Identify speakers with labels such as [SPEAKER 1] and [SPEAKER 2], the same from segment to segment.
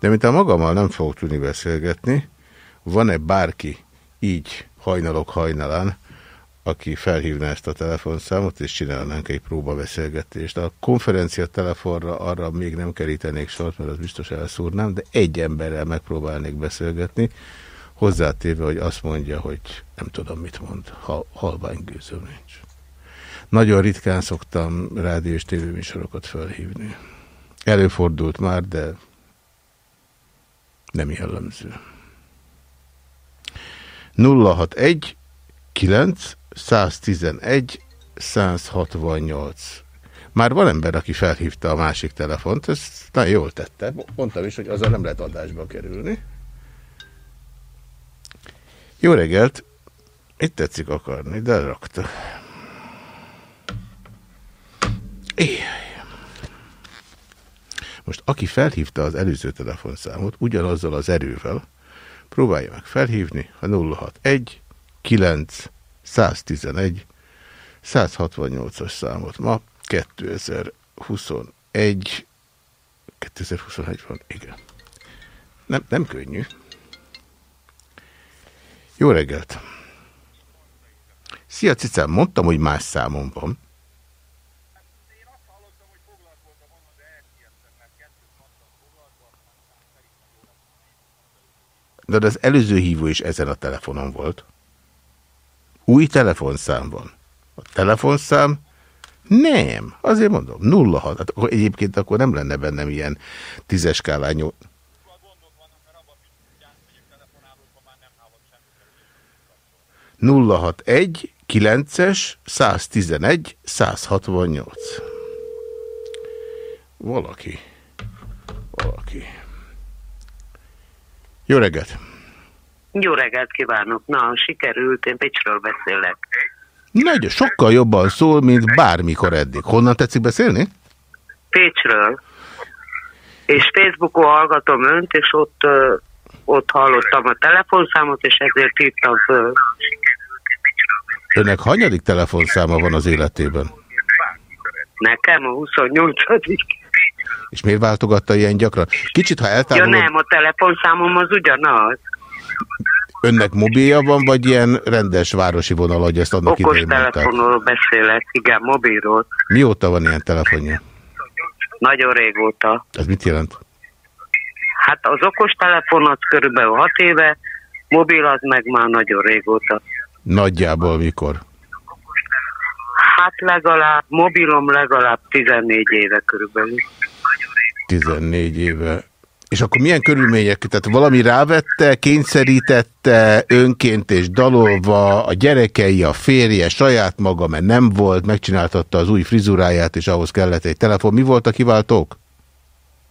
[SPEAKER 1] De mint a magammal nem fogok tudni beszélgetni, van-e bárki így hajnalok hajnalán, aki felhívna ezt a telefonszámot, és csinálnánk egy próbabeszélgetést. A konferencia telefonra arra még nem kerítenék sort, mert az biztos elszúrnám, de egy emberrel megpróbálnék beszélgetni, hozzátéve, hogy azt mondja, hogy nem tudom, mit mond, ha halvány gőzöm nincs. Nagyon ritkán szoktam rádió és tévéműsorokat felhívni. Előfordult már, de nem jellemző. 061 9 111 168. Már van ember, aki felhívta a másik telefont, ezt nagyon jól tette. Mondtam is, hogy azzal nem lehet adásba kerülni. Jó reggelt! Itt tetszik akarni, de rakta. Most aki felhívta az előző telefonszámot ugyanazzal az erővel, próbálja meg felhívni a 061 9 111 168-as számot ma 2021 2021 van, igen. Nem, nem könnyű. Jó reggelt! Szia, Cicám, mondtam, hogy más számom van. De az előző hívó is ezen a telefonon volt. Új telefonszám van. A telefonszám nem, azért mondom, 06. Hát akkor egyébként akkor nem lenne bennem ilyen tízes skálányú. Nulla hat egy, kilences, 111, 168. Valaki. Valaki. Jó reggelt!
[SPEAKER 2] Jó reggelt kívánok! Na, sikerült, én Pécsről beszélek.
[SPEAKER 1] Nagyon, sokkal jobban szól, mint bármikor eddig. Honnan tetszik beszélni?
[SPEAKER 2] Pécsről. És Facebookon hallgatom önt, és ott, ott hallottam a telefonszámot, és ezért hívtam föl.
[SPEAKER 1] Önnek hanyadik telefonszáma van az életében?
[SPEAKER 2] Nekem a 28
[SPEAKER 1] És miért váltogatta ilyen gyakran? Kicsit, ha
[SPEAKER 2] Ja
[SPEAKER 1] eltávolod...
[SPEAKER 2] nem, a telefonszámom az ugyanaz.
[SPEAKER 1] Önnek mobilja van, vagy ilyen rendes városi vonal, hogy ezt annak
[SPEAKER 2] Okos
[SPEAKER 1] idején mondták?
[SPEAKER 2] telefonról beszélek, igen, mobilról.
[SPEAKER 1] Mióta van ilyen telefonja?
[SPEAKER 2] Nagyon régóta.
[SPEAKER 1] Ez mit jelent?
[SPEAKER 2] Hát az okos telefon az körülbelül 6 éve, mobil az meg már nagyon régóta.
[SPEAKER 1] Nagyjából mikor?
[SPEAKER 2] Hát legalább, mobilom legalább 14 éve körülbelül.
[SPEAKER 1] 14 éve. És akkor milyen körülmények? Tehát valami rávette, kényszerítette önként és dalolva a gyerekei, a férje, saját maga, mert nem volt, megcsináltatta az új frizuráját, és ahhoz kellett egy telefon. Mi volt a kiváltók?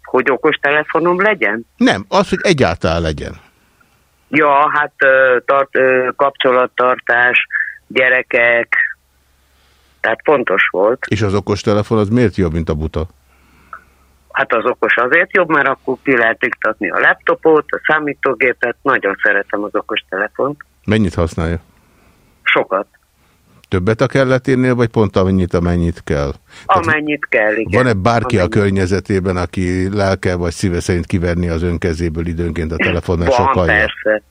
[SPEAKER 2] Hogy okos telefonom legyen?
[SPEAKER 1] Nem, az, hogy egyáltalán legyen.
[SPEAKER 2] Ja, hát tart, kapcsolattartás, gyerekek, tehát fontos volt.
[SPEAKER 1] És az okos telefon az miért jobb, mint a buta?
[SPEAKER 2] Hát az okos azért jobb, mert akkor ki lehet iktatni a laptopot, a számítógépet, nagyon szeretem az okos telefont.
[SPEAKER 1] Mennyit használja?
[SPEAKER 2] Sokat.
[SPEAKER 1] Többet a kelleténél, vagy pont amennyit, amennyit kell?
[SPEAKER 2] Amennyit kell, igen.
[SPEAKER 1] Van-e bárki a
[SPEAKER 2] Amennyit.
[SPEAKER 1] környezetében, aki lelke vagy szíve szerint kiverni az ön kezéből időnként a telefon, mert
[SPEAKER 2] Van,
[SPEAKER 1] sokkal jobb?
[SPEAKER 2] persze.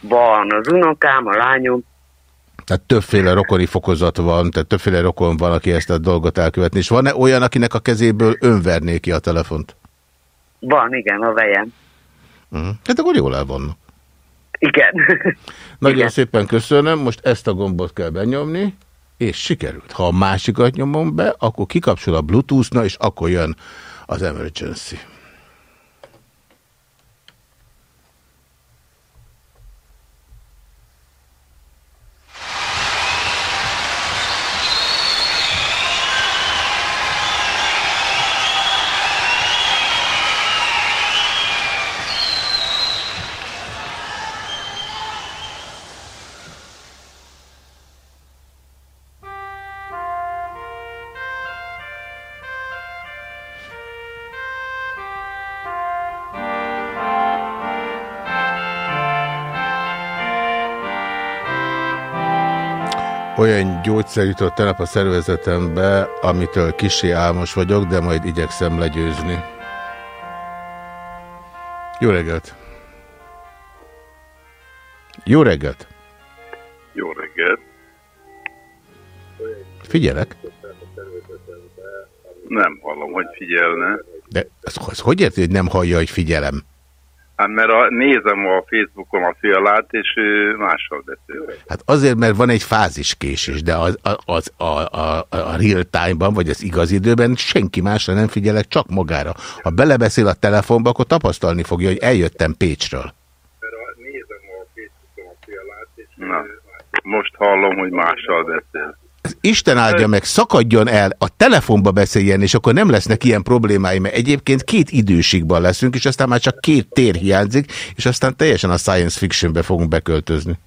[SPEAKER 2] Van az unokám, a lányom.
[SPEAKER 1] Tehát többféle rokoni fokozat van, tehát többféle rokon van, aki ezt a dolgot elkövetni. És van-e olyan, akinek a kezéből önverné ki a telefont?
[SPEAKER 2] Van, igen, a vejem.
[SPEAKER 1] Uh -huh. Hát akkor jól el vannak.
[SPEAKER 2] Igen.
[SPEAKER 1] Nagyon
[SPEAKER 2] Igen.
[SPEAKER 1] szépen köszönöm, most ezt a gombot kell benyomni, és sikerült. Ha a másikat nyomom be, akkor kikapcsol a Bluetooth-na, és akkor jön az emergency. Olyan gyógyszer jutott tegnap a szervezetembe, amitől kisé álmos vagyok, de majd igyekszem legyőzni. Jó reggelt! Jó reggelt!
[SPEAKER 3] Jó reggelt!
[SPEAKER 1] Figyelek?
[SPEAKER 3] Nem hallom, hogy figyelne.
[SPEAKER 1] De ez, ez hogy érti, hogy nem hallja, hogy figyelem?
[SPEAKER 3] Hát mert a, nézem a Facebookon a fialát, és ő mással beszél.
[SPEAKER 1] Hát azért, mert van egy fáziskésés, de az, az, a, a, a real time-ban, vagy az igaz időben senki másra nem figyelek, csak magára. Ha belebeszél a telefonba, akkor tapasztalni fogja, hogy eljöttem Pécsről.
[SPEAKER 3] Na, most hallom, hogy mással beszél.
[SPEAKER 1] Isten áldja meg, szakadjon el, a telefonba beszéljen, és akkor nem lesznek ilyen problémái, mert egyébként két időségben leszünk, és aztán már csak két tér hiányzik, és aztán teljesen a science fictionbe fogunk beköltözni.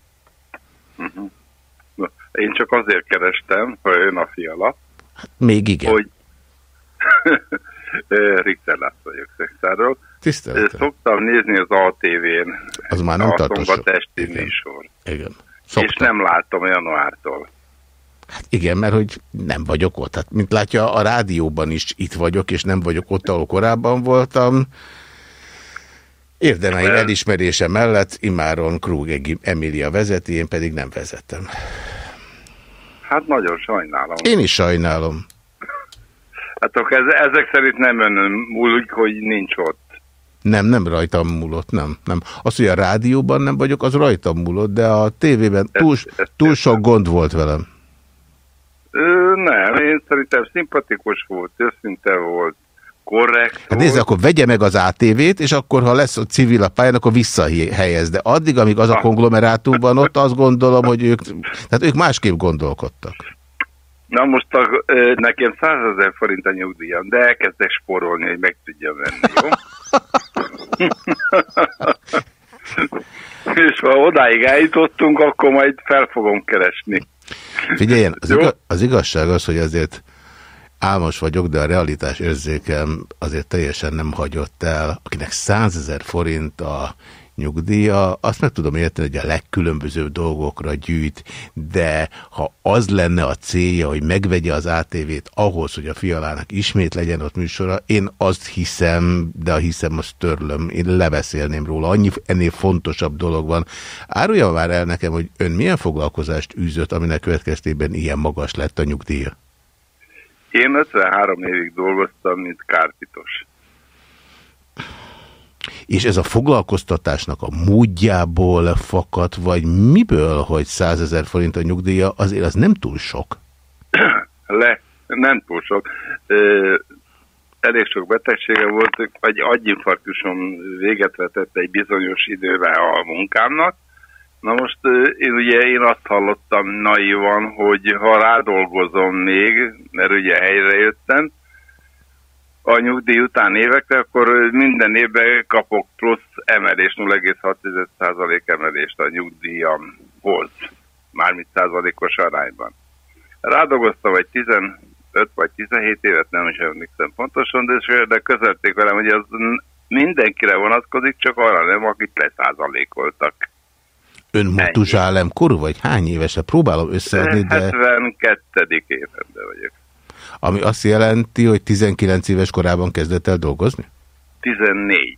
[SPEAKER 3] Mhm. Én csak azért kerestem, hogy ön a fiala.
[SPEAKER 1] Hát még igen. Hogy
[SPEAKER 3] Richter László vagyok Szexáról.
[SPEAKER 1] Tiszteletem.
[SPEAKER 3] Szoktam nézni az ATV-n.
[SPEAKER 1] Az már nem tartós.
[SPEAKER 3] A testi műsor.
[SPEAKER 1] Igen.
[SPEAKER 3] Szoktam. És nem látom januártól.
[SPEAKER 1] Hát igen, mert hogy nem vagyok ott. Hát, mint látja, a rádióban is itt vagyok, és nem vagyok ott, ahol korábban voltam. Érdemeim elismerése mellett Imáron Krug Emilia vezeti, én pedig nem vezettem.
[SPEAKER 3] Hát nagyon sajnálom.
[SPEAKER 1] Én is sajnálom.
[SPEAKER 3] Hát ezek szerint nem önön múlik, hogy nincs ott.
[SPEAKER 1] Nem, nem rajtam múlott, nem. nem. Az, hogy a rádióban nem vagyok, az rajtam múlott, de a tévében túl, túl sok gond volt velem.
[SPEAKER 3] Ö, nem, én szerintem szimpatikus volt, őszinte volt, korrekt
[SPEAKER 1] Hát nézd, akkor vegye meg az ATV-t, és akkor, ha lesz a civil a pályán, akkor visszahelyez. De addig, amíg az a ah. konglomerátumban ott, azt gondolom, hogy ők, tehát ők másképp gondolkodtak.
[SPEAKER 3] Na most a, nekem 100 ezer forint a nyugdíjam, de elkezdek sporolni, hogy meg tudjam venni, jó? és ha odáig eljutottunk, akkor majd fel fogom keresni.
[SPEAKER 1] Figyeljen, az, igaz, az igazság az, hogy azért álmos vagyok, de a realitás érzékem azért teljesen nem hagyott el. Akinek 100 ezer forint a nyugdíja, azt meg tudom érteni, hogy a legkülönbözőbb dolgokra gyűjt, de ha az lenne a célja, hogy megvegye az ATV-t ahhoz, hogy a fialának ismét legyen ott műsora, én azt hiszem, de a hiszem azt törlöm, én lebeszélném róla, annyi ennél fontosabb dolog van. Árulja már el nekem, hogy ön milyen foglalkozást űzött, aminek következtében ilyen magas lett a nyugdíja?
[SPEAKER 3] Én 53 évig dolgoztam, mint kárpitos.
[SPEAKER 1] És ez a foglalkoztatásnak a módjából fakad, vagy miből, hogy 100 ezer forint a nyugdíja, azért az nem túl sok?
[SPEAKER 3] Le, nem túl sok. Ö, elég sok betegsége volt, vagy agyinfarktusom véget vetett egy bizonyos időre a munkámnak. Na most én ugye én azt hallottam naivan, hogy ha rádolgozom még, mert ugye helyre jöttem, a nyugdíj után évekre, akkor minden évben kapok plusz emelést, 0,6% emelést a nyugdíjamhoz, mármint százalékos arányban. Rádolgoztam egy 15 vagy 17 évet, nem is emlékszem pontosan, de, de közölték velem, hogy az mindenkire vonatkozik, csak arra nem, akit leszázalékoltak.
[SPEAKER 1] Ön Matuzsálem korú, vagy hány évese? Próbálom összeadni, de...
[SPEAKER 3] 72. évemben vagyok.
[SPEAKER 1] Ami azt jelenti, hogy 19 éves korában kezdett el dolgozni?
[SPEAKER 3] 14.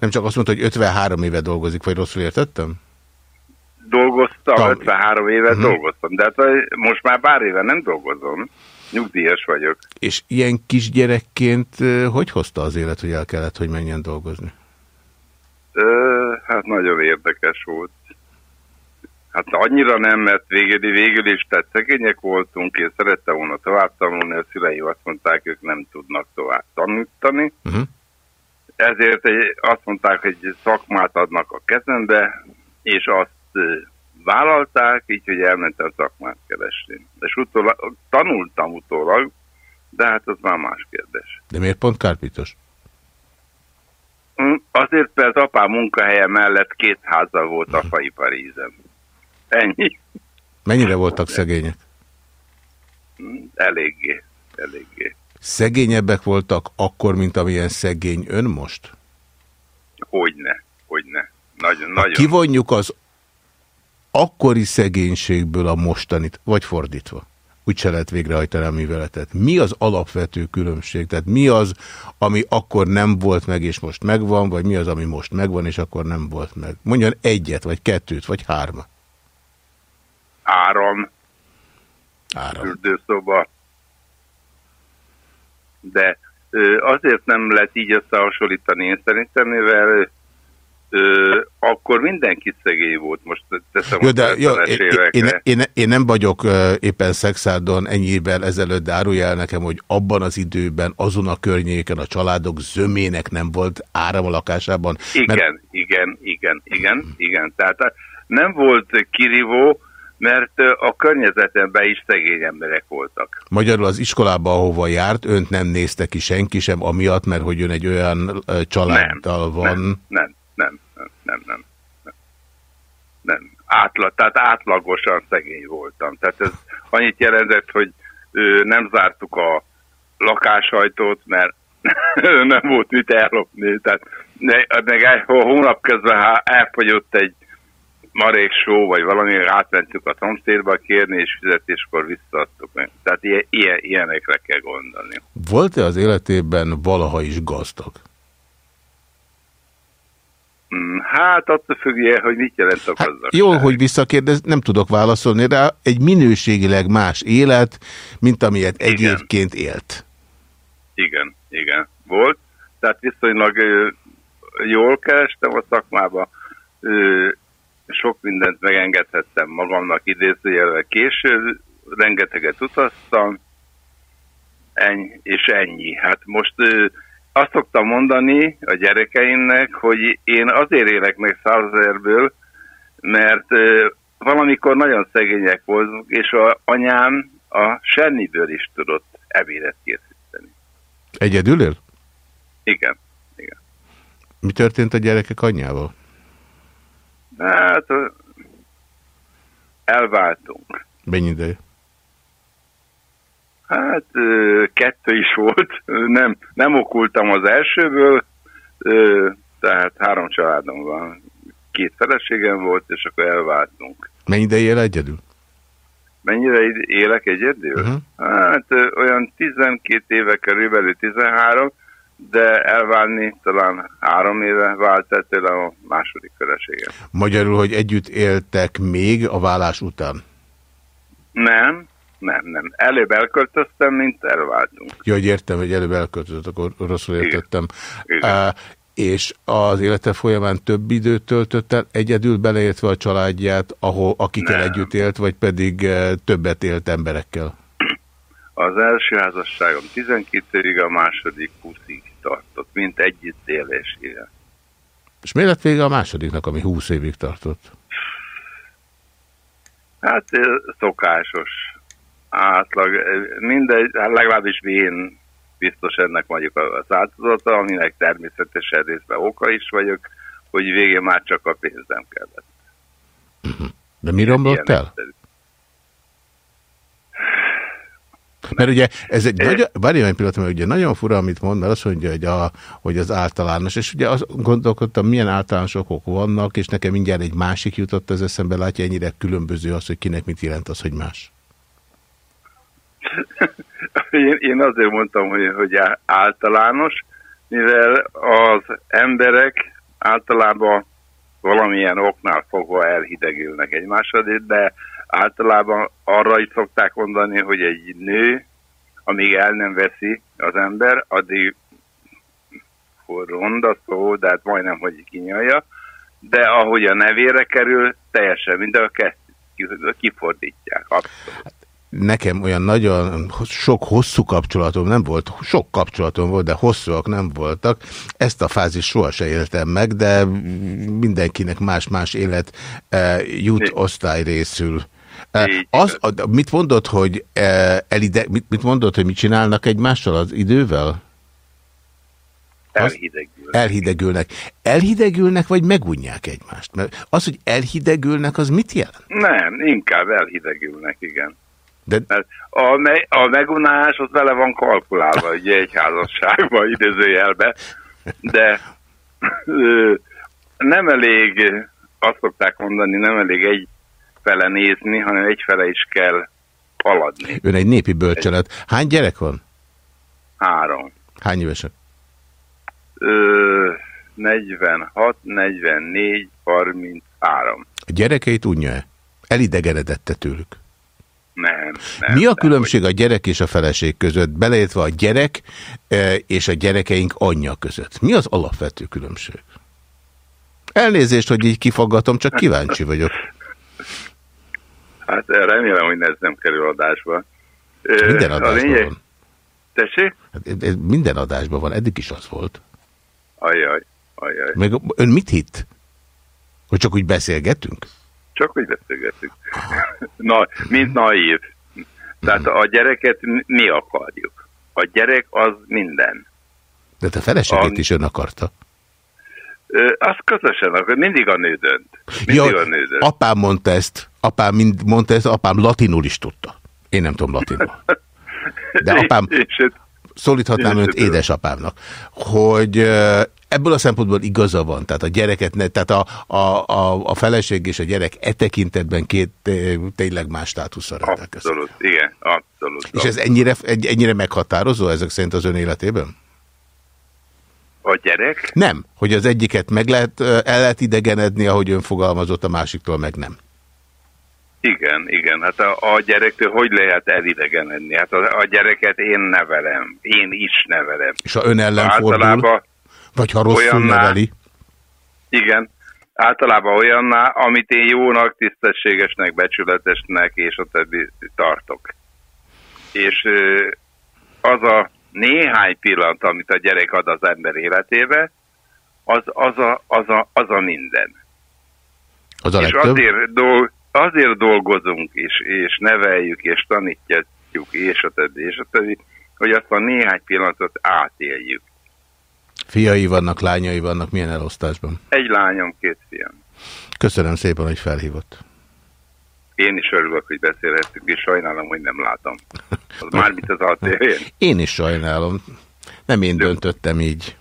[SPEAKER 1] Nem csak azt mondta, hogy 53 éve dolgozik, vagy rosszul értettem?
[SPEAKER 3] Dolgoztam, Tam. 53 éve uh mhm. -huh. dolgoztam, de hát most már pár éve nem dolgozom. Nyugdíjas vagyok.
[SPEAKER 1] És ilyen kisgyerekként hogy hozta az élet, hogy el kellett, hogy menjen dolgozni?
[SPEAKER 3] Ö, hát nagyon érdekes volt. Hát annyira nem, mert végül, végül is, tehát szegények voltunk, és szerette volna tovább tanulni, a szülei azt mondták, ők nem tudnak tovább tanítani. Uh -huh. Ezért egy, azt mondták, hogy szakmát adnak a kezembe, és azt vállalták, így, hogy elmentem szakmát keresni. És utólag, tanultam utólag, de hát az már más kérdés.
[SPEAKER 1] De miért pont kárpitos?
[SPEAKER 3] Hm, azért, mert apám munkahelye mellett két házzal volt a fai Parízem. Ennyi.
[SPEAKER 1] Mennyire voltak szegények?
[SPEAKER 3] Eléggé, eléggé.
[SPEAKER 1] Szegényebbek voltak akkor, mint amilyen szegény ön most?
[SPEAKER 3] Hogyne, hogyne. Nagyon, ha nagyon.
[SPEAKER 1] Kivonjuk az akkori szegénységből a mostanit, vagy fordítva. úgyse lehet végrehajtani a műveletet. Mi az alapvető különbség? Tehát mi az, ami akkor nem volt meg, és most megvan, vagy mi az, ami most megvan, és akkor nem volt meg? Mondjon egyet, vagy kettőt, vagy hárma.
[SPEAKER 3] Áram.
[SPEAKER 1] Áram.
[SPEAKER 3] Fürdőszoba. De azért nem lehet így összehasonlítani én szerintem, mivel ö, akkor mindenki szegény volt, most teszem jó, de, jó,
[SPEAKER 1] én, én, én, én nem vagyok éppen szexárdon ennyiben ezelőtt, de árulja el nekem, hogy abban az időben, azon a környéken a családok zömének nem volt áram a lakásában.
[SPEAKER 3] Igen, mert... igen, igen, igen, igen. Tehát nem volt kirívó, mert a környezetemben is szegény emberek voltak.
[SPEAKER 1] Magyarul az iskolába, ahova járt, önt nem nézte ki senki sem, amiatt, mert hogy ön egy olyan családdal nem, van.
[SPEAKER 3] Nem, nem, nem, nem, nem, nem. nem. Átla, tehát átlagosan szegény voltam. Tehát ez annyit jelentett, hogy ö, nem zártuk a lakásajtót, mert nem volt mit ellopni. Tehát meg egy hónap közben elfogyott egy marék só, vagy valami, átmentük a szomszédba kérni, és fizetéskor visszaadtuk. Tehát ilyen, ilyen, ilyenekre kell gondolni.
[SPEAKER 1] Volt-e az életében valaha is gazdag?
[SPEAKER 3] Mm, hát attól függje, hogy mit jelent a hát gazdaság.
[SPEAKER 1] Jó, hogy visszakérdez, nem tudok válaszolni rá. Egy minőségileg más élet, mint amilyet igen. egyébként élt.
[SPEAKER 3] Igen, igen. Volt. Tehát viszonylag jól kerestem a szakmába. Sok mindent megengedhettem magamnak idézőjelve később. Rengeteget utaztam. Ennyi, és ennyi. Hát most azt szoktam mondani a gyerekeimnek, hogy én azért élek meg százezerből, mert valamikor nagyon szegények voltunk, és a anyám a semmiből is tudott ebédet készíteni.
[SPEAKER 1] Egyedül él?
[SPEAKER 3] Igen, igen.
[SPEAKER 1] Mi történt a gyerekek anyjával?
[SPEAKER 3] Hát elváltunk.
[SPEAKER 1] Mennyi ideje?
[SPEAKER 3] Hát kettő is volt, nem, nem okultam az elsőből, tehát három családom van. Két feleségem volt, és akkor elváltunk.
[SPEAKER 1] Mennyi ideig él egyedül?
[SPEAKER 3] Mennyire élek egyedül? Uh -huh. Hát olyan 12 éve körülbelül 13, de elválni talán három éve vált el a második feleségem.
[SPEAKER 1] Magyarul, hogy együtt éltek még a vállás után?
[SPEAKER 3] Nem, nem, nem. Előbb elköltöztem, mint elváltunk.
[SPEAKER 1] Jó, hogy értem, hogy előbb elköltözött, akkor rosszul értettem. Igen. Uh, és az élete folyamán több időt töltött el, egyedül beleértve a családját, ahol, akikkel nem. együtt élt, vagy pedig uh, többet élt emberekkel?
[SPEAKER 3] Az első házasságom 12 évig, a második 20-ig tartott, mint együttélésére.
[SPEAKER 1] És miért lett vége a másodiknak, ami 20 évig tartott?
[SPEAKER 3] Hát szokásos átlag, mindegy, hát legalábbis én biztos ennek vagyok az áldozata, aminek természetesen részben oka is vagyok, hogy végén már csak a pénzem kellett.
[SPEAKER 1] De mi romlott el? Mert ugye ez egy nagyon, várj egy pillanat, mert ugye nagyon fura, amit mond, mert azt mondja, hogy, a, hogy az általános, és ugye azt gondolkodtam, milyen általános okok vannak, és nekem mindjárt egy másik jutott az eszembe, látja ennyire különböző az, hogy kinek mit jelent az, hogy más.
[SPEAKER 3] én, én azért mondtam, hogy, hogy általános, mivel az emberek általában valamilyen oknál fogva elhidegülnek egymásodét, de általában arra is szokták mondani, hogy egy nő, amíg el nem veszi az ember, addig ronda szó, de hát majdnem, hogy kinyalja, de ahogy a nevére kerül, teljesen mind a kifordítják. Abszolút
[SPEAKER 1] nekem olyan nagyon sok hosszú kapcsolatom nem volt, sok kapcsolatom volt, de hosszúak nem voltak. Ezt a fázis soha se éltem meg, de mindenkinek más-más élet e, jut osztály az, mit mondod, hogy elide, mit, mit mondod, hogy mit csinálnak egymással az idővel?
[SPEAKER 3] Elhidegülnek.
[SPEAKER 1] Elhidegülnek. Elhidegülnek, vagy megunják egymást? Mert az, hogy elhidegülnek, az mit jelent?
[SPEAKER 3] Nem, inkább elhidegülnek, igen. De... Mert a, me a megunás az vele van kalkulálva, ugye egy házasságban, idézőjelbe, de ö, nem elég, azt szokták mondani, nem elég egy fele nézni, hanem egy fele is kell haladni.
[SPEAKER 1] Ön egy népi bölcselet. Hány gyerek van?
[SPEAKER 3] Három.
[SPEAKER 1] Hány évesek?
[SPEAKER 3] Ö, 46, 44, 33.
[SPEAKER 1] A gyerekeit unja-e? Elidegenedette tőlük?
[SPEAKER 3] Nem, nem.
[SPEAKER 1] Mi a különbség a gyerek és a feleség között, beleértve a gyerek e, és a gyerekeink anyja között? Mi az alapvető különbség? Elnézést, hogy így kifaggatom, csak kíváncsi vagyok.
[SPEAKER 3] Hát remélem, hogy ez nem kerül adásba.
[SPEAKER 1] Minden adásban
[SPEAKER 3] lényeg-
[SPEAKER 1] van.
[SPEAKER 3] Tessék?
[SPEAKER 1] Hát Minden adásban van, eddig is az volt.
[SPEAKER 3] Ajaj, ajaj.
[SPEAKER 1] Meg ön mit hitt? Hogy csak úgy beszélgetünk?
[SPEAKER 3] Csak hogy beszélgetünk. Na, mint naív. Tehát a gyereket mi akarjuk. A gyerek az minden.
[SPEAKER 1] De te feleségét
[SPEAKER 3] A-
[SPEAKER 1] is ön akarta.
[SPEAKER 3] Ö, azt közösen akar, mindig a nő dönt. Mindig a nő dönt.
[SPEAKER 1] apám mondta ezt, apám mind mondta ezt, apám latinul is tudta. Én nem tudom latinul. De apám, szólíthatnám
[SPEAKER 3] tudom.
[SPEAKER 1] édesapámnak, hogy ebből a szempontból igaza van, tehát a gyereket, ne, tehát a, a, a, a feleség és a gyerek e tekintetben két tényleg más státuszra rendelkezik.
[SPEAKER 3] abszolút, igen, abszolút.
[SPEAKER 1] És ez ennyire, ennyire meghatározó ezek szerint az ön életében?
[SPEAKER 3] A gyerek?
[SPEAKER 1] Nem, hogy az egyiket meg lehet, el lehet idegenedni, ahogy ön fogalmazott, a másiktól meg nem.
[SPEAKER 3] Igen, igen. Hát a, a gyerektől hogy lehet elidegenedni? Hát a, a gyereket én nevelem. Én is nevelem.
[SPEAKER 1] És ha ön ellen fordul,
[SPEAKER 3] Általában,
[SPEAKER 1] vagy ha rosszul
[SPEAKER 3] olyanná-
[SPEAKER 1] neveli,
[SPEAKER 3] igen, általában olyanná, amit én jónak, tisztességesnek, becsületesnek és a többi tartok. És az a néhány pillanat, amit a gyerek ad az ember életébe, az, az, a, az, a, az a minden.
[SPEAKER 1] az a
[SPEAKER 3] és
[SPEAKER 1] legtöbb.
[SPEAKER 3] azért, dolg, azért dolgozunk, és, és neveljük, és tanítjuk, és a többi, és a többi, hogy azt a néhány pillanatot átéljük.
[SPEAKER 1] Fiai vannak, lányai vannak, milyen elosztásban?
[SPEAKER 3] Egy lányom, két fiam.
[SPEAKER 1] Köszönöm szépen, hogy felhívott.
[SPEAKER 3] Én is örülök, hogy beszélhettünk, és sajnálom, hogy nem látom. Az mármint az ATV-n.
[SPEAKER 1] Én is sajnálom. Nem én döntöttem így.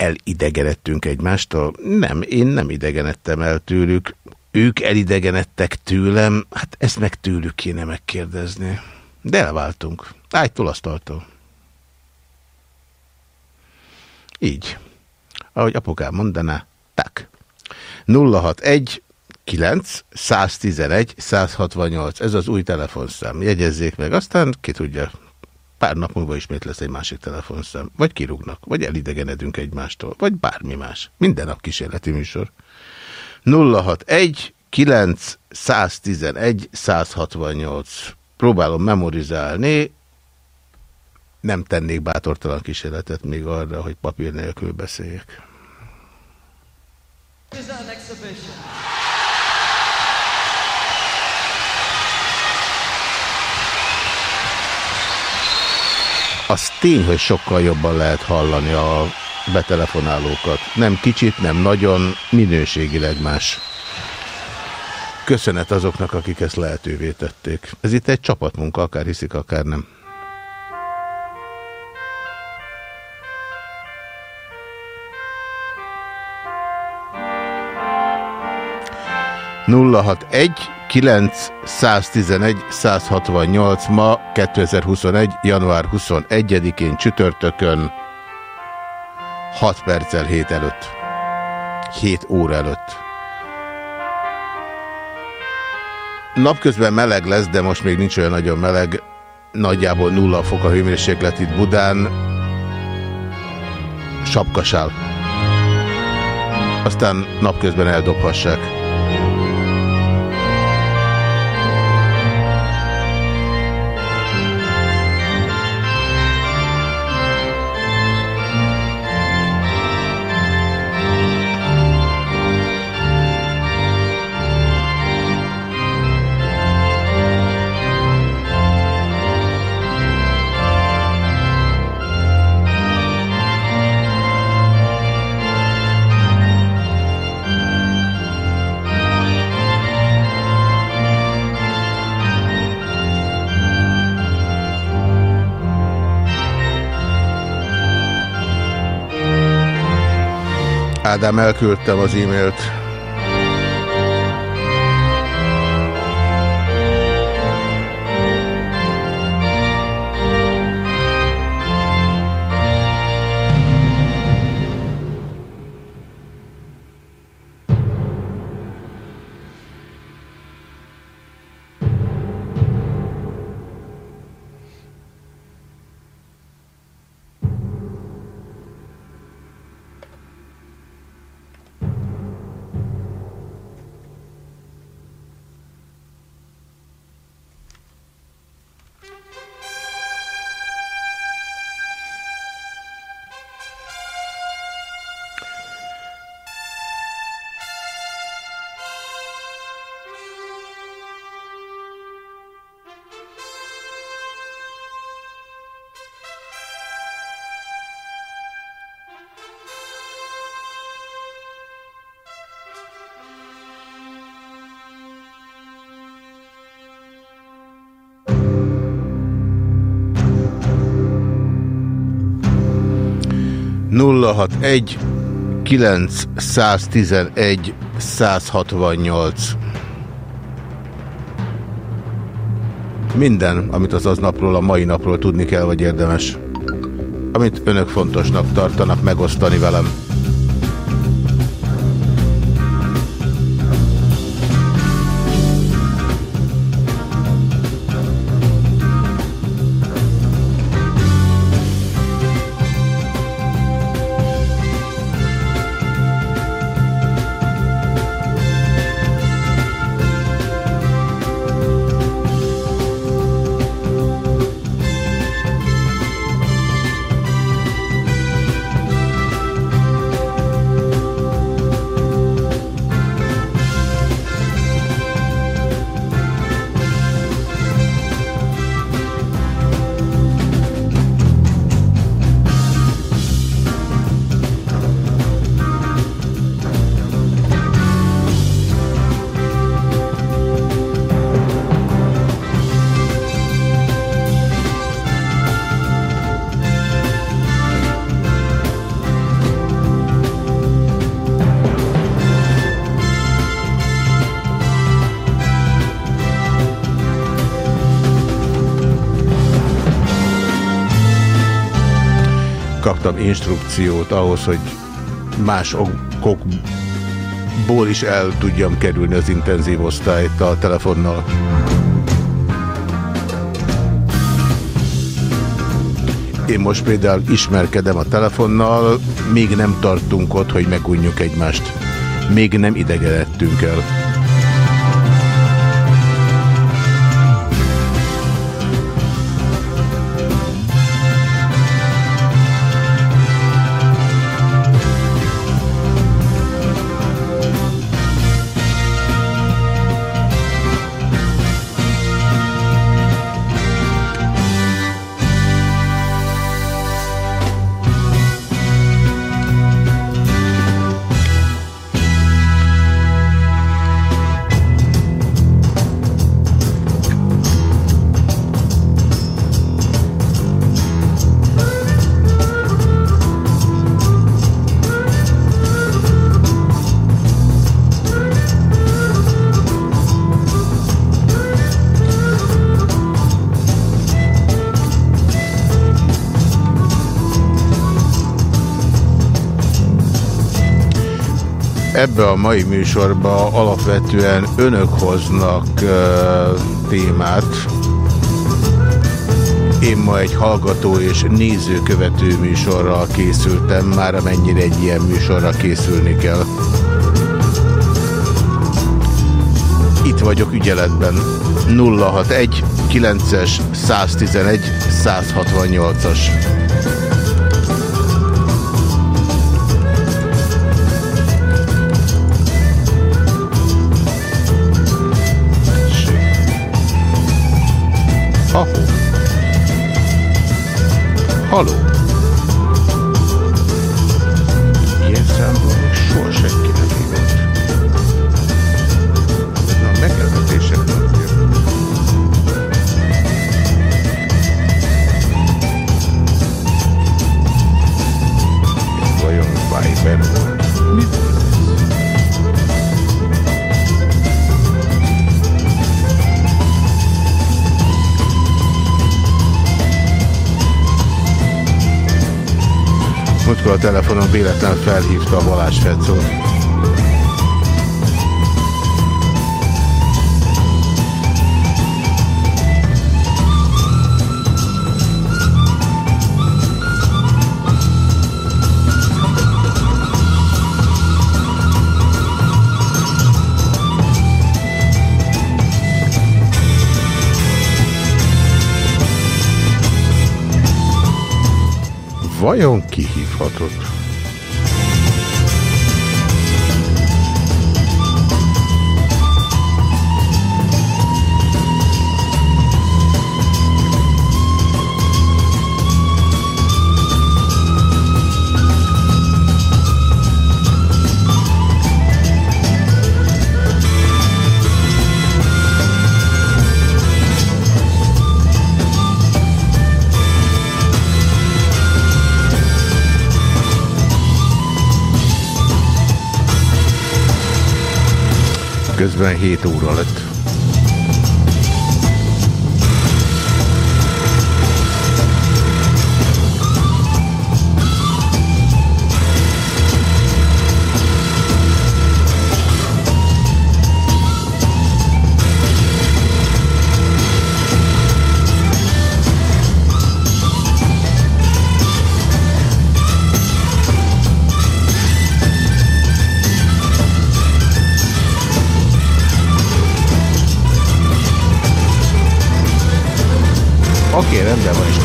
[SPEAKER 1] Elidegenedtünk egymástól? Nem, én nem idegenedtem el tőlük. Ők elidegenedtek tőlem, hát ezt meg tőlük kéne megkérdezni. De elváltunk. Ágytól asztaltól. Így. Ahogy apukám mondaná, tak. 061 9 111 168. Ez az új telefonszám. Jegyezzék meg, aztán ki tudja, pár nap múlva ismét lesz egy másik telefonszám. Vagy kirúgnak, vagy elidegenedünk egymástól, vagy bármi más. Minden nap kísérleti műsor. 061 9 111 168. Próbálom memorizálni. Nem tennék bátortalan kísérletet még arra, hogy papír nélkül beszéljek.
[SPEAKER 4] is an exhibition.
[SPEAKER 1] Az tény, hogy sokkal jobban lehet hallani a betelefonálókat. Nem kicsit, nem nagyon, minőségileg más. Köszönet azoknak, akik ezt lehetővé tették. Ez itt egy csapatmunka, akár hiszik, akár nem. nulla hat egy 911 168 ma 2021. január 21-én csütörtökön 6 perccel 7 előtt. 7 óra előtt. Napközben meleg lesz, de most még nincs olyan nagyon meleg. Nagyjából nulla fok a hőmérséklet itt Budán. Sapkasál. Aztán napközben eldobhassák. Ádám, elküldtem az e-mailt. 061 911 168 Minden, amit az aznapról, a mai napról tudni kell, vagy érdemes. Amit önök fontosnak tartanak megosztani velem. Instrukciót ahhoz, hogy más okokból is el tudjam kerülni az intenzív osztályt a telefonnal. Én most például ismerkedem a telefonnal, még nem tartunk ott, hogy megunjuk egymást. Még nem idegenedtünk el. Ebbe a mai műsorba alapvetően önök hoznak uh, témát. Én ma egy hallgató és nézőkövető műsorral készültem, már amennyire egy ilyen műsorra készülni kell. Itt vagyok ügyeletben. 061 9-es 111 168-as. Oh. Hallo. Múltkor a telefonon véletlen felhívta a Balázs Fedzót. Vajon kihívhatott? Közben 7 óra lett.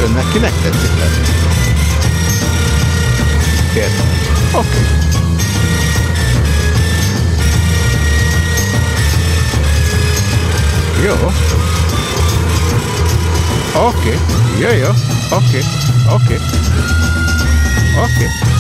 [SPEAKER 1] Önnek kinek tetszik lenni? Értem. Oké. Jó. Oké. Jó, jó. Oké. Oké. Oké. Jó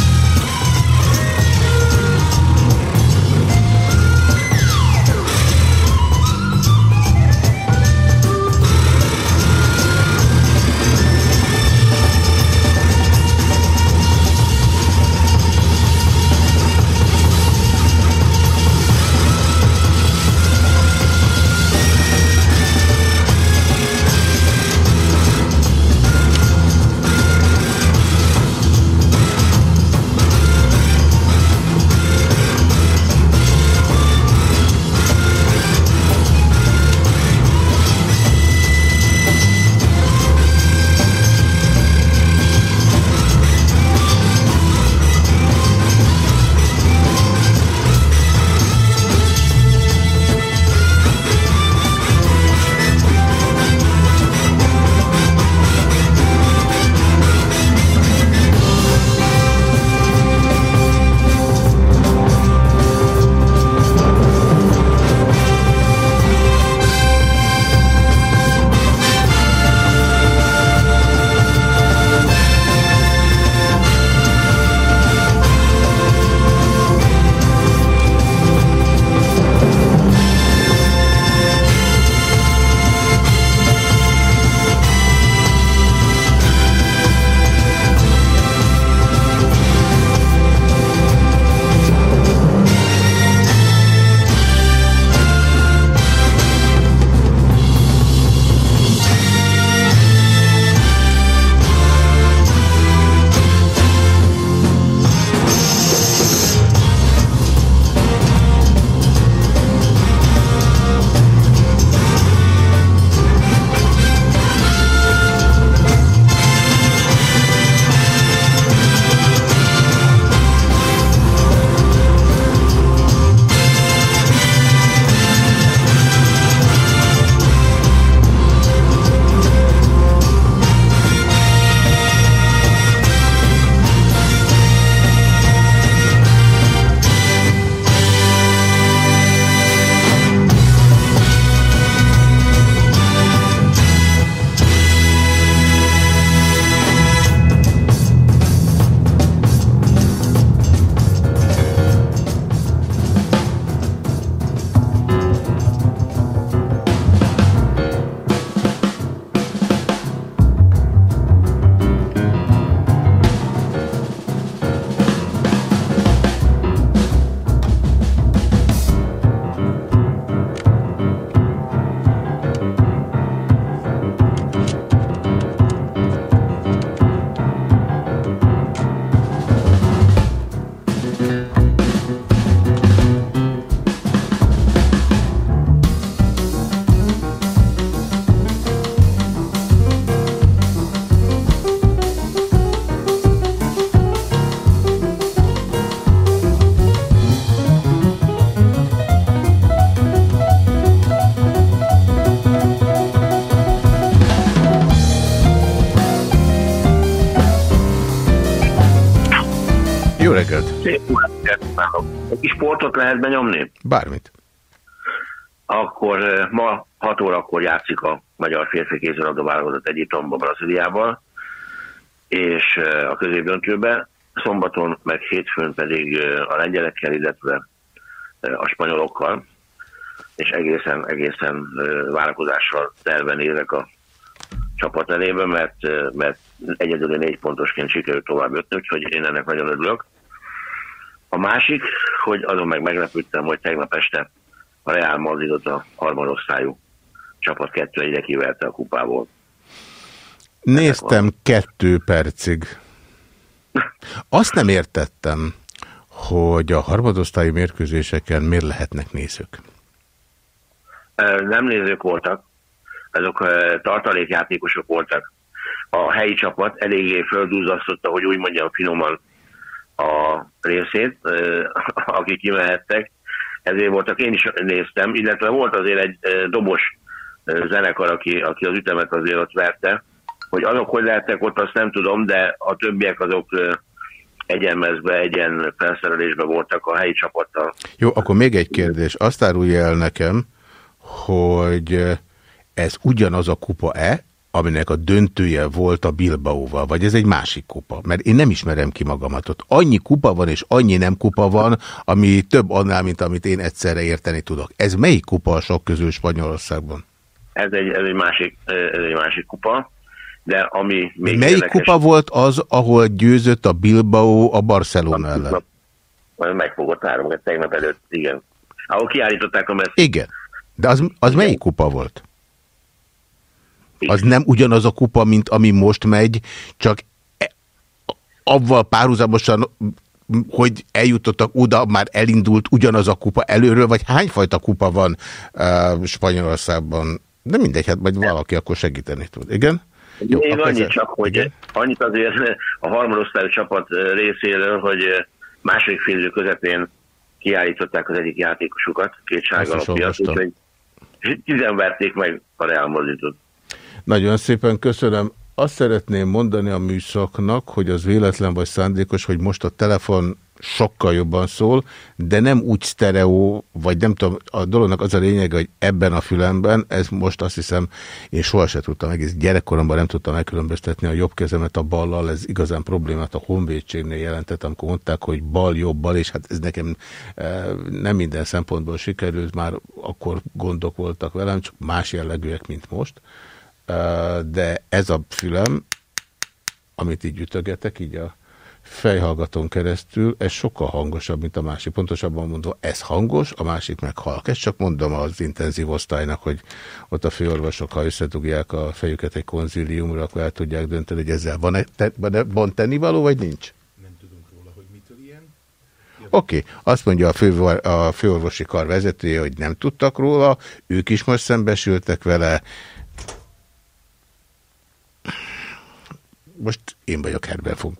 [SPEAKER 4] Egy kis sportot lehet benyomni?
[SPEAKER 1] Bármit.
[SPEAKER 4] Akkor ma 6 órakor játszik a magyar férfi kézilabda válogatott Egyiptomban, Brazíliával, és a középdöntőbe, szombaton meg hétfőn pedig a lengyelekkel, illetve a spanyolokkal, és egészen, egészen várakozással terve nézek a csapat elébe, mert, mert egyedül négy pontosként sikerült tovább jutni, úgyhogy én ennek nagyon örülök. A másik, hogy azon meg meglepődtem, hogy tegnap este a Real Madridot a harmadosztályú csapat kettő egyre kiverte a kupából.
[SPEAKER 1] Néztem kettő percig. Azt nem értettem, hogy a harmadosztályú mérkőzéseken miért lehetnek nézők.
[SPEAKER 4] Nem nézők voltak, azok tartalékjátékosok voltak. A helyi csapat eléggé földúzasztotta, hogy úgy mondjam finoman a részét, akik kimehettek. Ezért voltak, én is néztem, illetve volt azért egy dobos zenekar, aki, aki az ütemet azért ott verte. Hogy azok hogy lehettek ott, azt nem tudom, de a többiek azok egyenmezbe, egyen felszerelésbe voltak a helyi csapattal.
[SPEAKER 1] Jó, akkor még egy kérdés. Azt árulja el nekem, hogy ez ugyanaz a kupa-e, aminek a döntője volt a Bilbaóval, vagy ez egy másik kupa? Mert én nem ismerem ki magamat. Ott annyi kupa van, és annyi nem kupa van, ami több annál, mint amit én egyszerre érteni tudok. Ez melyik kupa a sok közül Spanyolországban?
[SPEAKER 4] Ez egy, ez egy, másik, ez egy másik kupa. De ami még
[SPEAKER 1] Melyik érdekes... kupa volt az, ahol győzött a Bilbao a Barcelona ellen?
[SPEAKER 4] Megfogott három, tegnap előtt, igen. Ahol kiállították a messz.
[SPEAKER 1] Igen. De az, az melyik kupa volt? Az nem ugyanaz a kupa, mint ami most megy, csak e, avval párhuzamosan, hogy eljutottak oda, már elindult ugyanaz a kupa előről, vagy hányfajta kupa van uh, Spanyolországban? De mindegy, hát majd valaki akkor segíteni tud. Igen?
[SPEAKER 4] Jó, Még annyit ezzel... csak, hogy Igen? annyit azért a harmadosztályú csapat részéről, hogy második félidő közepén kiállították az egyik játékosukat, két sárga úgyhogy tizenverték meg a Real Madridot.
[SPEAKER 1] Nagyon szépen köszönöm. Azt szeretném mondani a műszaknak, hogy az véletlen vagy szándékos, hogy most a telefon sokkal jobban szól, de nem úgy sztereó, vagy nem tudom, a dolognak az a lényeg, hogy ebben a fülemben, ez most azt hiszem, én sohasem tudtam, egész gyerekkoromban nem tudtam megkülönböztetni a jobb kezemet a ballal, ez igazán problémát a honvédségnél jelentett, amikor mondták, hogy bal-jobbal, és hát ez nekem e, nem minden szempontból sikerült, már akkor gondok voltak velem, csak más jellegűek, mint most de ez a fülem, amit így ütögetek, így a fejhallgatón keresztül, ez sokkal hangosabb, mint a másik. Pontosabban mondva, ez hangos, a másik meg halk. Ezt csak mondom az intenzív osztálynak, hogy ott a főorvosok, ha összedugják a fejüket egy konzíliumra, akkor el tudják dönteni, hogy ezzel van-e te, van tennivaló, vagy nincs? Nem tudunk róla, hogy mitől ilyen. Oké, okay. azt mondja a, fő, a főorvosi kar vezetője, hogy nem tudtak róla, ők is most szembesültek vele, Most én vagyok Herbert von.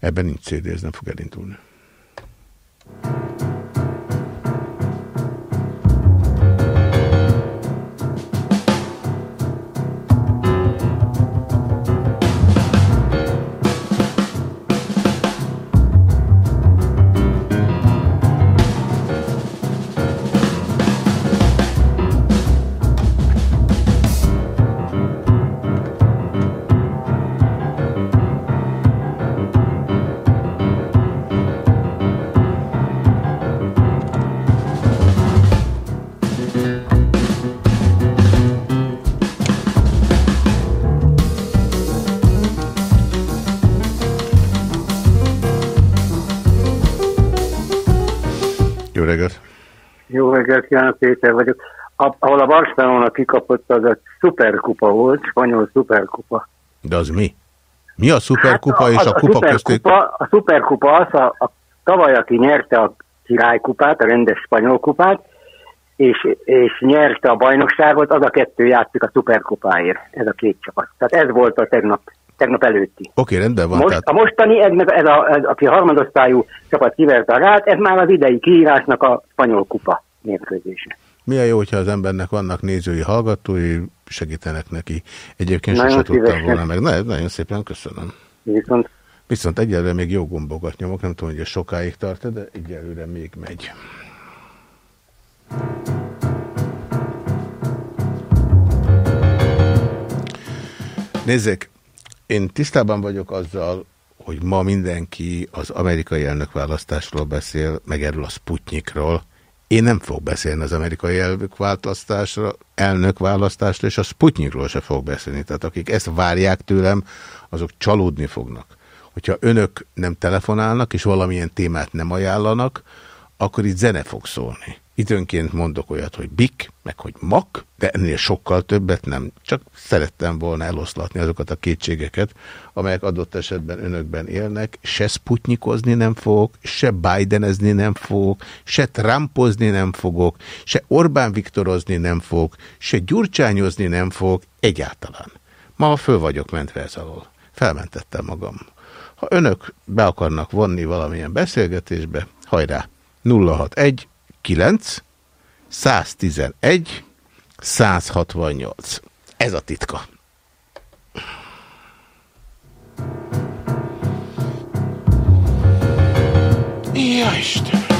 [SPEAKER 1] Ebben nincs CD, ez nem fog elindulni.
[SPEAKER 5] reggelt, Ján Péter vagyok. Ahol a Barcelona kikapott, az a szuperkupa volt, spanyol szuperkupa.
[SPEAKER 1] De az mi? Mi a szuperkupa hát, és a, a kupa között?
[SPEAKER 5] A szuperkupa az, a, a tavaly, aki nyerte a királykupát, a rendes spanyol kupát, és, és nyerte a bajnokságot, az a kettő játszik a szuperkupáért, ez a két csapat. Tehát ez volt a tegnap, tegnap előtti.
[SPEAKER 1] Oké, okay, rendben van.
[SPEAKER 5] Most, tehát... A mostani, ez, ez, a, ez, aki harmadosztályú csapat kiverte a rát, ez már az idei kiírásnak a spanyol kupa mérkőzése.
[SPEAKER 1] Milyen jó, hogyha az embernek vannak nézői, hallgatói, segítenek neki. Egyébként sose tudtam volna meg. Na, nagyon szépen köszönöm.
[SPEAKER 5] Viszont.
[SPEAKER 1] Viszont egyelőre még jó gombokat nyomok, nem tudom, hogy ez sokáig tart, de egyelőre még megy. Nézzék, én tisztában vagyok azzal, hogy ma mindenki az amerikai elnökválasztásról beszél, meg erről a Sputnikról. Én nem fog beszélni az amerikai elnökválasztásra, elnökválasztásra, és a Sputnikról se fog beszélni. Tehát akik ezt várják tőlem, azok csalódni fognak. Hogyha önök nem telefonálnak, és valamilyen témát nem ajánlanak, akkor itt zene fog szólni. Időnként mondok olyat, hogy bik, meg hogy mak, de ennél sokkal többet nem. Csak szerettem volna eloszlatni azokat a kétségeket, amelyek adott esetben önökben élnek. Se sputnikozni nem fogok, se Bidenezni nem fogok, se Trumpozni nem fogok, se Orbán Viktorozni nem fogok, se gyurcsányozni nem fogok, egyáltalán. Ma föl vagyok mentve ez alól. Felmentettem magam. Ha önök be akarnak vonni valamilyen beszélgetésbe, hajrá! 061 9 111 168. Ez a titka. Ja, Isten!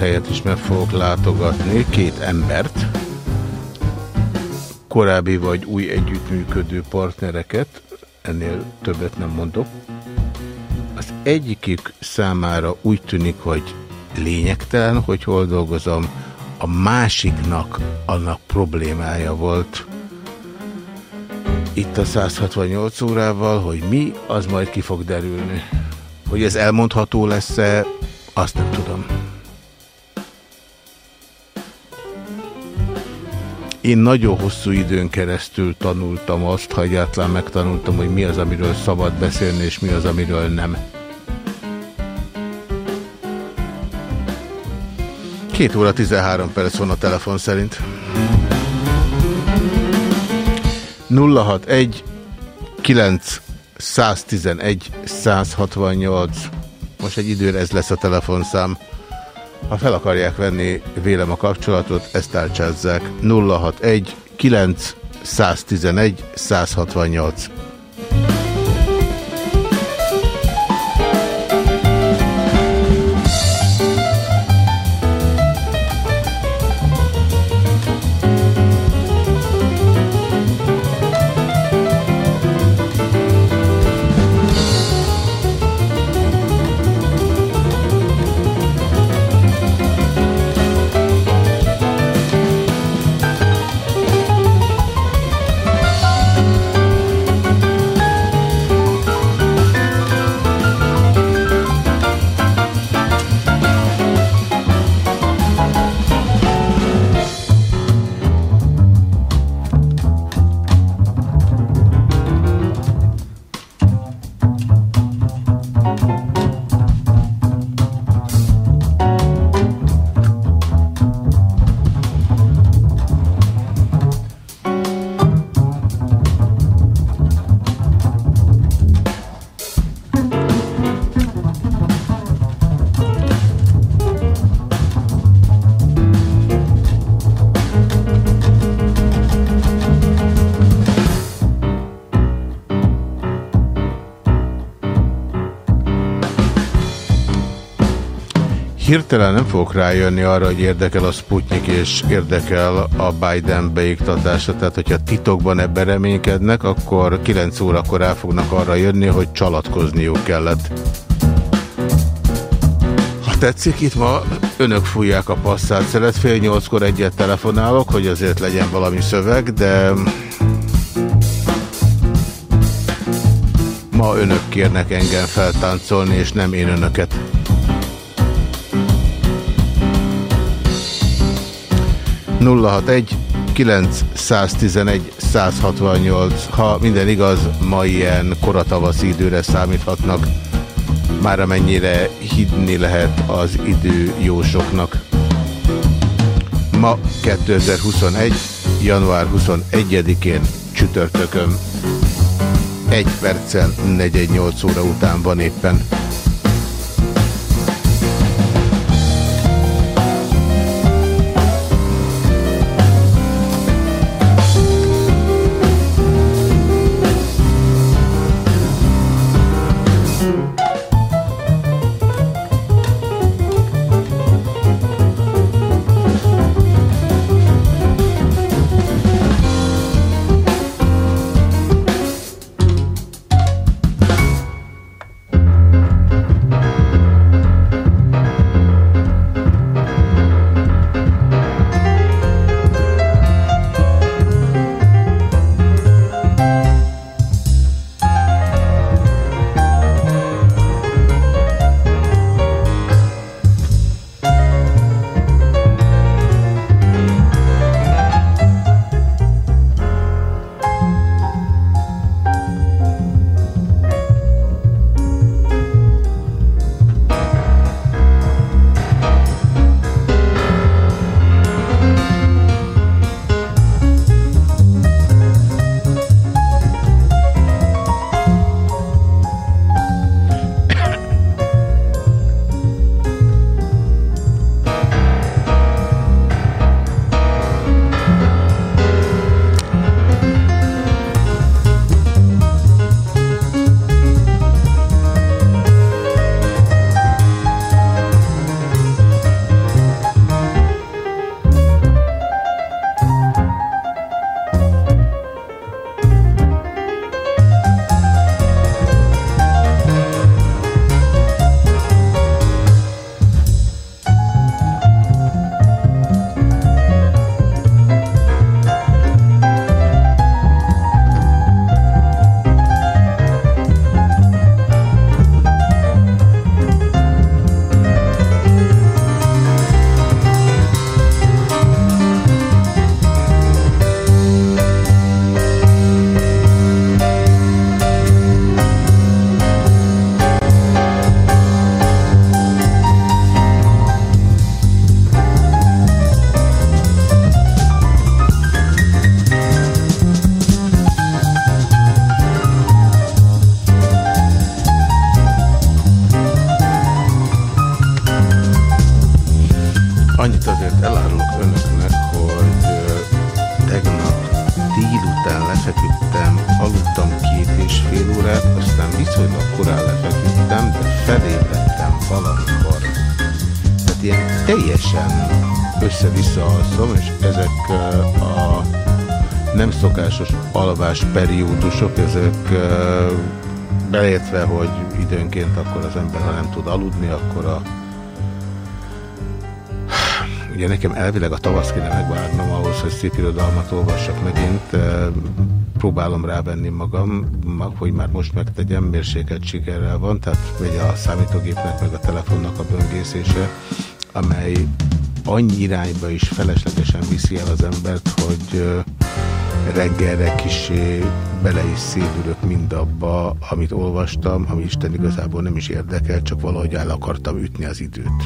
[SPEAKER 1] Helyet is meg fogok látogatni, két embert, korábbi vagy új együttműködő partnereket, ennél többet nem mondok. Az egyikük számára úgy tűnik, hogy lényegtelen, hogy hol dolgozom, a másiknak annak problémája volt itt a 168 órával, hogy mi, az majd ki fog derülni. Hogy ez elmondható lesz-e, azt nem tudom. Én nagyon hosszú időn keresztül tanultam azt, ha egyáltalán megtanultam, hogy mi az, amiről szabad beszélni, és mi az, amiről nem. Két óra 13 perc van a telefon szerint. 061 9 111 168 Most egy időre ez lesz a telefonszám. Ha fel akarják venni vélem a kapcsolatot, ezt tárcsázzák 061 9 111 168. Hirtelen nem fogok rájönni arra, hogy érdekel a Sputnik és érdekel a Biden beiktatása. Tehát, hogyha titokban ebben reménykednek, akkor 9 órakor el fognak arra jönni, hogy csalatkozniuk kellett. Ha tetszik, itt ma önök fújják a passzát szeret. Fél nyolckor egyet telefonálok, hogy azért legyen valami szöveg, de... Ma önök kérnek engem feltáncolni, és nem én önöket. 061 911 168. Ha minden igaz, ma ilyen koratavaszi időre számíthatnak, már amennyire hidni lehet az idő jósoknak. Ma 2021. január 21-én csütörtökön. Egy perccel 48 óra után van éppen. Akkor az ember, ha nem tud aludni, akkor a Ugye nekem elvileg a tavasz kéne megvárnom ahhoz, hogy szép irodalmat olvassak megint. Próbálom rávenni magam, hogy már most megtegyem, mérsékelt sikerrel van, tehát megy a számítógépnek meg a telefonnak a böngészése, amely annyi irányba is feleslegesen viszi el az embert, hogy reggelre kisé bele is szédülök mindabba, amit olvastam, ami Isten igazából nem is érdekel, csak valahogy el akartam ütni az időt.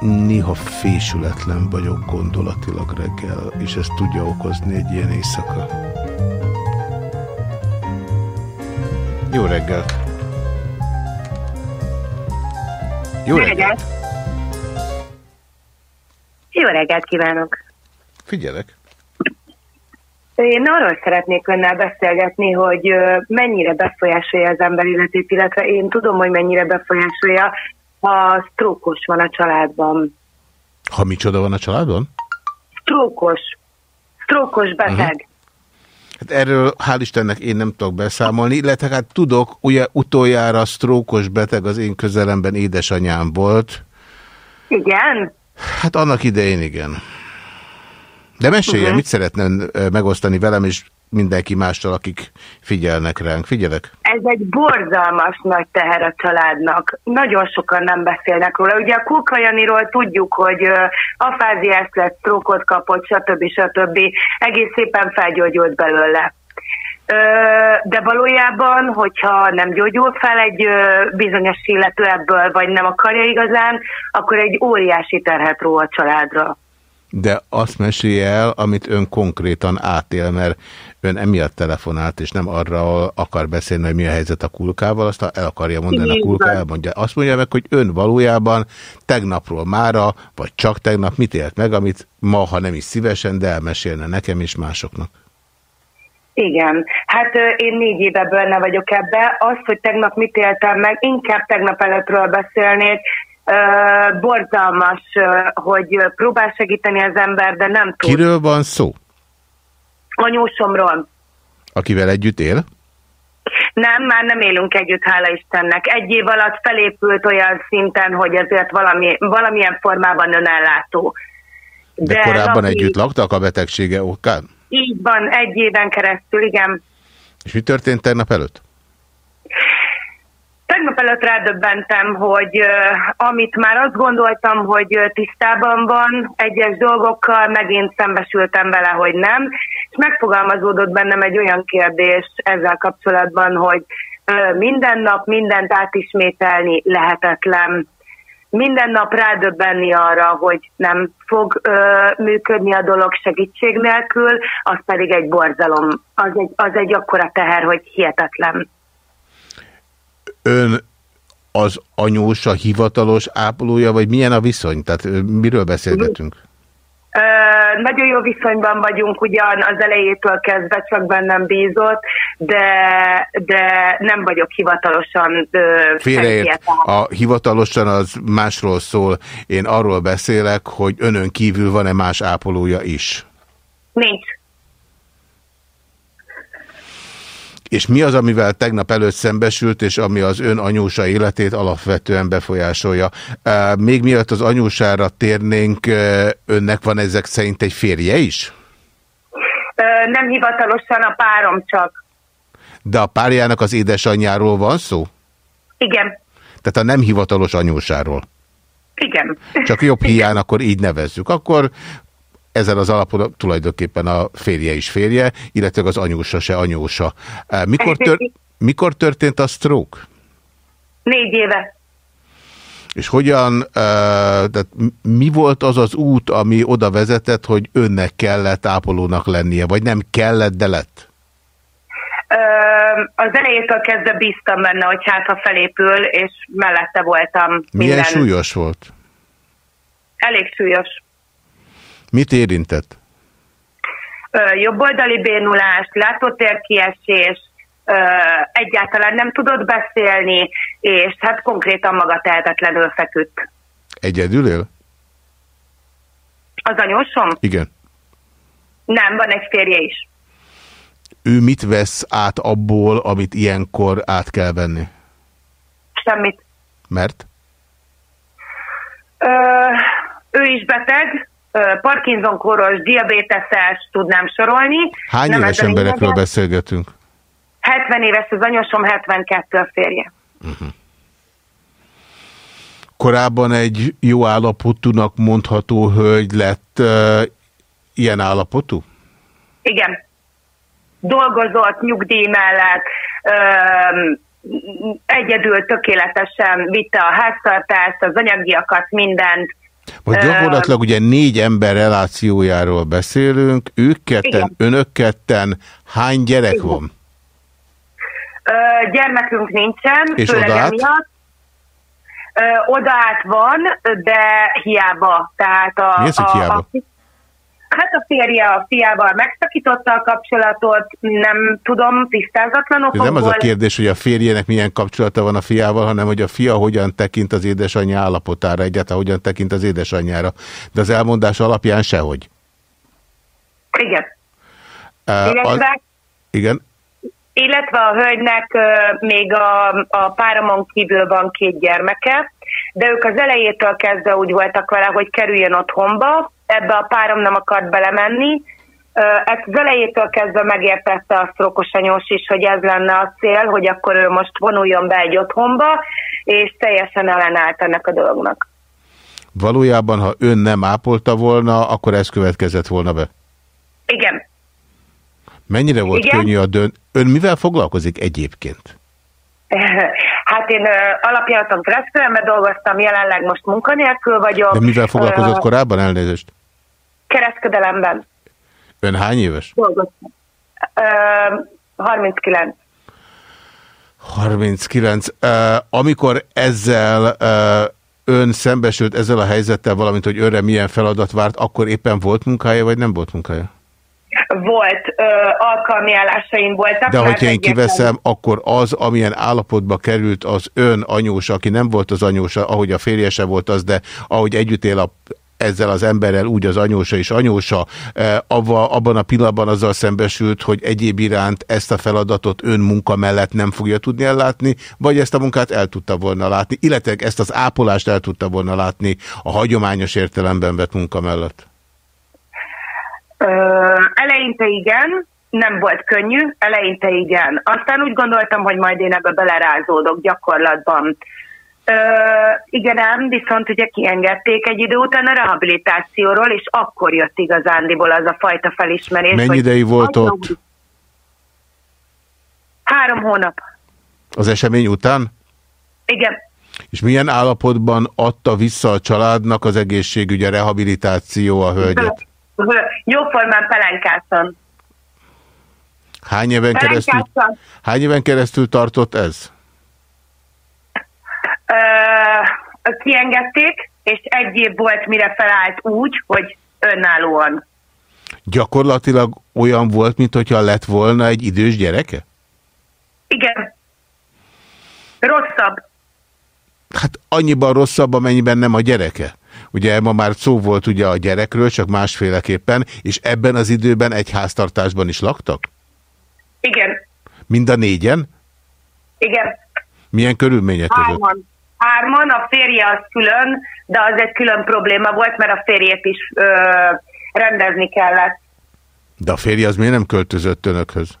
[SPEAKER 1] Néha fésületlen vagyok gondolatilag reggel, és ez tudja okozni egy ilyen éjszaka. Jó reggelt! Jó reggelt!
[SPEAKER 6] Reggelt kívánok!
[SPEAKER 1] Figyelek!
[SPEAKER 6] Én arról szeretnék önnel beszélgetni, hogy mennyire befolyásolja az ember életét, illetve én tudom, hogy mennyire befolyásolja, ha sztrókos van a családban.
[SPEAKER 1] Ha micsoda van a családban?
[SPEAKER 6] Sztrókos. Sztrókos beteg. Uh mhm. -huh.
[SPEAKER 1] Hát erről hál' Istennek én nem tudok beszámolni, illetve hát tudok, ugye utoljára sztrókos beteg az én közelemben édesanyám volt.
[SPEAKER 6] Igen?
[SPEAKER 1] Hát annak idején igen. De meséljen, uh. -huh. mit szeretne megosztani velem, és mindenki mással, akik figyelnek ránk. Figyelek?
[SPEAKER 6] Ez egy borzalmas nagy teher a családnak. Nagyon sokan nem beszélnek róla. Ugye a Kulka Janiról tudjuk, hogy afáziás lett, sztrókot kapott, stb. stb. Egész szépen felgyógyult belőle. De valójában, hogyha nem gyógyul fel egy bizonyos illető ebből, vagy nem akarja igazán, akkor egy óriási terhet ró a családra
[SPEAKER 1] de azt mesélje el, amit ön konkrétan átél, mert ön emiatt telefonált, és nem arra akar beszélni, hogy mi a helyzet a kulkával, azt el akarja mondani a kulka, elmondja. Azt mondja meg, hogy ön valójában tegnapról mára, vagy csak tegnap mit élt meg, amit ma, ha nem is szívesen, de elmesélne nekem és másoknak.
[SPEAKER 6] Igen, hát én négy éve benne vagyok ebbe. Az, hogy tegnap mit éltem meg, inkább tegnap előttről beszélnék, borzalmas, hogy próbál segíteni az ember, de nem tud.
[SPEAKER 1] Kiről van szó?
[SPEAKER 6] Anyósomról.
[SPEAKER 1] Akivel együtt él?
[SPEAKER 6] Nem, már nem élünk együtt, hála Istennek. Egy év alatt felépült olyan szinten, hogy ezért valami, valamilyen formában önellátó.
[SPEAKER 1] De, De korábban napi... együtt laktak a betegsége okán?
[SPEAKER 6] Így van, egy éven keresztül, igen.
[SPEAKER 1] És mi történt tegnap előtt?
[SPEAKER 6] Tegnap előtt rádöbbentem, hogy uh, amit már azt gondoltam, hogy uh, tisztában van egyes dolgokkal, megint szembesültem vele, hogy nem, és megfogalmazódott bennem egy olyan kérdés ezzel kapcsolatban, hogy uh, minden nap mindent átismételni lehetetlen, minden nap rádöbbenni arra, hogy nem fog ö, működni a dolog segítség nélkül, az pedig egy borzalom. Az egy, az egy akkora teher, hogy hihetetlen
[SPEAKER 1] ön az anyósa hivatalos ápolója, vagy milyen a viszony? Tehát miről beszélgetünk?
[SPEAKER 6] Ö, nagyon jó viszonyban vagyunk, ugyan az elejétől kezdve csak bennem bízott, de, de nem vagyok hivatalosan
[SPEAKER 1] Félreért. A hivatalosan az másról szól. Én arról beszélek, hogy önön kívül van-e más ápolója is?
[SPEAKER 6] Nincs.
[SPEAKER 1] És mi az, amivel tegnap előtt szembesült, és ami az ön anyósa életét alapvetően befolyásolja? Még mielőtt az anyósára térnénk, önnek van ezek szerint egy férje is?
[SPEAKER 6] Nem hivatalosan a párom csak.
[SPEAKER 1] De a párjának az édesanyjáról van szó?
[SPEAKER 6] Igen.
[SPEAKER 1] Tehát a nem hivatalos anyósáról?
[SPEAKER 6] Igen.
[SPEAKER 1] Csak jobb hiány, akkor így nevezzük. Akkor ezen az alapon tulajdonképpen a férje is férje, illetve az anyósa se anyósa. Mikor, tör, mikor történt a stroke?
[SPEAKER 6] Négy éve.
[SPEAKER 1] És hogyan, tehát mi volt az az út, ami oda vezetett, hogy önnek kellett ápolónak lennie, vagy nem kellett, de lett?
[SPEAKER 6] Az elejétől kezdve bíztam benne, hogy hát ha felépül, és mellette voltam. Minden.
[SPEAKER 1] Milyen súlyos volt?
[SPEAKER 6] Elég súlyos.
[SPEAKER 1] Mit érintett?
[SPEAKER 6] Jobboldali bénulást, látótérkiesés, egyáltalán nem tudott beszélni, és hát konkrétan maga tehetetlenül feküdt.
[SPEAKER 1] Egyedül él?
[SPEAKER 6] Az anyósom?
[SPEAKER 1] Igen.
[SPEAKER 6] Nem, van egy férje is.
[SPEAKER 1] Ő mit vesz át abból, amit ilyenkor át kell venni?
[SPEAKER 6] Semmit.
[SPEAKER 1] Mert?
[SPEAKER 6] Ö, ő is beteg, Parkinson-koros, diabéteses tudnám sorolni.
[SPEAKER 1] Hány Nem éves emberekről beszélgetünk?
[SPEAKER 6] 70 éves az anyósom, 72 a férje. Uh -huh.
[SPEAKER 1] Korábban egy jó állapotúnak mondható hölgy lett uh, ilyen állapotú?
[SPEAKER 6] Igen. Dolgozott nyugdíj mellett, uh, egyedül tökéletesen vitte a háztartást, az anyagiakat, mindent,
[SPEAKER 1] vagy gyakorlatilag ugye négy ember relációjáról beszélünk, ők ketten, Igen. önök ketten, hány gyerek Igen. van?
[SPEAKER 6] Ö, gyermekünk nincsen,
[SPEAKER 1] És főleg odaát? emiatt.
[SPEAKER 6] Ö, odaát van, de hiába. Tehát a,
[SPEAKER 1] Mi ez, hogy hiába? A,
[SPEAKER 6] Hát a férje a fiával megszakította a kapcsolatot, nem tudom, tisztázatlan okokból.
[SPEAKER 1] Nem az a kérdés, hogy a férjének milyen kapcsolata van a fiával, hanem hogy a fia hogyan tekint az édesanyja állapotára, egyáltalán hogyan tekint az édesanyjára. De az elmondás alapján sehogy.
[SPEAKER 6] Igen.
[SPEAKER 1] Uh,
[SPEAKER 6] illetve,
[SPEAKER 1] az, igen.
[SPEAKER 6] Illetve a hölgynek uh, még a, a páramon kívül van két gyermeke, de ők az elejétől kezdve úgy voltak vele, hogy kerüljön otthonba, ebbe a párom nem akart belemenni. Ezt az elejétől kezdve megértette a szrókosanyós is, hogy ez lenne a cél, hogy akkor ő most vonuljon be egy otthonba, és teljesen ellenállt ennek a dolognak.
[SPEAKER 1] Valójában, ha ön nem ápolta volna, akkor ez következett volna be?
[SPEAKER 6] Igen.
[SPEAKER 1] Mennyire volt Igen? könnyű a dönt? Ön mivel foglalkozik egyébként?
[SPEAKER 6] Hát én alapjáraton kereskedelemben dolgoztam, jelenleg most munkanélkül vagyok.
[SPEAKER 1] De mivel foglalkozott uh, korábban elnézést?
[SPEAKER 6] Kereskedelemben.
[SPEAKER 1] Ön hány éves?
[SPEAKER 6] Dolgoztam. Uh, 39.
[SPEAKER 1] 39. Uh, amikor ezzel uh, ön szembesült ezzel a helyzettel, valamint hogy önre milyen feladat várt, akkor éppen volt munkája, vagy nem volt munkája?
[SPEAKER 6] volt, ö, alkalmi állásaim voltak.
[SPEAKER 1] De hogyha én kiveszem, akkor az, amilyen állapotba került az ön anyósa, aki nem volt az anyósa, ahogy a férje se volt az, de ahogy együtt él a ezzel az emberrel úgy az anyósa és anyósa, abba, abban a pillanatban azzal szembesült, hogy egyéb iránt ezt a feladatot ön munka mellett nem fogja tudni ellátni, vagy ezt a munkát el tudta volna látni, illetve ezt az ápolást el tudta volna látni a hagyományos értelemben vett munka mellett?
[SPEAKER 6] Ö, eleinte igen, nem volt könnyű, eleinte igen. Aztán úgy gondoltam, hogy majd én ebbe belerázódok gyakorlatban. Ö, igen ám, viszont ugye kiengedték egy idő után a rehabilitációról, és akkor jött igazándiból az a fajta felismerés.
[SPEAKER 1] Mennyi ideig volt ott?
[SPEAKER 6] Három hónap.
[SPEAKER 1] Az esemény után?
[SPEAKER 6] Igen.
[SPEAKER 1] És milyen állapotban adta vissza a családnak az egészségügy, a rehabilitáció a hölgyet?
[SPEAKER 6] Jóformán pelenkásson.
[SPEAKER 1] Hány éven, keresztül, hány éven keresztül tartott ez?
[SPEAKER 6] Ö, kiengedték, és egy év volt, mire felállt úgy, hogy önállóan.
[SPEAKER 1] Gyakorlatilag olyan volt, mint hogyha lett volna egy idős gyereke?
[SPEAKER 6] Igen. Rosszabb.
[SPEAKER 1] Hát annyiban rosszabb, amennyiben nem a gyereke. Ugye ma már szó volt ugye a gyerekről, csak másféleképpen, és ebben az időben egy háztartásban is laktak?
[SPEAKER 6] Igen.
[SPEAKER 1] Mind a négyen?
[SPEAKER 6] Igen.
[SPEAKER 1] Milyen körülmények között?
[SPEAKER 6] Hárman. Hárman, a férje az külön, de az egy külön probléma volt, mert a férjét is ö, rendezni kellett.
[SPEAKER 1] De a férje az miért nem költözött önökhöz?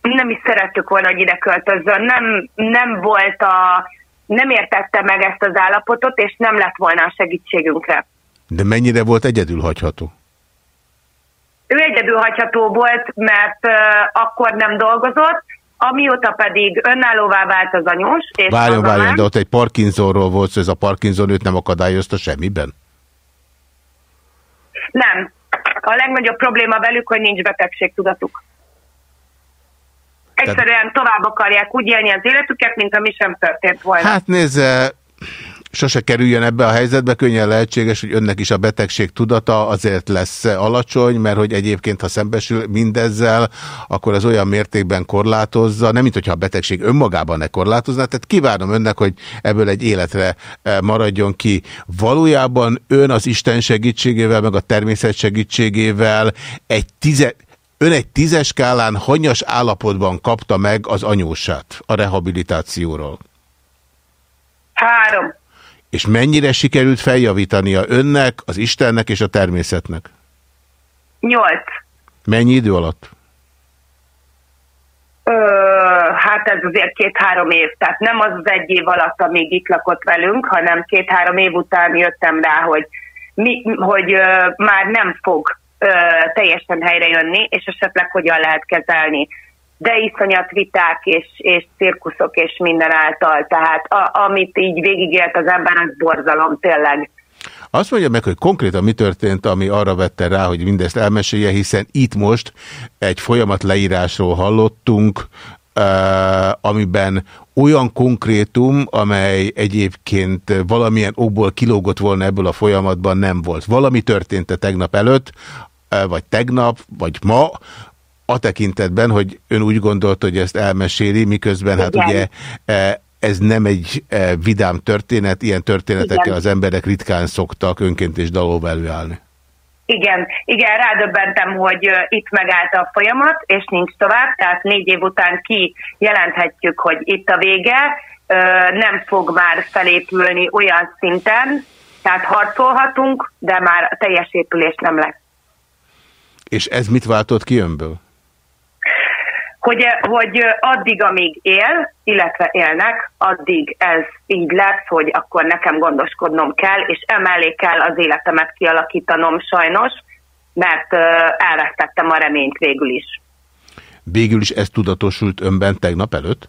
[SPEAKER 6] Nem is szerettük volna, hogy ide költözzön. Nem, nem volt a nem értette meg ezt az állapotot, és nem lett volna a segítségünkre.
[SPEAKER 1] De mennyire volt egyedül hagyható?
[SPEAKER 6] Ő egyedül hagyható volt, mert uh, akkor nem dolgozott, amióta pedig önállóvá vált az anyós.
[SPEAKER 1] És várjon, várjon, már... de ott egy Parkinsonról volt szó, ez a Parkinson őt nem akadályozta semmiben?
[SPEAKER 6] Nem. A legnagyobb probléma velük, hogy nincs betegségtudatuk. Egyszerűen tovább akarják úgy élni az életüket, mint ami sem történt volna.
[SPEAKER 1] Hát nézze, sose kerüljön ebbe a helyzetbe, könnyen lehetséges, hogy önnek is a betegség tudata azért lesz alacsony, mert hogy egyébként, ha szembesül mindezzel, akkor az olyan mértékben korlátozza, nem mint hogyha a betegség önmagában ne korlátozna, tehát kívánom önnek, hogy ebből egy életre eh, maradjon ki. Valójában ön az Isten segítségével, meg a természet segítségével egy tize Ön egy tízes skálán hanyas állapotban kapta meg az anyósát a rehabilitációról?
[SPEAKER 6] Három.
[SPEAKER 1] És mennyire sikerült feljavítania önnek, az Istennek és a természetnek?
[SPEAKER 6] Nyolc.
[SPEAKER 1] Mennyi idő alatt?
[SPEAKER 6] Ö, hát ez azért két-három év, tehát nem az az egy év alatt, amíg itt lakott velünk, hanem két-három év után jöttem rá, hogy, mi, hogy ö, már nem fog ö, teljesen jönni, és esetleg hogyan lehet kezelni. De iszonyat viták és, és cirkuszok és minden által, tehát a, amit így végigélt az ember, az borzalom tényleg.
[SPEAKER 1] Azt mondja meg, hogy konkrétan mi történt, ami arra vette rá, hogy mindezt elmesélje, hiszen itt most egy folyamat leírásról hallottunk, amiben olyan konkrétum, amely egyébként valamilyen okból kilógott volna ebből a folyamatban nem volt. Valami történt -e tegnap előtt, vagy tegnap, vagy ma, a tekintetben, hogy ön úgy gondolta, hogy ezt elmeséli, miközben hát Igen. hát ugye ez nem egy vidám történet, ilyen történetekkel Igen. az emberek ritkán szoktak önként és dalóval előállni.
[SPEAKER 6] Igen, igen, rádöbbentem, hogy itt megállt a folyamat, és nincs tovább, tehát négy év után ki jelenthetjük, hogy itt a vége, nem fog már felépülni olyan szinten, tehát harcolhatunk, de már teljes épülés nem lesz.
[SPEAKER 1] És ez mit váltott ki önből?
[SPEAKER 6] Hogy, hogy addig, amíg él, illetve élnek, addig ez így lesz, hogy akkor nekem gondoskodnom kell, és emellé kell az életemet kialakítanom sajnos, mert elvesztettem a reményt végül is.
[SPEAKER 1] Végül is ez tudatosult önben tegnap előtt?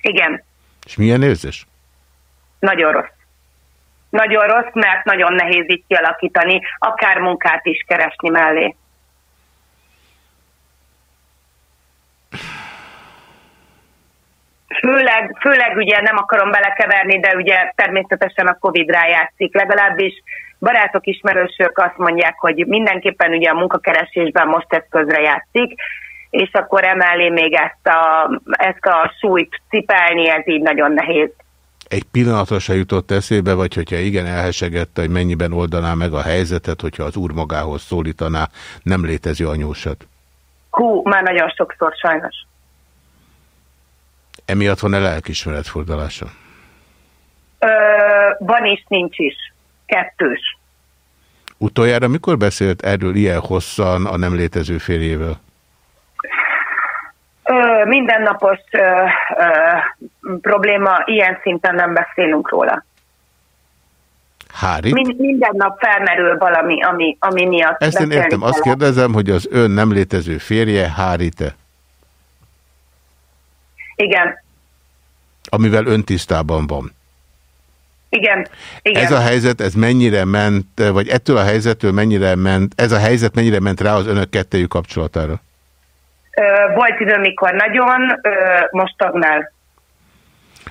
[SPEAKER 6] Igen.
[SPEAKER 1] És milyen érzés?
[SPEAKER 6] Nagyon rossz. Nagyon rossz, mert nagyon nehéz így kialakítani, akár munkát is keresni mellé. Főleg, főleg ugye nem akarom belekeverni, de ugye természetesen a Covid rájátszik. Legalábbis barátok, ismerősök azt mondják, hogy mindenképpen ugye a munkakeresésben most ez közre játszik, és akkor emellé még ezt a, ezt a súlyt cipelni, ez így nagyon nehéz.
[SPEAKER 1] Egy pillanatra se jutott eszébe, vagy hogyha igen, elhesegette, hogy mennyiben oldaná meg a helyzetet, hogyha az úr magához szólítaná nem létező anyósat?
[SPEAKER 6] Hú, már nagyon sokszor sajnos.
[SPEAKER 1] Emiatt van-e lelkismeretfordulása?
[SPEAKER 6] Van is, nincs is. Kettős.
[SPEAKER 1] Utoljára mikor beszélt erről ilyen hosszan a nem létező férjével?
[SPEAKER 6] Ö, mindennapos ö, ö, probléma, ilyen szinten nem beszélünk róla.
[SPEAKER 1] Hárít?
[SPEAKER 6] Mind, minden nap felmerül valami, ami, ami miatt
[SPEAKER 1] Ezt én értem. Azt kérdezem, hogy az ön nem létező férje hárít-e?
[SPEAKER 6] Igen.
[SPEAKER 1] Amivel ön tisztában van.
[SPEAKER 6] Igen, igen.
[SPEAKER 1] Ez a helyzet, ez mennyire ment, vagy ettől a helyzettől mennyire ment, ez a helyzet mennyire ment rá az önök kettejű kapcsolatára?
[SPEAKER 6] Volt idő, mikor nagyon, most tagnál.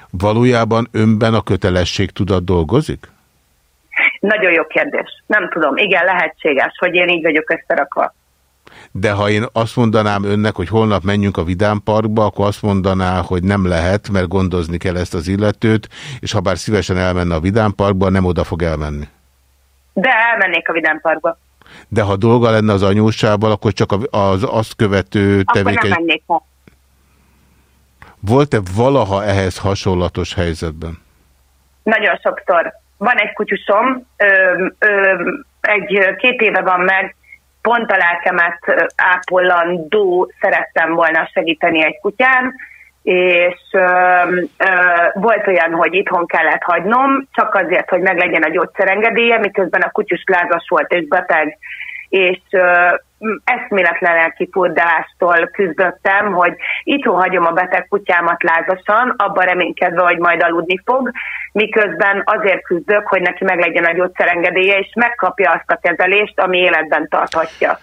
[SPEAKER 1] Valójában önben a kötelesség tudat dolgozik?
[SPEAKER 6] Nagyon jó kérdés. Nem tudom. Igen, lehetséges, hogy én így vagyok összerakva
[SPEAKER 1] de ha én azt mondanám önnek, hogy holnap menjünk a Vidám Parkba, akkor azt mondaná, hogy nem lehet, mert gondozni kell ezt az illetőt, és ha bár szívesen elmenne a Vidám Parkba, nem oda fog elmenni.
[SPEAKER 6] De elmennék a Vidám Parkba.
[SPEAKER 1] De ha dolga lenne az anyósával, akkor csak az azt követő tevékeny... Akkor
[SPEAKER 6] nem mennék
[SPEAKER 1] Volt-e valaha ehhez hasonlatos helyzetben?
[SPEAKER 6] Nagyon sokszor. Van egy kutyusom, ö, ö, egy két éve van meg, pont a lelkemet ápolandó szerettem volna segíteni egy kutyán, és ö, ö, volt olyan, hogy itthon kellett hagynom, csak azért, hogy meglegyen a gyógyszerengedélye, miközben a kutyus lázas volt és beteg, és eszméletlen elkifurdalástól küzdöttem, hogy itthon hagyom a beteg kutyámat lázasan, abban reménykedve, hogy majd aludni fog, miközben azért küzdök, hogy neki meglegyen a gyógyszerengedélye, és megkapja azt a kezelést, ami életben tarthatja.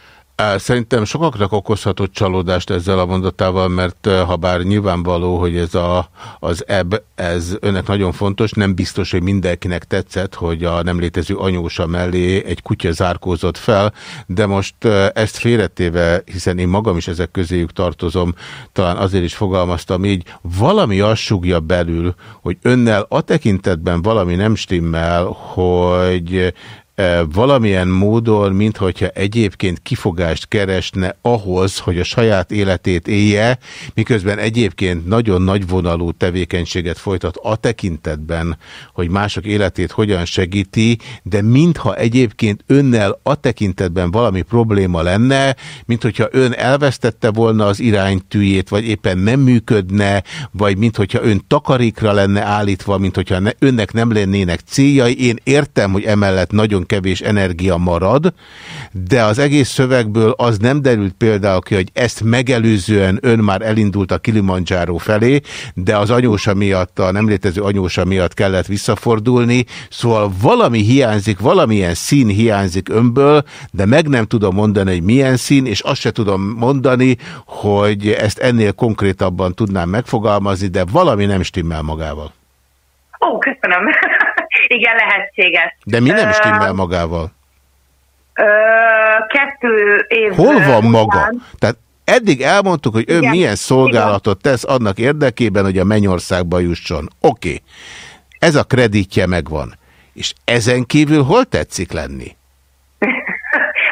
[SPEAKER 1] Szerintem sokaknak okozhatott csalódást ezzel a mondatával, mert ha bár nyilvánvaló, hogy ez a, az ebb, ez önnek nagyon fontos, nem biztos, hogy mindenkinek tetszett, hogy a nem létező anyósa mellé egy kutya zárkózott fel, de most ezt félretéve, hiszen én magam is ezek közéjük tartozom, talán azért is fogalmaztam így, valami azt sugja belül, hogy önnel a tekintetben valami nem stimmel, hogy valamilyen módon, minthogyha egyébként kifogást keresne ahhoz, hogy a saját életét élje, miközben egyébként nagyon nagy vonalú tevékenységet folytat a tekintetben, hogy mások életét hogyan segíti, de mintha egyébként önnel a tekintetben valami probléma lenne, mint hogyha ön elvesztette volna az iránytűjét, vagy éppen nem működne, vagy mint hogyha ön takarékra lenne állítva, mint hogyha ne, önnek nem lennének céljai. Én értem, hogy emellett nagyon kevés energia marad, de az egész szövegből az nem derült például ki, hogy ezt megelőzően ön már elindult a Kilimanjaro felé, de az anyósa miatt, a nem létező anyósa miatt kellett visszafordulni, szóval valami hiányzik, valamilyen szín hiányzik önből, de meg nem tudom mondani, hogy milyen szín, és azt se tudom mondani, hogy ezt ennél konkrétabban tudnám megfogalmazni, de valami nem stimmel magával.
[SPEAKER 6] Ó, köszönöm. Igen, lehetséges.
[SPEAKER 1] De mi nem stimmel magával?
[SPEAKER 6] Ö, kettő év
[SPEAKER 1] Hol van
[SPEAKER 6] után,
[SPEAKER 1] maga? Tehát eddig elmondtuk, hogy ön
[SPEAKER 6] Igen.
[SPEAKER 1] milyen szolgálatot tesz annak érdekében, hogy a mennyországba jusson. Oké, okay. ez a kreditje megvan. És ezen kívül hol tetszik lenni?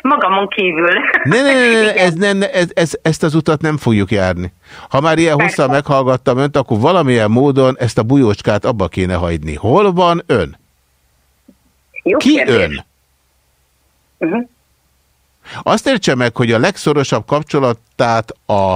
[SPEAKER 6] Magamon kívül.
[SPEAKER 1] Ne, ne, ne, ne ez, ne, ne ez, ez, ezt az utat nem fogjuk járni. Ha már ilyen
[SPEAKER 6] Persze.
[SPEAKER 1] hosszan meghallgattam önt, akkor valamilyen módon ezt a bujócskát abba kéne hagyni. Hol van ön?
[SPEAKER 6] Jó
[SPEAKER 1] Ki
[SPEAKER 6] kérdés.
[SPEAKER 1] ön?
[SPEAKER 6] Uh-huh.
[SPEAKER 1] Azt értse meg, hogy a legszorosabb kapcsolatát a,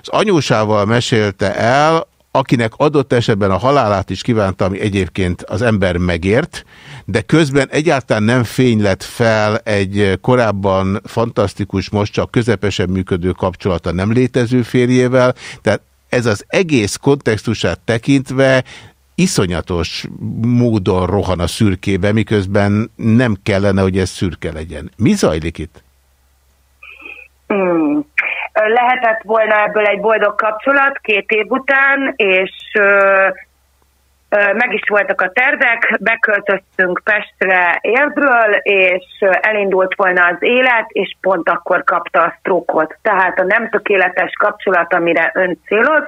[SPEAKER 1] az anyósával mesélte el, akinek adott esetben a halálát is kívánta, ami egyébként az ember megért, de közben egyáltalán nem fény lett fel egy korábban fantasztikus, most csak közepesen működő kapcsolata nem létező férjével, tehát ez az egész kontextusát tekintve iszonyatos módon rohan a szürkébe, miközben nem kellene, hogy ez szürke legyen. Mi zajlik itt?
[SPEAKER 6] Ö, Lehetett volna ebből egy boldog kapcsolat két év után, és ö, ö, meg is voltak a tervek, beköltöztünk Pestre Érdről, és elindult volna az élet, és pont akkor kapta a sztrókot. Tehát a nem tökéletes kapcsolat, amire ön céloz,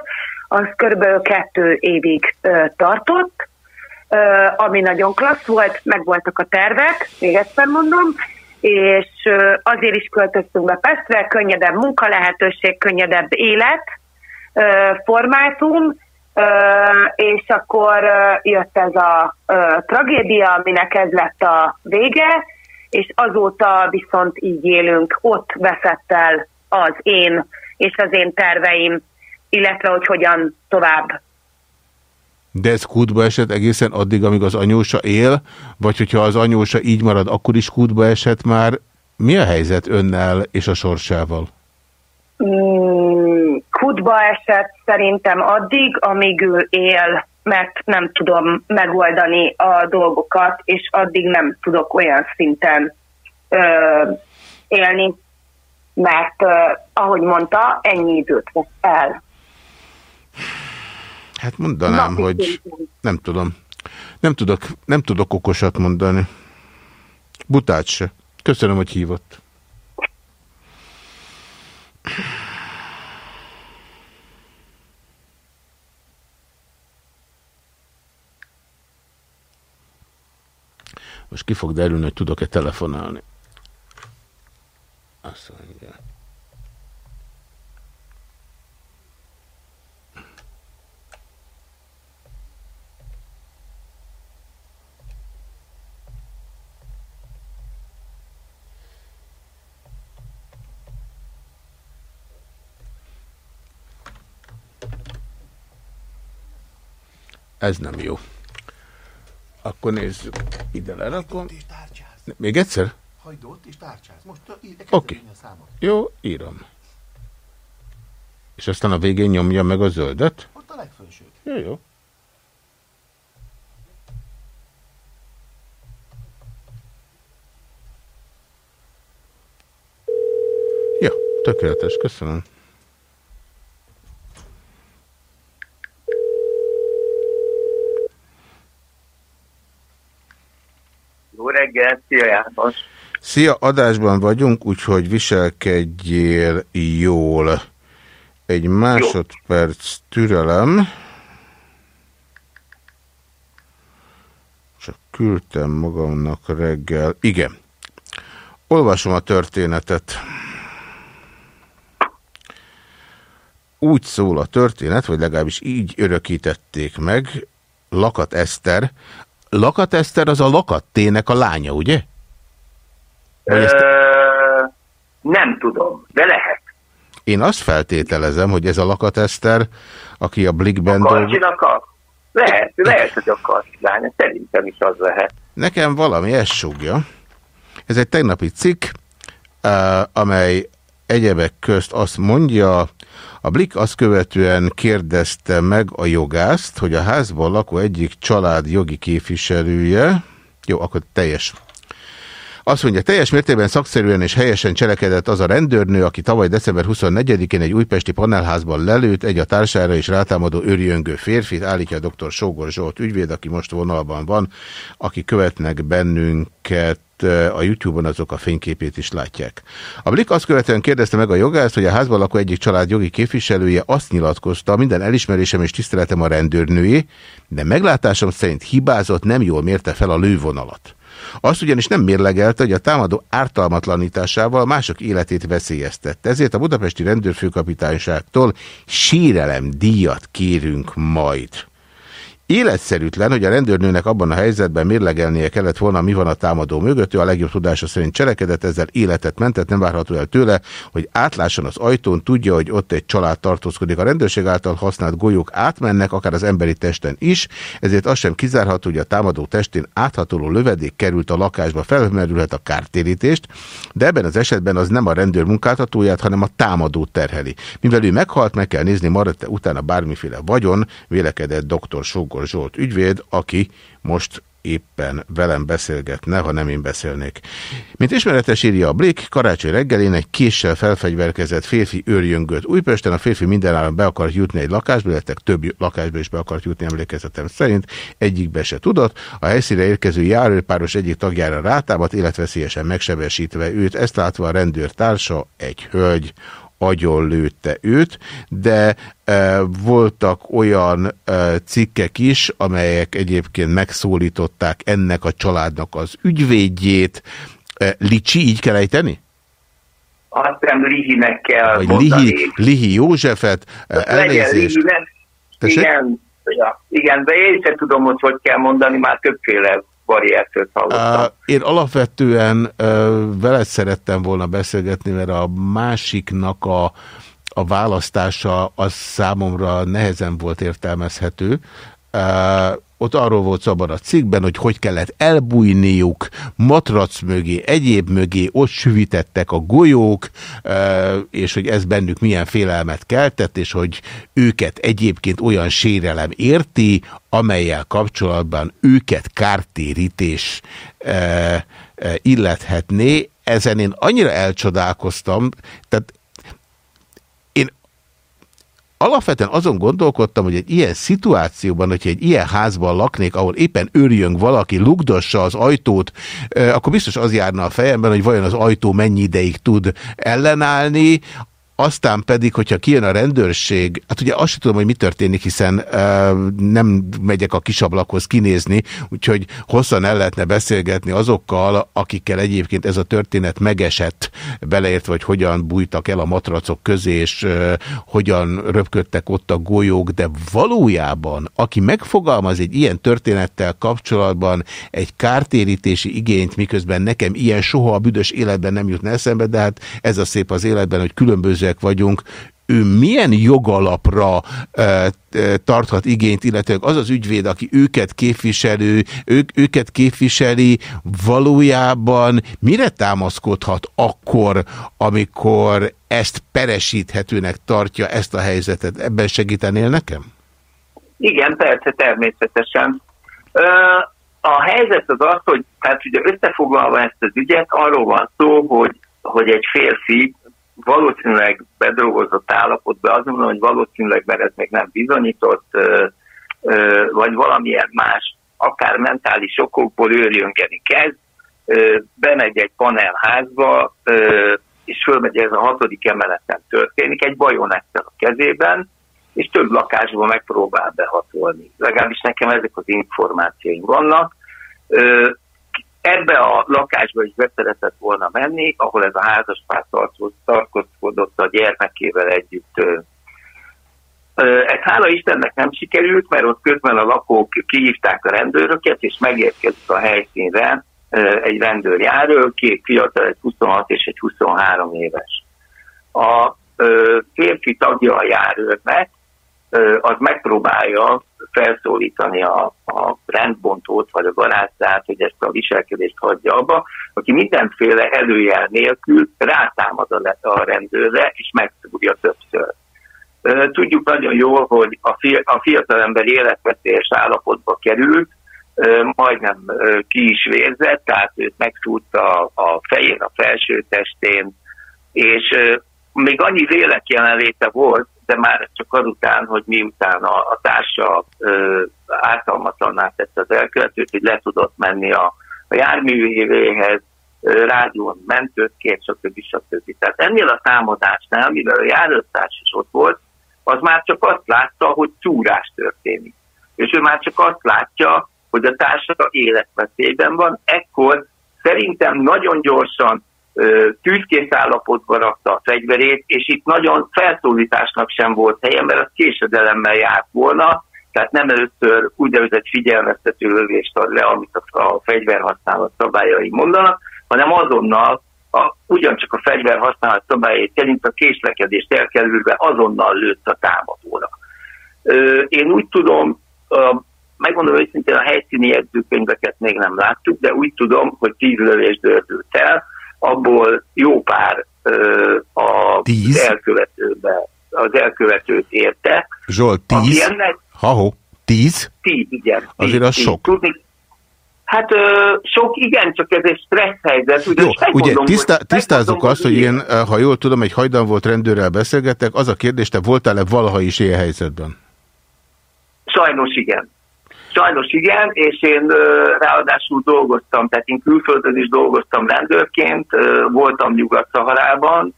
[SPEAKER 6] az körülbelül kettő évig tartott, ami nagyon klassz volt, meg voltak a tervek, még egyszer mondom, és azért is költöztünk be Pestre, könnyedebb munkalehetőség, könnyedebb élet, formátum, és akkor jött ez a tragédia, aminek ez lett a vége, és azóta viszont így élünk, ott veszett el az én és az én terveim, illetve hogy hogyan tovább.
[SPEAKER 1] De ez kútba esett egészen addig, amíg az anyósa él, vagy hogyha az anyósa így marad, akkor is kútba esett már. Mi a helyzet önnel és a sorsával?
[SPEAKER 6] Mm, kutba esett szerintem addig, amíg ő él, mert nem tudom megoldani a dolgokat, és addig nem tudok olyan szinten ö, élni, mert ö, ahogy mondta, ennyi időt vesz el.
[SPEAKER 1] Hát mondanám,
[SPEAKER 6] Napi
[SPEAKER 1] hogy nem tudom. Nem tudok, nem tudok okosat mondani. Butát se. Köszönöm, hogy hívott. Most ki fog derülni, hogy tudok-e telefonálni. Azt mondja. Ez nem jó. Akkor nézzük. Ide lerakom. Még egyszer?
[SPEAKER 7] Hajdott és tárcsáz. Most
[SPEAKER 1] Oké.
[SPEAKER 7] okay. a számot.
[SPEAKER 1] Jó, írom. És aztán a végén nyomja meg a zöldet?
[SPEAKER 7] Ott a legfelső.
[SPEAKER 1] Jó, jó. Ja, tökéletes, köszönöm.
[SPEAKER 8] Jó reggelt, szia János!
[SPEAKER 1] Szia, adásban vagyunk, úgyhogy viselkedjél jól. Egy másodperc türelem. Csak küldtem magamnak reggel. Igen. Olvasom a történetet. Úgy szól a történet, vagy legalábbis így örökítették meg, Lakat Eszter. Lakat Eszter az a Lakattének a lánya, ugye? Ezt-
[SPEAKER 8] Ö, nem tudom, de lehet.
[SPEAKER 1] Én azt feltételezem, hogy ez a Lakat Eszter, aki a Blickben dolgozik.
[SPEAKER 8] Lehet, lehet, hogy a karcsi lánya. Szerintem is az lehet.
[SPEAKER 1] Nekem valami ezt sugja. Ez egy tegnapi cikk, uh, amely egyebek közt azt mondja, a Blik azt követően kérdezte meg a jogászt, hogy a házban lakó egyik család jogi képviselője, jó, akkor teljes azt mondja, teljes mértékben szakszerűen és helyesen cselekedett az a rendőrnő, aki tavaly december 24-én egy újpesti panelházban lelőtt egy a társára és rátámadó őrjöngő férfit, állítja a dr. Sógor Zsolt ügyvéd, aki most vonalban van, aki követnek bennünket a YouTube-on azok a fényképét is látják. A Blik azt követően kérdezte meg a jogást, hogy a házban lakó egyik család jogi képviselője azt nyilatkozta, minden elismerésem és tiszteletem a rendőrnői, de meglátásom szerint hibázott, nem jól mérte fel a lővonalat. Azt ugyanis nem mérlegelte, hogy a támadó ártalmatlanításával mások életét veszélyeztette. Ezért a budapesti rendőrfőkapitányságtól sírelem díjat kérünk majd. Életszerűtlen, hogy a rendőrnőnek abban a helyzetben mérlegelnie kellett volna, mi van a támadó mögött, ő a legjobb tudása szerint cselekedett, ezzel életet mentett, nem várható el tőle, hogy átlásson az ajtón, tudja, hogy ott egy család tartózkodik. A rendőrség által használt golyók átmennek, akár az emberi testen is, ezért az sem kizárható, hogy a támadó testén áthatoló lövedék került a lakásba, felmerülhet a kártérítést, de ebben az esetben az nem a rendőr munkáltatóját, hanem a támadó terheli. Mivel ő meghalt, meg kell nézni, maradt -e utána bármiféle vagyon, vélekedett dr. Sógor Zsolt ügyvéd, aki most éppen velem beszélgetne, ha nem én beszélnék. Mint ismeretes írja a Blik, karácsony reggelén egy késsel felfegyverkezett férfi őrjöngött Újpesten, a férfi mindenáron be akart jutni egy lakásba, illetve több lakásba is be akart jutni emlékezetem szerint, egyikbe se tudott, a helyszínre érkező járőpáros egyik tagjára rátámadt, életveszélyesen megsebesítve őt, ezt látva a rendőr társa, egy hölgy, agyon lőtte őt, de e, voltak olyan e, cikkek is, amelyek egyébként megszólították ennek a családnak az ügyvédjét. E, Licsi, így kell ejteni?
[SPEAKER 8] Azt nem Lihinek kell
[SPEAKER 1] Vagy
[SPEAKER 8] mondani.
[SPEAKER 1] Lihi, Lihi Józsefet, e, elnézést.
[SPEAKER 8] Igen, ja, igen, de én sem tudom, hogy hogy kell mondani, már többféle variációt hallottam.
[SPEAKER 1] Én alapvetően veled szerettem volna beszélgetni, mert a másiknak a, a választása az számomra nehezen volt értelmezhető. Ott arról volt szabad a cikkben, hogy hogy kellett elbújniuk, matrac mögé, egyéb mögé, ott süvítettek a golyók, és hogy ez bennük milyen félelmet keltett, és hogy őket egyébként olyan sérelem érti, amelyel kapcsolatban őket kártérítés illethetné. Ezen én annyira elcsodálkoztam, tehát alapvetően azon gondolkodtam, hogy egy ilyen szituációban, hogyha egy ilyen házban laknék, ahol éppen őrjön valaki, lugdossa az ajtót, akkor biztos az járna a fejemben, hogy vajon az ajtó mennyi ideig tud ellenállni, aztán pedig, hogyha kijön a rendőrség, hát ugye azt sem tudom, hogy mi történik, hiszen uh, nem megyek a kisablakhoz kinézni, úgyhogy hosszan el lehetne beszélgetni azokkal, akikkel egyébként ez a történet megesett, beleértve, hogy hogyan bújtak el a matracok közé, és uh, hogyan röpködtek ott a golyók, de valójában, aki megfogalmaz egy ilyen történettel kapcsolatban egy kártérítési igényt, miközben nekem ilyen soha a büdös életben nem jutna eszembe, de hát ez a szép az életben, hogy különböző felelősek vagyunk, ő milyen jogalapra e, e, tarthat igényt, illetve az az ügyvéd, aki őket képviselő, ők, őket képviseli, valójában mire támaszkodhat akkor, amikor ezt peresíthetőnek tartja ezt a helyzetet? Ebben segítenél nekem?
[SPEAKER 8] Igen, persze, természetesen. A helyzet az az, hogy hát ugye összefoglalva ezt az ügyet, arról van szó, hogy, hogy egy férfi valószínűleg bedolgozott állapotban, azt mondom, hogy valószínűleg, mert ez még nem bizonyított, vagy valamilyen más, akár mentális okokból őrjöngeni kezd, bemegy egy panelházba, és fölmegy ez a hatodik emeleten történik, egy bajonettel a kezében, és több lakásba megpróbál behatolni. Legalábbis nekem ezek az információim vannak. Ebbe a lakásba is beszeretett volna menni, ahol ez a házaspár tartózkodott a gyermekével együtt. Ez hála Istennek nem sikerült, mert ott közben a lakók kihívták a rendőröket, és megérkezett a helyszínre egy rendőrjárő, két fiatal, egy 26 és egy 23 éves. A férfi tagja a járőrnek az megpróbálja felszólítani a, a rendbontót, vagy a garázdát, hogy ezt a viselkedést hagyja abba, aki mindenféle előjel nélkül rátámad a, a rendőrre, és megszúrja többször. Tudjuk nagyon jól, hogy a fiatalember életveszélyes állapotba került, majdnem ki is vérzett, tehát őt megszúrta a fején, a felső testén, és még annyi lélek jelenléte volt, de már csak azután, hogy miután a, a társa ártalmatlanná tette az elkövetőt, hogy le tudott menni a, a járművéhez, rádión mentőt kért, stb. stb. Tehát ennél a támadásnál, mivel a járőrtárs is ott volt, az már csak azt látta, hogy csúrás történik. És ő már csak azt látja, hogy a társa életveszélyben van, ekkor szerintem nagyon gyorsan tűzkész állapotba rakta a fegyverét, és itt nagyon felszólításnak sem volt helye, mert az késedelemmel járt volna, tehát nem először úgynevezett figyelmeztető lövést ad le, amit a fegyverhasználat szabályai mondanak, hanem azonnal a, ugyancsak a fegyverhasználat szabályai szerint a késlekedést elkerülve azonnal lőtt a támadóra. Én úgy tudom, megmondom őszintén, a helyszíni jegyzőkönyveket még nem láttuk, de úgy tudom, hogy tíz lövés dördült el, abból jó pár a tíz? elkövetőbe, az elkövetőt érte.
[SPEAKER 1] Zsolt, tíz? Ennek, Ha-ho, tíz?
[SPEAKER 8] Tíz, igen. Tíz,
[SPEAKER 1] Azért az tíz. sok. Tudni,
[SPEAKER 8] Hát ö, sok, igen, csak ez egy stressz helyzet.
[SPEAKER 1] Ugye, Jó, ugye mondom, tisztá, tisztázzuk hogy azt, hogy én, ha jól tudom, egy hajdan volt rendőrrel beszélgetek, az a kérdés, te voltál-e valaha is ilyen helyzetben?
[SPEAKER 8] Sajnos igen. Sajnos igen, és én ráadásul dolgoztam, tehát én külföldön is dolgoztam rendőrként, voltam Nyugat-Szaharában,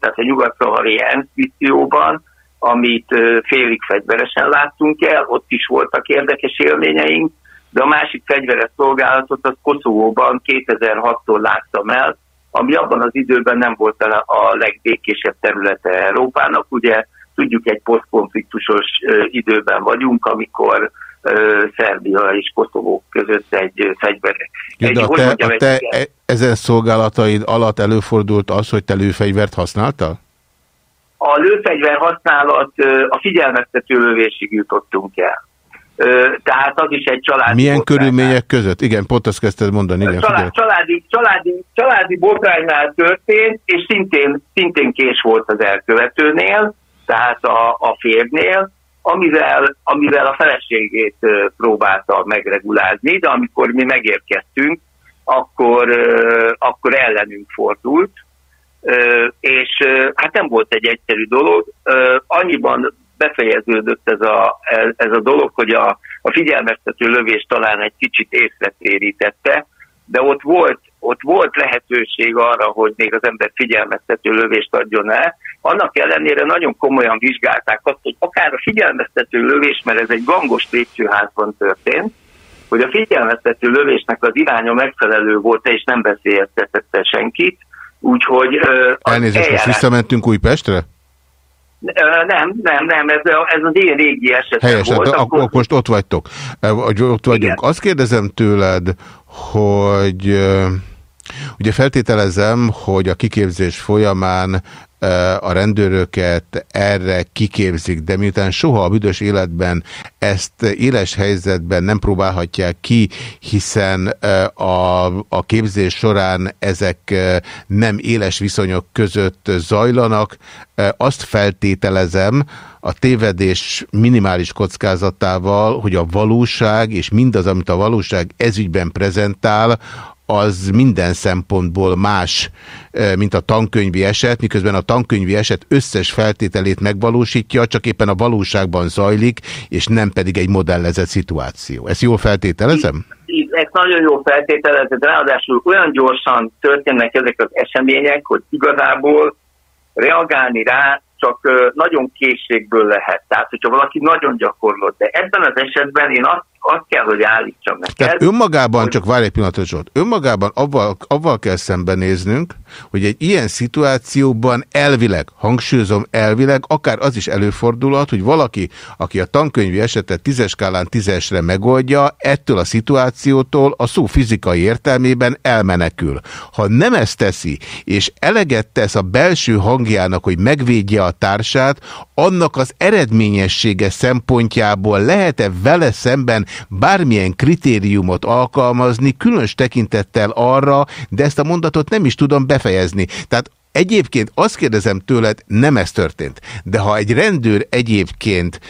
[SPEAKER 8] tehát a Nyugat-Szahari ENSZ misszióban, amit félig fegyveresen láttunk el, ott is voltak érdekes élményeink, de a másik fegyveres szolgálatot az Koszovóban 2006-tól láttam el, ami abban az időben nem volt a legbékésebb területe Európának. Ugye tudjuk, egy posztkonfliktusos időben vagyunk, amikor Szerbia és Koszovó között egy fegyver.
[SPEAKER 1] De egy, a te, mondjam, a te egy, ezen szolgálataid alatt előfordult az, hogy te lőfegyvert használtál?
[SPEAKER 8] A lőfegyver használat a figyelmeztető lövésig jutottunk el. Tehát az is egy családi
[SPEAKER 1] Milyen botránynál. körülmények között? Igen, pont azt kezdted mondani. Igen,
[SPEAKER 8] Család, családi, családi, családi botránynál történt, és szintén, szintén kés volt az elkövetőnél, tehát a, a férnél, amivel, amivel a feleségét próbálta megregulázni, de amikor mi megérkeztünk, akkor, akkor ellenünk fordult, és hát nem volt egy egyszerű dolog. Annyiban befejeződött ez a, ez a dolog, hogy a, a figyelmeztető lövés talán egy kicsit észretérítette, de ott volt, ott volt lehetőség arra, hogy még az ember figyelmeztető lövést adjon el. Annak ellenére nagyon komolyan vizsgálták azt, hogy akár a figyelmeztető lövés, mert ez egy gangos lépcsőházban történt, hogy a figyelmeztető lövésnek az iránya megfelelő volt, és nem veszélyeztetette senkit, úgyhogy...
[SPEAKER 1] Elnézést, eljárás... most visszamentünk Újpestre?
[SPEAKER 8] Nem, nem, nem, ez, ez az én régi eset
[SPEAKER 1] Helyes, volt. Hát akkor... most ott vagytok, vagy ott vagyunk. Igen. Azt kérdezem tőled, hogy ugye feltételezem, hogy a kiképzés folyamán a rendőröket erre kiképzik, de miután soha a büdös életben ezt éles helyzetben nem próbálhatják ki, hiszen a, a képzés során ezek nem éles viszonyok között zajlanak, azt feltételezem a tévedés minimális kockázatával, hogy a valóság és mindaz, amit a valóság ezügyben prezentál, az minden szempontból más, mint a tankönyvi eset, miközben a tankönyvi eset összes feltételét megvalósítja, csak éppen a valóságban zajlik, és nem pedig egy modellezett szituáció. Ezt jól feltételezem?
[SPEAKER 8] Ezt nagyon jól feltételezed, ráadásul olyan gyorsan történnek ezek az események, hogy igazából reagálni rá csak nagyon készségből lehet. Tehát, hogyha valaki nagyon gyakorlott. De ebben az esetben én azt azt kell, hogy állítsam neked.
[SPEAKER 1] Tehát önmagában, csak várj egy pillanatot, Zsolt, önmagában avval, avval kell szembenéznünk, hogy egy ilyen szituációban elvileg, hangsúlyozom elvileg, akár az is előfordulhat, hogy valaki, aki a tankönyvi esetet tízes skálán tízesre megoldja, ettől a szituációtól a szó fizikai értelmében elmenekül. Ha nem ezt teszi, és eleget tesz a belső hangjának, hogy megvédje a társát, annak az eredményessége szempontjából lehet-e vele szemben bármilyen kritériumot alkalmazni, különös tekintettel arra, de ezt a mondatot nem is tudom befejezni. Tehát Egyébként azt kérdezem tőled, nem ez történt, de ha egy rendőr egyébként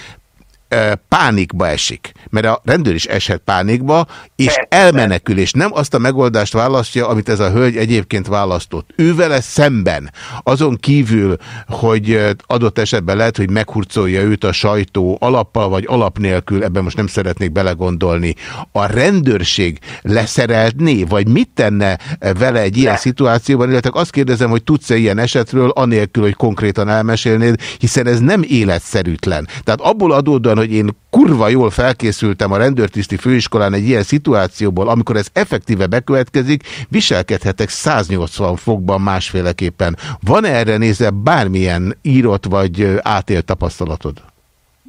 [SPEAKER 1] pánikba esik, mert a rendőr is eshet pánikba, és elmenekül, és nem azt a megoldást választja, amit ez a hölgy egyébként választott. Ő vele szemben, azon kívül, hogy adott esetben lehet, hogy meghurcolja őt a sajtó alappal vagy alap nélkül, ebben most nem szeretnék belegondolni, a rendőrség leszereltné, vagy mit tenne vele egy ilyen szituációban, illetve azt kérdezem, hogy tudsz-e ilyen esetről, anélkül, hogy konkrétan elmesélnéd, hiszen ez nem életszerűtlen. Tehát abból adódóan, hogy én kurva jól felkészültem a rendőrtiszti főiskolán egy ilyen szituációból, amikor ez effektíve bekövetkezik, viselkedhetek 180 fokban másféleképpen. Van -e erre nézve bármilyen írott vagy átélt tapasztalatod?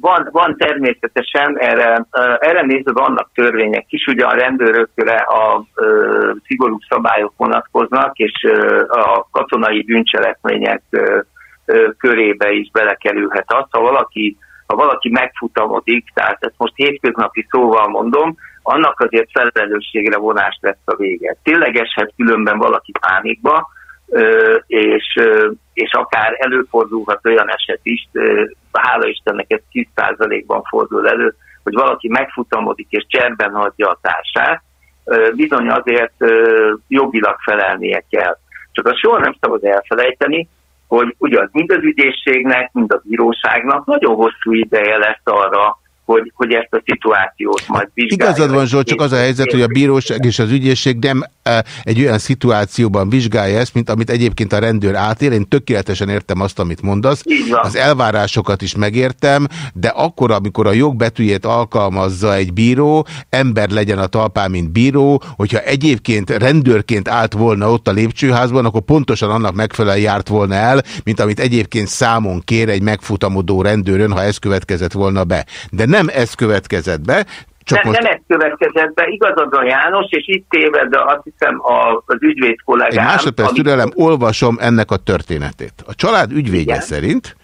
[SPEAKER 8] Van, van természetesen, erre, erre nézve vannak törvények is, ugye a rendőrökre a ö, szigorú szabályok vonatkoznak, és ö, a katonai bűncselekmények ö, ö, körébe is belekerülhet az, ha valaki ha valaki megfutamodik, tehát ezt most hétköznapi szóval mondom, annak azért felelősségre vonást lesz a vége. Tényleg eshet különben valaki pánikba, és, és akár előfordulhat olyan eset is, hála Istennek ez 10%-ban fordul elő, hogy valaki megfutamodik és cserben hagyja a társát, bizony azért jogilag felelnie kell. Csak azt soha nem szabad elfelejteni, hogy ugye mind az ügyészségnek, mind a bíróságnak nagyon hosszú ideje lesz arra, hogy, hogy ezt a szituációt majd
[SPEAKER 1] vizsgálja. Igazad van, Zsolt, csak az a helyzet, hogy a bíróság és az ügyészség nem egy olyan szituációban vizsgálja ezt, mint amit egyébként a rendőr átél. Én tökéletesen értem azt, amit mondasz. Az elvárásokat is megértem, de akkor, amikor a jogbetűjét alkalmazza egy bíró, ember legyen a talpán, mint bíró, hogyha egyébként rendőrként állt volna ott a lépcsőházban, akkor pontosan annak megfelelően járt volna el, mint amit egyébként számon kér egy megfutamodó rendőrön, ha ez következett volna be. De nem ez következett be,
[SPEAKER 8] csak nem, most... nem ez következett be, igazad a János, és itt téved, de azt hiszem a, az ügyvéd kollégám...
[SPEAKER 1] Egy másodperc amit... türelem, olvasom ennek a történetét. A család ügyvédje Igen. szerint,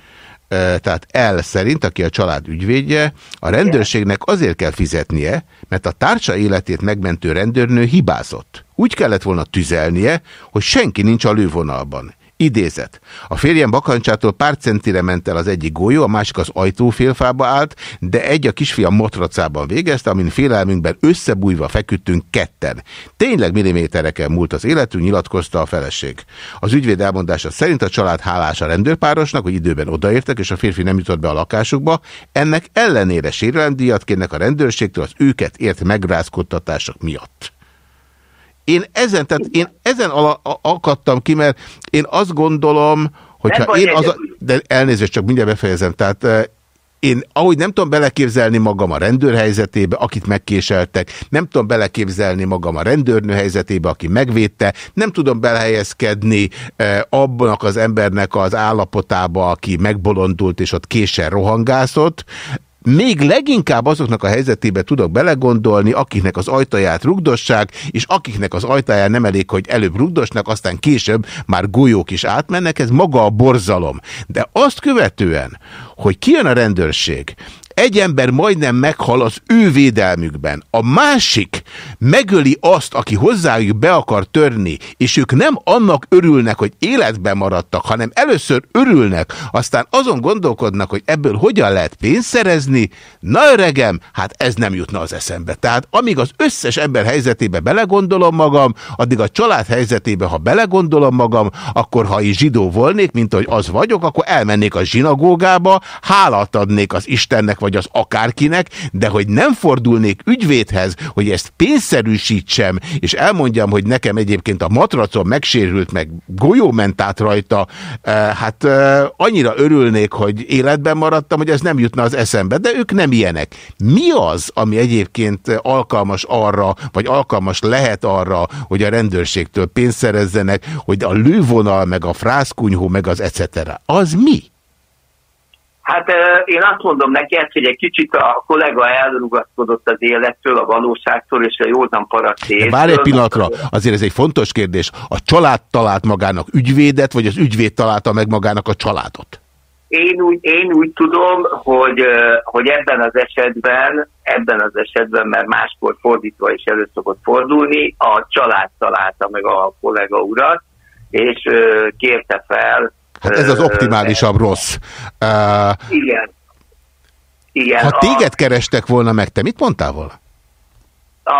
[SPEAKER 1] tehát el szerint, aki a család ügyvédje, a rendőrségnek azért kell fizetnie, mert a társa életét megmentő rendőrnő hibázott. Úgy kellett volna tüzelnie, hogy senki nincs a lővonalban. Idézet. A férjem bakancsától pár centire ment el az egyik golyó, a másik az ajtófélfába állt, de egy a kisfiam motracában végezte, amin félelmünkben összebújva feküdtünk ketten. Tényleg millimétereken múlt az életünk, nyilatkozta a feleség. Az ügyvéd elmondása szerint a család hálás a rendőrpárosnak, hogy időben odaértek, és a férfi nem jutott be a lakásukba. Ennek ellenére sérelemdíjat kérnek a rendőrségtől az őket ért megrázkodtatások miatt. Én ezen, tehát én ezen akadtam ki, mert én azt gondolom, hogyha én az a, de elnézést, csak mindjárt befejezem, tehát eh, én ahogy nem tudom beleképzelni magam a rendőr helyzetébe, akit megkéseltek, nem tudom beleképzelni magam a rendőrnő helyzetébe, aki megvédte, nem tudom belehelyezkedni eh, abban az embernek az állapotába, aki megbolondult és ott késsel rohangászott, még leginkább azoknak a helyzetébe tudok belegondolni, akiknek az ajtaját rugdossák, és akiknek az ajtaján nem elég, hogy előbb rugdosnak, aztán később már golyók is átmennek, ez maga a borzalom. De azt követően, hogy kijön a rendőrség, egy ember majdnem meghal az ő védelmükben. A másik megöli azt, aki hozzájuk be akar törni, és ők nem annak örülnek, hogy életben maradtak, hanem először örülnek, aztán azon gondolkodnak, hogy ebből hogyan lehet pénzt szerezni. Na öregem, hát ez nem jutna az eszembe. Tehát amíg az összes ember helyzetébe belegondolom magam, addig a család helyzetébe, ha belegondolom magam, akkor ha is zsidó volnék, mint hogy az vagyok, akkor elmennék a zsinagógába, hálát adnék az Istennek vagy az akárkinek, de hogy nem fordulnék ügyvédhez, hogy ezt pénzszerűsítsem, és elmondjam, hogy nekem egyébként a matracom megsérült, meg golyó ment át rajta, hát annyira örülnék, hogy életben maradtam, hogy ez nem jutna az eszembe, de ők nem ilyenek. Mi az, ami egyébként alkalmas arra, vagy alkalmas lehet arra, hogy a rendőrségtől pénzt szerezzenek, hogy a lővonal, meg a frászkunyhó, meg az etc. Az mi?
[SPEAKER 8] Hát én azt mondom neki, hogy egy kicsit a kollega elrugaszkodott az élettől, a valóságtól és a józan parasztét.
[SPEAKER 1] Várj egy pillanatra, azért ez egy fontos kérdés. A család talált magának ügyvédet, vagy az ügyvéd találta meg magának a családot?
[SPEAKER 8] Én úgy, én úgy tudom, hogy, hogy ebben az esetben, ebben az esetben, mert máskor fordítva is elő szokott fordulni, a család találta meg a kollega urat, és kérte fel
[SPEAKER 1] Hát ez az optimálisabb rossz.
[SPEAKER 8] Igen. igen.
[SPEAKER 1] Ha téged kerestek volna meg, te mit mondtál volna?
[SPEAKER 8] A,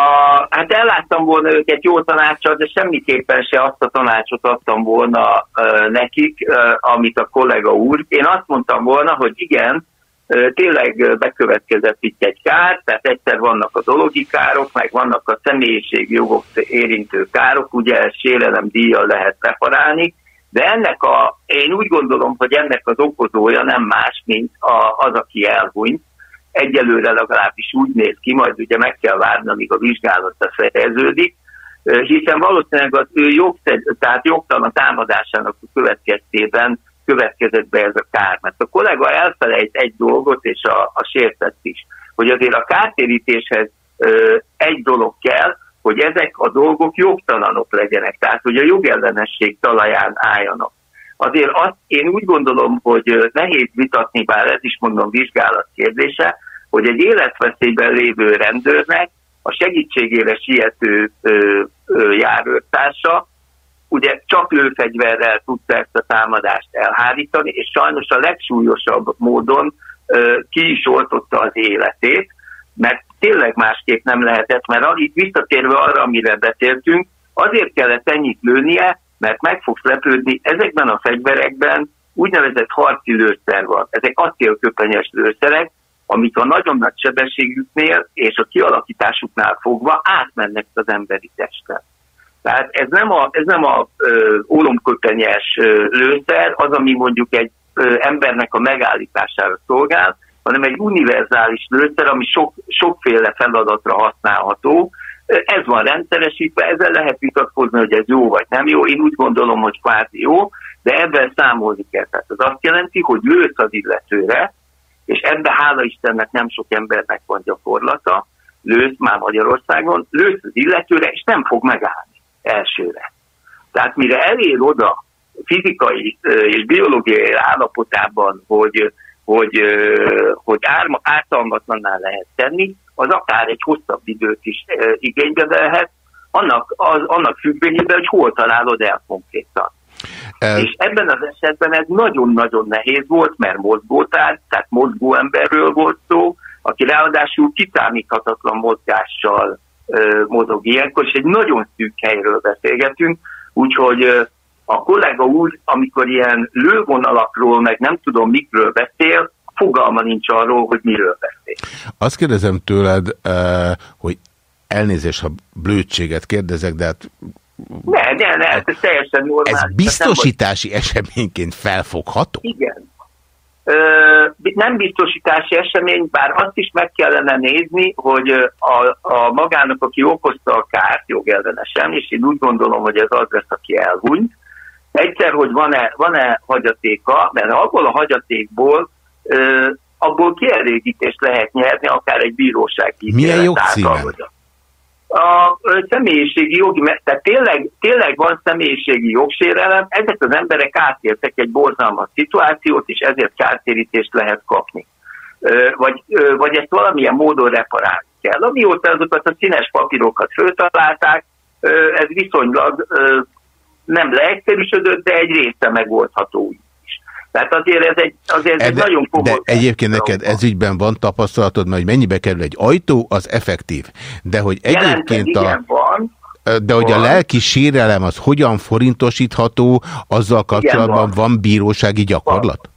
[SPEAKER 8] hát elláttam volna őket jó tanácsot, de semmiképpen se azt a tanácsot adtam volna uh, nekik, uh, amit a kollega úr. Én azt mondtam volna, hogy igen, uh, tényleg bekövetkezett itt egy kár, tehát egyszer vannak a dologi károk, meg vannak a személyiségi jogok érintő károk, ugye sérelem díjjal lehet reparálni, de ennek a, én úgy gondolom, hogy ennek az okozója nem más, mint a, az, aki elhunyt. Egyelőre legalábbis úgy néz ki, majd ugye meg kell várni, amíg a vizsgálata fejeződik, hiszen valószínűleg az ő jogszed, tehát jogtalan támadásának a következtében következett be ez a kár. Mert a kollega elfelejt egy dolgot, és a, a sértett is, hogy azért a kártérítéshez egy dolog kell, hogy ezek a dolgok jogtalanok legyenek, tehát hogy a jogellenesség talaján álljanak. Azért azt én úgy gondolom, hogy nehéz vitatni, bár ez is mondom vizsgálat kérdése, hogy egy életveszélyben lévő rendőrnek a segítségére siető ö, ö, járőrtársa ugye csak lőfegyverrel tudta ezt a támadást elhárítani, és sajnos a legsúlyosabb módon ö, ki is oltotta az életét, mert tényleg másképp nem lehetett, mert itt visszatérve arra, amire beszéltünk, azért kellett ennyit lőnie, mert meg fogsz lepődni, ezekben a fegyverekben úgynevezett harci lőszer van. Ezek acélköpenyes lőszerek, amik a nagyon nagy sebességüknél és a kialakításuknál fogva átmennek az emberi testen. Tehát ez nem a, ez nem a ö, ólomköpenyes ö, lőszer, az, ami mondjuk egy ö, embernek a megállítására szolgál, hanem egy univerzális lőszer, ami sok, sokféle feladatra használható. Ez van rendszeresítve, ezzel lehet vitatkozni, hogy ez jó vagy nem jó. Én úgy gondolom, hogy kvázi jó, de ebben számolni kell. Tehát az azt jelenti, hogy lősz az illetőre, és ebben hála Istennek nem sok embernek van gyakorlata, lősz már Magyarországon, lősz az illetőre, és nem fog megállni elsőre. Tehát mire elér oda fizikai és biológiai állapotában, hogy hogy, hogy árma, ártalmatlanná lehet tenni, az akár egy hosszabb időt is igénybe vehet, annak, az, annak függvényében, hogy hol találod el konkrétan. El... És ebben az esetben ez nagyon-nagyon nehéz volt, mert mozgótár, tehát mozgó emberről volt szó, aki ráadásul kiszámíthatatlan mozgással ö, mozog ilyenkor, és egy nagyon szűk helyről beszélgetünk, úgyhogy a kollega úr, amikor ilyen lővonalakról, meg nem tudom mikről beszél, fogalma nincs arról, hogy miről beszél.
[SPEAKER 1] Azt kérdezem tőled, eh, hogy elnézést, ha blödséget kérdezek, de hát...
[SPEAKER 8] Ne, ne, ne, ez teljesen normális.
[SPEAKER 1] Ez biztosítási nem eseményként felfogható?
[SPEAKER 8] Igen. Ö, nem biztosítási esemény, bár azt is meg kellene nézni, hogy a, a magának, aki okozta a kárt jogellenesen, és én úgy gondolom, hogy ez az lesz, aki elhunyt, Egyszer, hogy van-e van -e hagyatéka, mert abból a hagyatékból ö, abból kielégítést lehet nyerni, akár egy bíróság
[SPEAKER 1] Milyen jogcímen?
[SPEAKER 8] A személyiségi jogi, tehát tényleg, tényleg van személyiségi jogsérelem, ezek az emberek átértek egy borzalmas szituációt, és ezért kártérítést lehet kapni. Vagy, vagy ezt valamilyen módon reparálni kell. Amióta azokat a színes papírokat föltalálták, ez viszonylag nem leegyszerűsödött, de egy része megoldható is. Tehát azért ez egy, azért ez egy nagyon komoly...
[SPEAKER 1] De egyébként neked ez ügyben van tapasztalatod, mert hogy mennyibe kerül egy ajtó, az effektív. De hogy egyébként a...
[SPEAKER 8] van,
[SPEAKER 1] de hogy a lelki sérelem az hogyan forintosítható, azzal kapcsolatban van, van bírósági gyakorlat?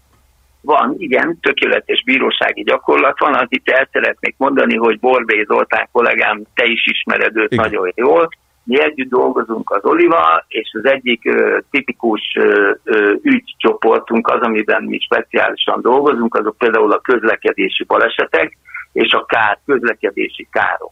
[SPEAKER 8] van, igen, tökéletes bírósági gyakorlat van, az itt el szeretnék mondani, hogy Borbé Zoltán kollégám, te is ismered őt
[SPEAKER 1] Igen.
[SPEAKER 8] nagyon jól, mi együtt dolgozunk az Olival, és az egyik ö, tipikus ö, ö, ügycsoportunk az, amiben mi speciálisan dolgozunk, azok például a közlekedési balesetek és a kár, közlekedési károk.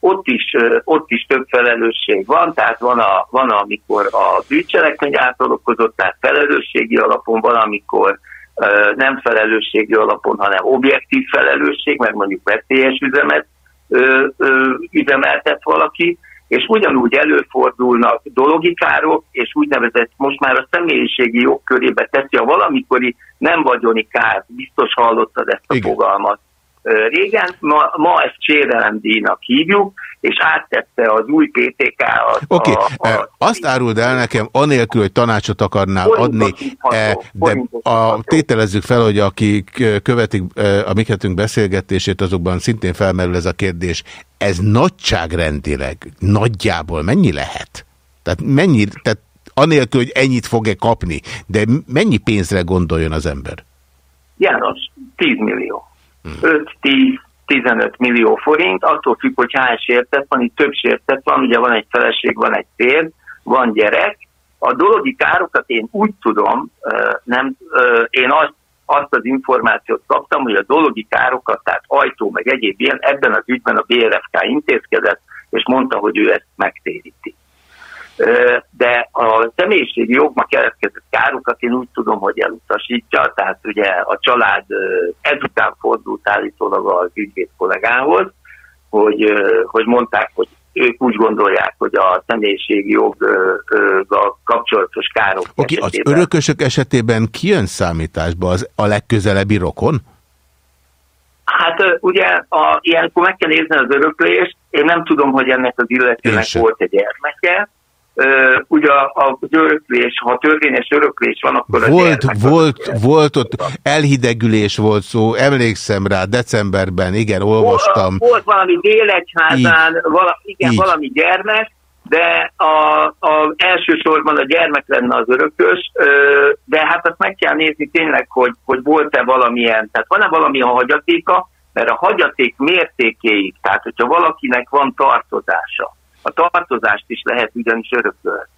[SPEAKER 8] Ott is, ö, ott is több felelősség van, tehát van, a, van amikor a bűncselekmény által okozott, tehát felelősségi alapon, van, amikor ö, nem felelősségi alapon, hanem objektív felelősség, mert mondjuk veszélyes üzemet ö, ö, üzemeltet valaki, és ugyanúgy előfordulnak dologi károk, és úgynevezett most már a személyiségi jogkörébe teszi a valamikori nem vagyoni kár, biztos hallottad ezt a
[SPEAKER 1] Igen.
[SPEAKER 8] fogalmat. Régen, ma, ma ezt sérelemdíjnak hívjuk, és áttette az új PTK a,
[SPEAKER 1] Oké, okay.
[SPEAKER 8] a,
[SPEAKER 1] azt áruld el nekem, anélkül, hogy tanácsot akarnál adni, eh, de a, tételezzük fel, hogy akik követik eh, a mikhetünk beszélgetését, azokban szintén felmerül ez a kérdés. Ez nagyságrendileg, nagyjából mennyi lehet? Tehát mennyi, tehát anélkül, hogy ennyit fog-e kapni, de mennyi pénzre gondoljon az ember?
[SPEAKER 8] János, 10 millió.
[SPEAKER 1] Hmm.
[SPEAKER 8] 5-10-15 millió forint, attól függ, hogy hány sértett van, itt több sértett van, ugye van egy feleség, van egy férj, van gyerek. A dologi károkat én úgy tudom, nem, én azt, azt az információt kaptam, hogy a dologi károkat, tehát ajtó meg egyéb ilyen, ebben az ügyben a BRFK intézkedett, és mondta, hogy ő ezt megtéríti. De a személyiségi jogma keletkezett károkat én úgy tudom, hogy elutasítja, tehát ugye a család ezután fordult állítólag az ügyvéd kollégához, hogy, hogy mondták, hogy ők úgy gondolják, hogy a személyiségi joggal kapcsolatos károk
[SPEAKER 1] Oké, az
[SPEAKER 8] esetében-
[SPEAKER 1] örökösök esetében ki jön számításba az a legközelebbi rokon?
[SPEAKER 8] Hát ugye a, ilyenkor meg kell nézni az öröklést, én nem tudom, hogy ennek az illetőnek volt egy gyermeke. Ugye a- az öröklés, ha törvényes öröklés van, akkor a
[SPEAKER 1] Volt,
[SPEAKER 8] az-
[SPEAKER 1] volt, volt ott elhidegülés volt szó, emlékszem rá, decemberben, igen, olvastam.
[SPEAKER 8] Volt, volt valami délegyházán, vala, igen,
[SPEAKER 1] Így.
[SPEAKER 8] valami gyermek, de a, a, elsősorban a gyermek lenne az örökös, de hát azt meg kell nézni tényleg, hogy, hogy volt-e valamilyen, tehát van-e valamilyen hagyatéka, mert a hagyaték mértékéig, tehát hogyha valakinek van tartozása, a tartozást is lehet ugyanis örökölni.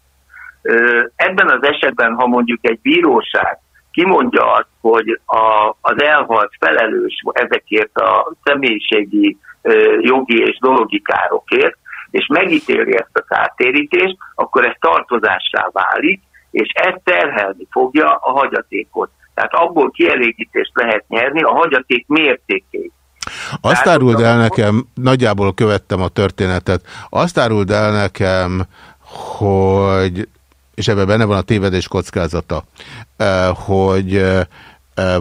[SPEAKER 8] Ö, Ebben az esetben, ha mondjuk egy bíróság kimondja azt, hogy a, az elhalt felelős ezekért a személyiségi jogi és dologi károkért, és megítéli ezt a kártérítést, akkor ez tartozássá válik, és ez terhelni fogja a hagyatékot. Tehát abból kielégítést lehet nyerni a hagyaték mértékéig.
[SPEAKER 1] Azt áruld el nekem, nagyjából követtem a történetet, azt áruld el nekem, hogy, és ebben benne van a tévedés kockázata, hogy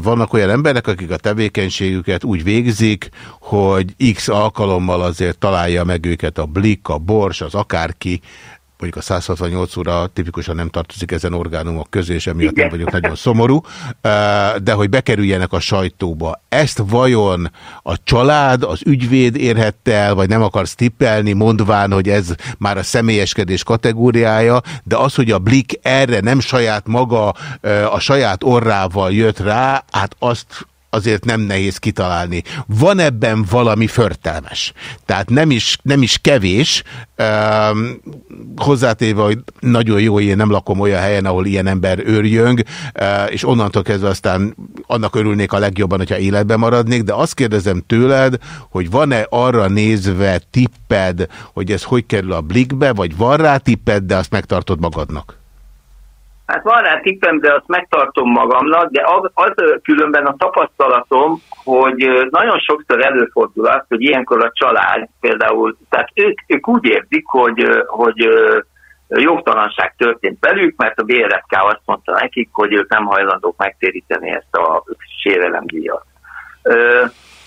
[SPEAKER 1] vannak olyan emberek, akik a tevékenységüket úgy végzik, hogy x alkalommal azért találja meg őket a blik, a bors, az akárki, mondjuk a 168 óra tipikusan nem tartozik ezen orgánumok közé, és emiatt nem
[SPEAKER 8] Igen.
[SPEAKER 1] vagyok nagyon szomorú, de hogy bekerüljenek a sajtóba. Ezt vajon a család, az ügyvéd érhette el, vagy nem akarsz tippelni, mondván, hogy ez már a személyeskedés kategóriája, de az, hogy a Blik erre nem saját maga, a saját orrával jött rá, hát azt azért nem nehéz kitalálni. Van ebben valami förtelmes. Tehát nem is, nem is kevés, um, hozzátéve, hogy nagyon jó, én nem lakom olyan helyen, ahol ilyen ember őrjöng, és onnantól kezdve aztán annak örülnék a legjobban, hogyha életben maradnék, de azt kérdezem tőled, hogy van-e arra nézve tipped, hogy ez hogy kerül a blikbe, vagy van rá tipped, de azt megtartod magadnak?
[SPEAKER 8] Hát van rá tippem, de azt megtartom magamnak, de az, az különben a tapasztalatom, hogy nagyon sokszor előfordul az, hogy ilyenkor a család például, tehát ők, ők úgy érzik, hogy, hogy jogtalanság történt velük, mert a BRFK azt mondta nekik, hogy ők nem hajlandók megtéríteni ezt a sérelemdíjat.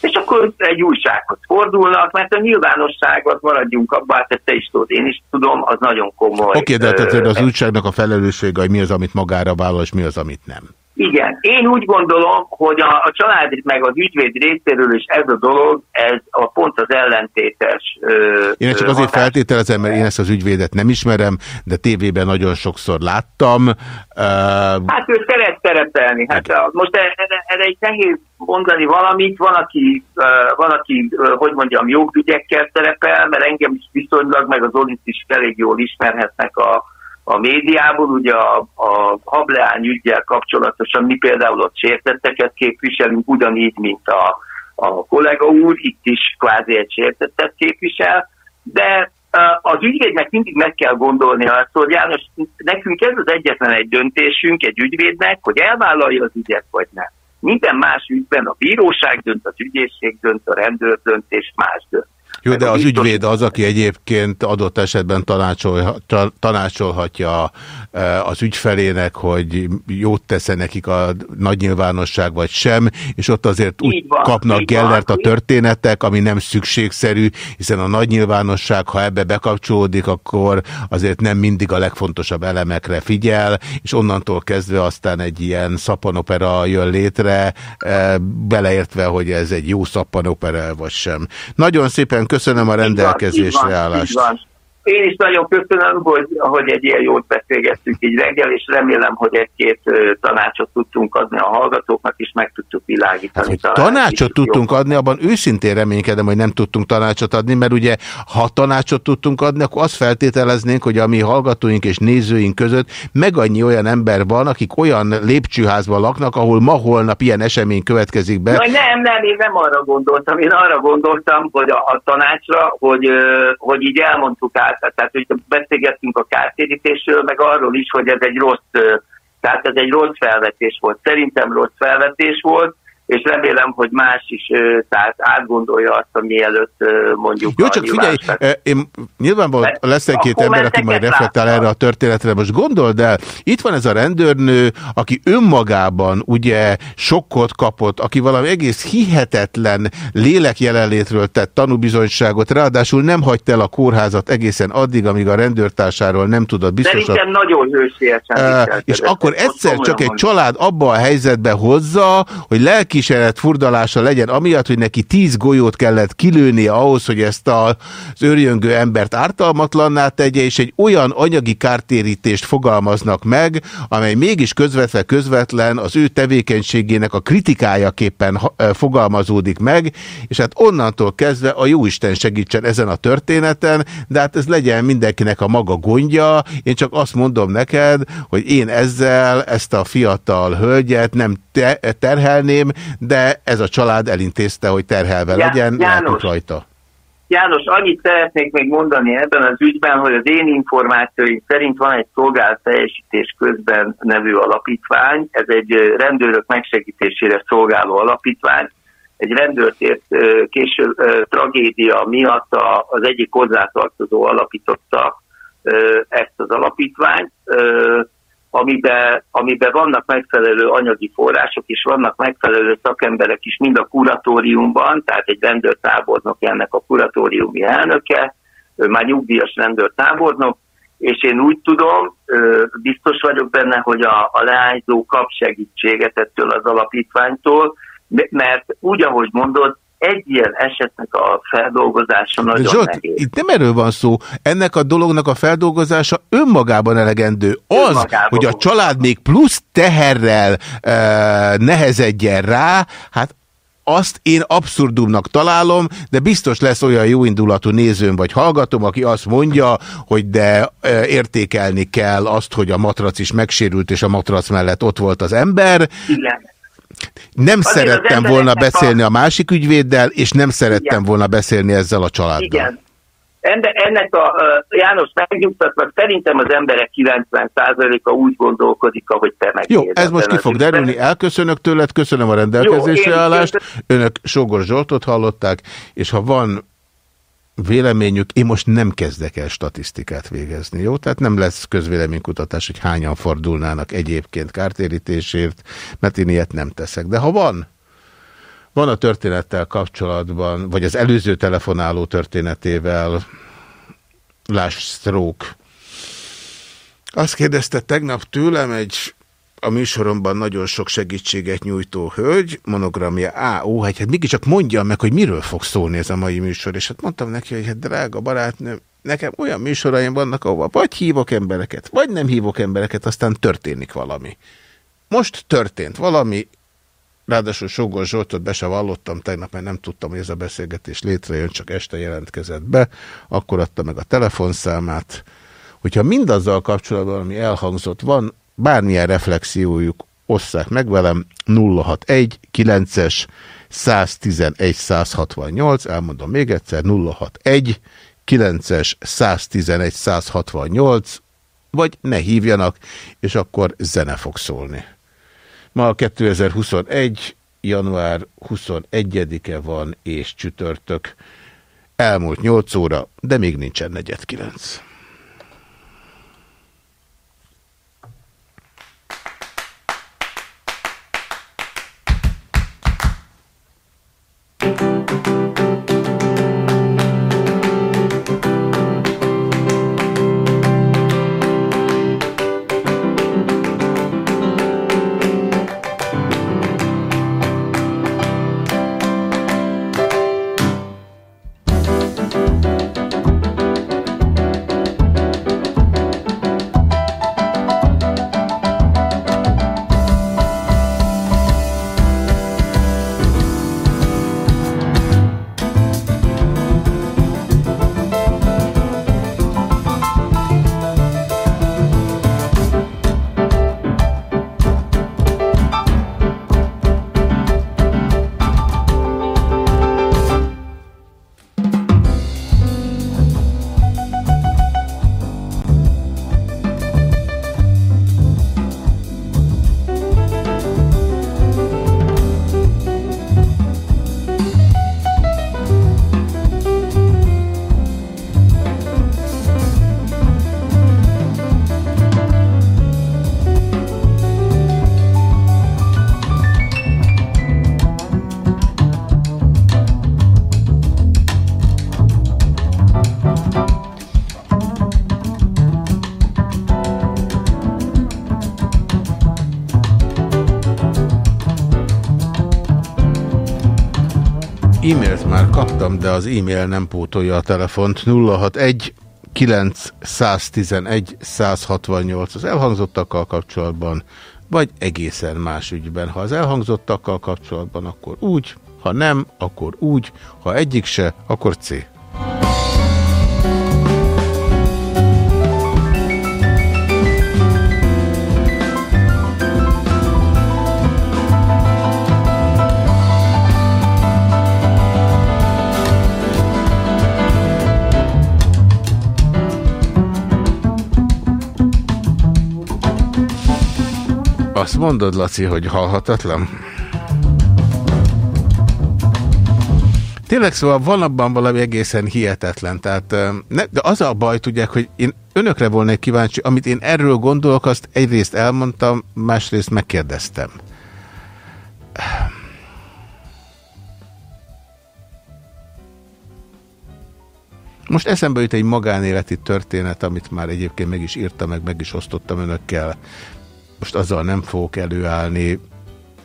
[SPEAKER 8] És akkor egy újsághoz fordulnak, mert a nyilvánosság, az maradjunk abban, hát te is tudod, én is tudom, az nagyon komoly.
[SPEAKER 1] Oké, okay, de tehát az újságnak a felelőssége, hogy mi az, amit magára vállal, és mi az, amit nem.
[SPEAKER 8] Igen, én úgy gondolom, hogy a, a család meg az ügyvéd részéről is ez a dolog, ez a pont az ellentétes. Ö,
[SPEAKER 1] Én ezt csak
[SPEAKER 8] ö,
[SPEAKER 1] azért
[SPEAKER 8] hatás.
[SPEAKER 1] feltételezem, mert én ezt az ügyvédet nem ismerem, de tévében nagyon sokszor láttam. Uh,
[SPEAKER 8] Hát ő szerette szerepelni. Hát a, most erre, erre egy nehéz mondani valamit, van aki, van, aki hogy mondjam, jogügyekkel szerepel, mert engem is viszonylag, meg az Olit is elég jól ismerhetnek a, a médiából, ugye a, a hableány ügyel kapcsolatosan mi például ott sértetteket képviselünk, ugyanígy, mint a, a kollega úr, itt is kvázi egy sértettet képvisel, de az ügyvédnek mindig meg kell gondolni azt, hogy János, nekünk ez az egyetlen egy döntésünk egy ügyvédnek, hogy elvállalja az ügyet, vagy nem. Minden más ügyben a bíróság dönt, az ügyészség dönt, a rendőr dönt, és más dönt.
[SPEAKER 1] Jó, de az ügyvéd az, aki egyébként adott esetben tanácsol, tanácsolhatja e, az ügyfelének, hogy jót tesz nekik a nagy nyilvánosság, vagy sem, és ott azért úgy van, kapnak Gellert van. a történetek, ami nem szükségszerű, hiszen a nagy nyilvánosság, ha ebbe bekapcsolódik, akkor azért nem mindig a legfontosabb elemekre figyel, és onnantól kezdve aztán egy ilyen szappanopera jön létre, e, beleértve, hogy ez egy jó szappanopera, vagy sem. Nagyon szépen köszönöm a rendelkezésre állást.
[SPEAKER 8] Én is nagyon köszönöm, hogy, hogy egy ilyen jót beszélgettünk így reggel, és remélem, hogy egy-két tanácsot tudtunk adni a hallgatóknak, és meg tudtuk világítani. Hát,
[SPEAKER 1] hogy tanácsot tudtunk jobban. adni, abban őszintén reménykedem, hogy nem tudtunk tanácsot adni, mert ugye ha tanácsot tudtunk adni, akkor azt feltételeznénk, hogy a mi hallgatóink és nézőink között meg annyi olyan ember van, akik olyan lépcsőházban laknak, ahol ma-holnap ilyen esemény következik be.
[SPEAKER 8] Na, nem, nem, én nem arra gondoltam. Én arra gondoltam, hogy a, a tanácsra, hogy, hogy így elmondtuk át tehát, tehát hogy beszélgettünk a kártérítésről, meg arról is, hogy ez egy rossz, tehát ez egy rossz felvetés volt. Szerintem rossz felvetés volt, és remélem, hogy más is tehát átgondolja azt, ami mielőtt mondjuk
[SPEAKER 1] Jó, csak figyelj, én nyilvánvalóan lesz egy-két ember, aki majd reflektál erre a történetre. Most gondold el, itt van ez a rendőrnő, aki önmagában ugye sokkot kapott, aki valami egész hihetetlen lélek jelenlétről tett tanúbizonyságot, ráadásul nem hagyta el a kórházat egészen addig, amíg a rendőrtársáról nem tudott biztosan.
[SPEAKER 8] Szerintem nagyon hősiesen.
[SPEAKER 1] És akkor egyszer csak egy család abba a helyzetbe hozza, hogy lelki kísérlet furdalása legyen, amiatt, hogy neki tíz golyót kellett kilőnie ahhoz, hogy ezt az őrjöngő embert ártalmatlanná tegye, és egy olyan anyagi kártérítést fogalmaznak meg, amely mégis közvetve közvetlen az ő tevékenységének a kritikájaképpen fogalmazódik meg, és hát onnantól kezdve a Jóisten segítsen ezen a történeten, de hát ez legyen mindenkinek a maga gondja, én csak azt mondom neked, hogy én ezzel ezt a fiatal hölgyet nem te terhelném, de ez a család elintézte, hogy terhelve Já, legyen, János, rajta.
[SPEAKER 8] János, annyit szeretnék még mondani ebben az ügyben, hogy az én információim szerint van egy szolgált teljesítés közben nevű alapítvány, ez egy rendőrök megsegítésére szolgáló alapítvány, egy rendőrt ért késő tragédia miatt az egyik hozzátartozó alapította ezt az alapítványt, amiben, amiben vannak megfelelő anyagi források, és vannak megfelelő szakemberek is, mind a kuratóriumban, tehát egy rendőrtábornok ennek a kuratóriumi elnöke, ő már nyugdíjas rendőrtábornok, és én úgy tudom, biztos vagyok benne, hogy a, a leányzó kap segítséget ettől az alapítványtól, mert úgy, ahogy mondod, egy ilyen esetnek a feldolgozása nagyon Zsolt, nehéz.
[SPEAKER 1] Itt nem erről van szó. Ennek a dolognak a feldolgozása önmagában elegendő. Az, önmagában hogy a család még plusz teherrel e, nehezedjen rá, hát azt én abszurdumnak találom, de biztos lesz olyan jóindulatú nézőm vagy hallgatom, aki azt mondja, hogy de értékelni kell azt, hogy a matrac is megsérült, és a matrac mellett ott volt az ember.
[SPEAKER 8] Igen.
[SPEAKER 1] Nem Azért szerettem volna beszélni a... a másik ügyvéddel, és nem szerettem Igen. volna beszélni ezzel a családdal.
[SPEAKER 8] Igen. Ennek a János megnyugtatva, szerintem az emberek 90%-a úgy gondolkodik, ahogy te meg.
[SPEAKER 1] Jó, ez most ki fog derülni. Elköszönök tőled, köszönöm a rendelkezésre Jó, állást. Önök Sogor Zsoltot hallották, és ha van véleményük, én most nem kezdek el statisztikát végezni, jó? Tehát nem lesz közvéleménykutatás, hogy hányan fordulnának egyébként kártérítésért, mert én ilyet nem teszek. De ha van, van a történettel kapcsolatban, vagy az előző telefonáló történetével, Láss Stroke. Azt kérdezte tegnap tőlem egy a műsoromban nagyon sok segítséget nyújtó hölgy, monogramja A, ó, hát, hát mégiscsak mondja meg, hogy miről fog szólni ez a mai műsor, és hát mondtam neki, hogy hát drága barátnőm, nekem olyan műsoraim vannak, ahova vagy hívok embereket, vagy nem hívok embereket, aztán történik valami. Most történt valami, ráadásul Sogol Zsoltot be se vallottam tegnap, mert nem tudtam, hogy ez a beszélgetés létrejön, csak este jelentkezett be, akkor adta meg a telefonszámát. Hogyha mindazzal kapcsolatban, ami elhangzott, van bármilyen reflexiójuk, osszák meg velem 061 9-es 111 168, elmondom még egyszer 061 9-es 111 168, vagy ne hívjanak, és akkor zene fog szólni. Ma 2021. január 21-e van, és csütörtök. Elmúlt 8 óra, de még nincsen negyed 9. E-mailt már kaptam, de az e-mail nem pótolja a telefont. 061 911 168 az elhangzottakkal kapcsolatban, vagy egészen más ügyben. Ha az elhangzottakkal kapcsolatban, akkor úgy, ha nem, akkor úgy, ha egyik se, akkor C. Azt mondod, Laci, hogy halhatatlan? Tényleg szóval van abban valami egészen hihetetlen. Tehát, ne, de az a baj, tudják, hogy én önökre volnék kíváncsi, amit én erről gondolok, azt egyrészt elmondtam, másrészt megkérdeztem. Most eszembe jut egy magánéleti történet, amit már egyébként meg is írtam, meg meg is osztottam önökkel. Most azzal nem fogok előállni.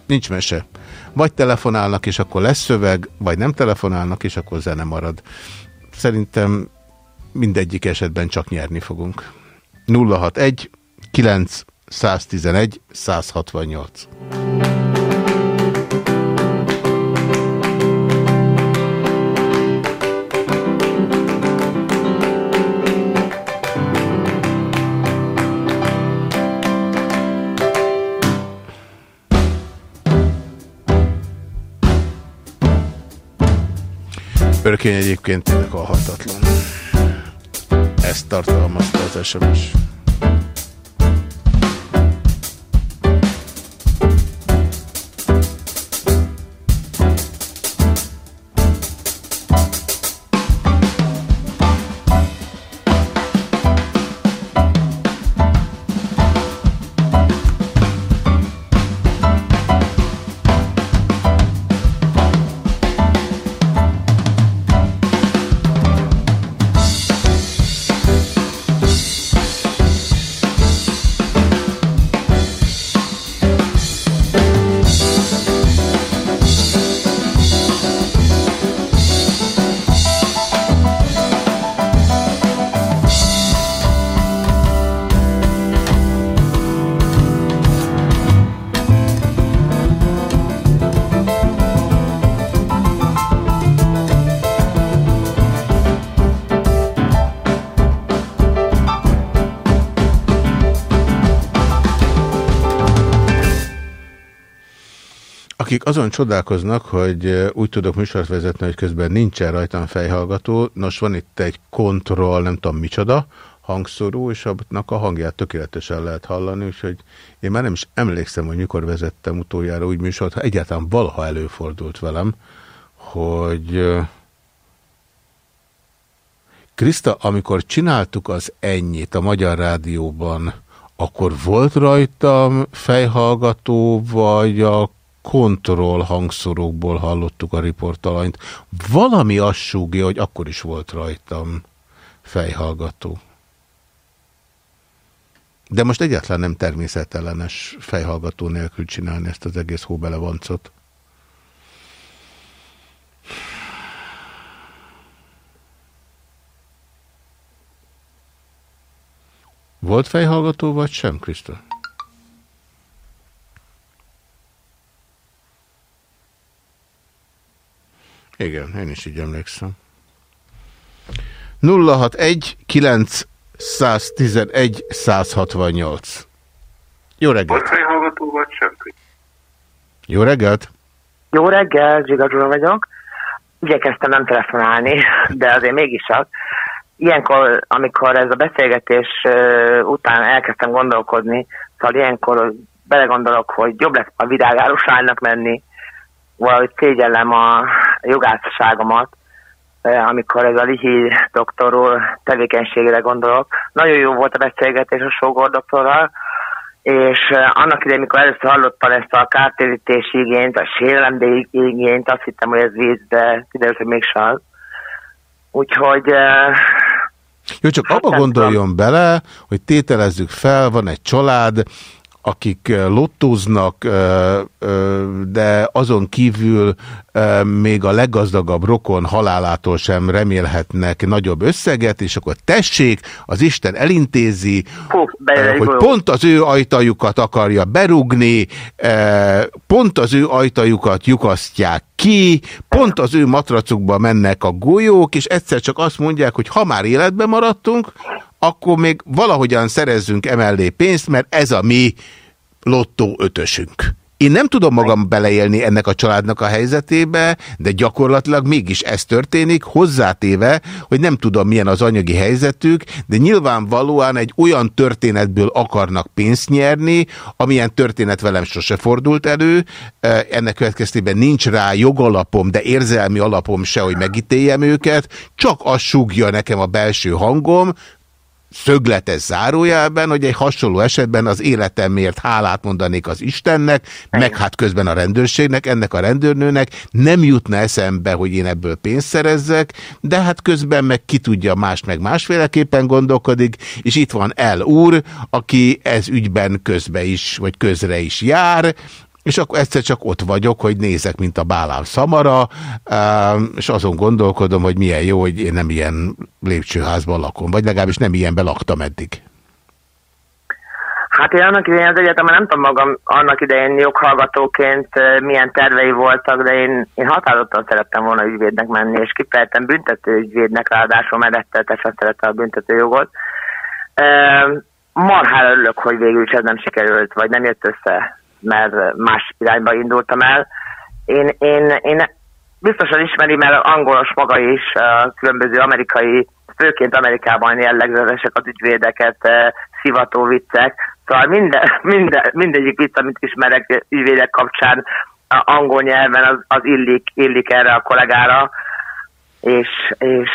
[SPEAKER 1] Nincs mese. Vagy telefonálnak, és akkor lesz szöveg, vagy nem telefonálnak, és akkor zene marad. Szerintem mindegyik esetben csak nyerni fogunk. 061 9 111 168 Örkény egyébként tényleg halhatatlan. Ezt tartalmazta az SMS. Azon csodálkoznak, hogy úgy tudok műsort vezetni, hogy közben nincsen rajtam fejhallgató, nos van itt egy kontroll, nem tudom micsoda, hangszorú, és annak a hangját tökéletesen lehet hallani, úgyhogy én már nem is emlékszem, hogy mikor vezettem utoljára úgy műsort, ha egyáltalán valaha előfordult velem, hogy Krista, amikor csináltuk az ennyit a Magyar Rádióban, akkor volt rajtam fejhallgató, vagy a kontroll hangszorokból hallottuk a riportalanyt. Valami azt súgja, hogy akkor is volt rajtam fejhallgató. De most egyáltalán nem természetellenes fejhallgató nélkül csinálni ezt az egész hóbelevancot. Volt fejhallgató, vagy sem, Krista? Igen, én is így emlékszem. 061 911 168 Jó reggelt!
[SPEAKER 3] Volt fejhallgató, vagy sem?
[SPEAKER 1] Jó reggelt!
[SPEAKER 9] Jó reggel, Zsigadról vagyok. Igyekeztem nem telefonálni, de azért mégis az. Ilyenkor, amikor ez a beszélgetés után elkezdtem gondolkodni, szóval ilyenkor belegondolok, hogy jobb lesz a vidágárusánynak menni, valahogy szégyellem a jogászságomat, amikor ez a Lihi doktorról tevékenységére gondolok. Nagyon jó volt a beszélgetés a Sógor doktorral, és annak idején, amikor először hallottam ezt a kártérítési igényt, a sérelemdé igényt, azt hittem, hogy ez víz, de kiderült, hogy mégsem az. Úgyhogy...
[SPEAKER 1] Jó, csak hát abba gondoljon tudom. bele, hogy tételezzük fel, van egy család, akik lottóznak, de azon kívül még a leggazdagabb rokon halálától sem remélhetnek nagyobb összeget, és akkor tessék, az Isten elintézi, Hú, hogy pont az ő ajtajukat akarja berugni, pont az ő ajtajukat lyukasztják ki, pont az ő matracukba mennek a golyók, és egyszer csak azt mondják, hogy ha már életben maradtunk, akkor még valahogyan szerezzünk emellé pénzt, mert ez a mi lottó ötösünk. Én nem tudom magam beleélni ennek a családnak a helyzetébe, de gyakorlatilag mégis ez történik, hozzátéve, hogy nem tudom milyen az anyagi helyzetük, de nyilvánvalóan egy olyan történetből akarnak pénzt nyerni, amilyen történet velem sose fordult elő, ennek következtében nincs rá jogalapom, de érzelmi alapom se, hogy megítéljem őket, csak az súgja nekem a belső hangom, szögletes zárójelben, hogy egy hasonló esetben az életemért hálát mondanék az Istennek, meg hát közben a rendőrségnek, ennek a rendőrnőnek. Nem jutna eszembe, hogy én ebből pénzt szerezzek, de hát közben meg ki tudja más meg másféleképpen gondolkodik, és itt van El úr, aki ez ügyben közbe is, vagy közre is jár, és akkor egyszer csak ott vagyok, hogy nézek, mint a bálám szamara, és azon gondolkodom, hogy milyen jó, hogy én nem ilyen lépcsőházban lakom, vagy legalábbis nem ilyenben laktam eddig.
[SPEAKER 9] Hát én annak idején az egyetemen nem tudom magam annak idején joghallgatóként milyen tervei voltak, de én, én határozottan szerettem volna ügyvédnek menni, és kifejezetten büntető ügyvédnek, ráadásul meretteltesen szerette a büntetőjogot. Marhára örülök, hogy végül is ez nem sikerült, vagy nem jött össze mert más irányba indultam el. Én, én, én biztosan ismeri, mert angolos maga is, különböző amerikai, főként Amerikában jellegzetesek az ügyvédeket, szivató viccek, szóval minden, minden, mindegyik vicc, amit ismerek ügyvédek kapcsán, angol nyelven az, az illik, illik erre a kollégára, és, és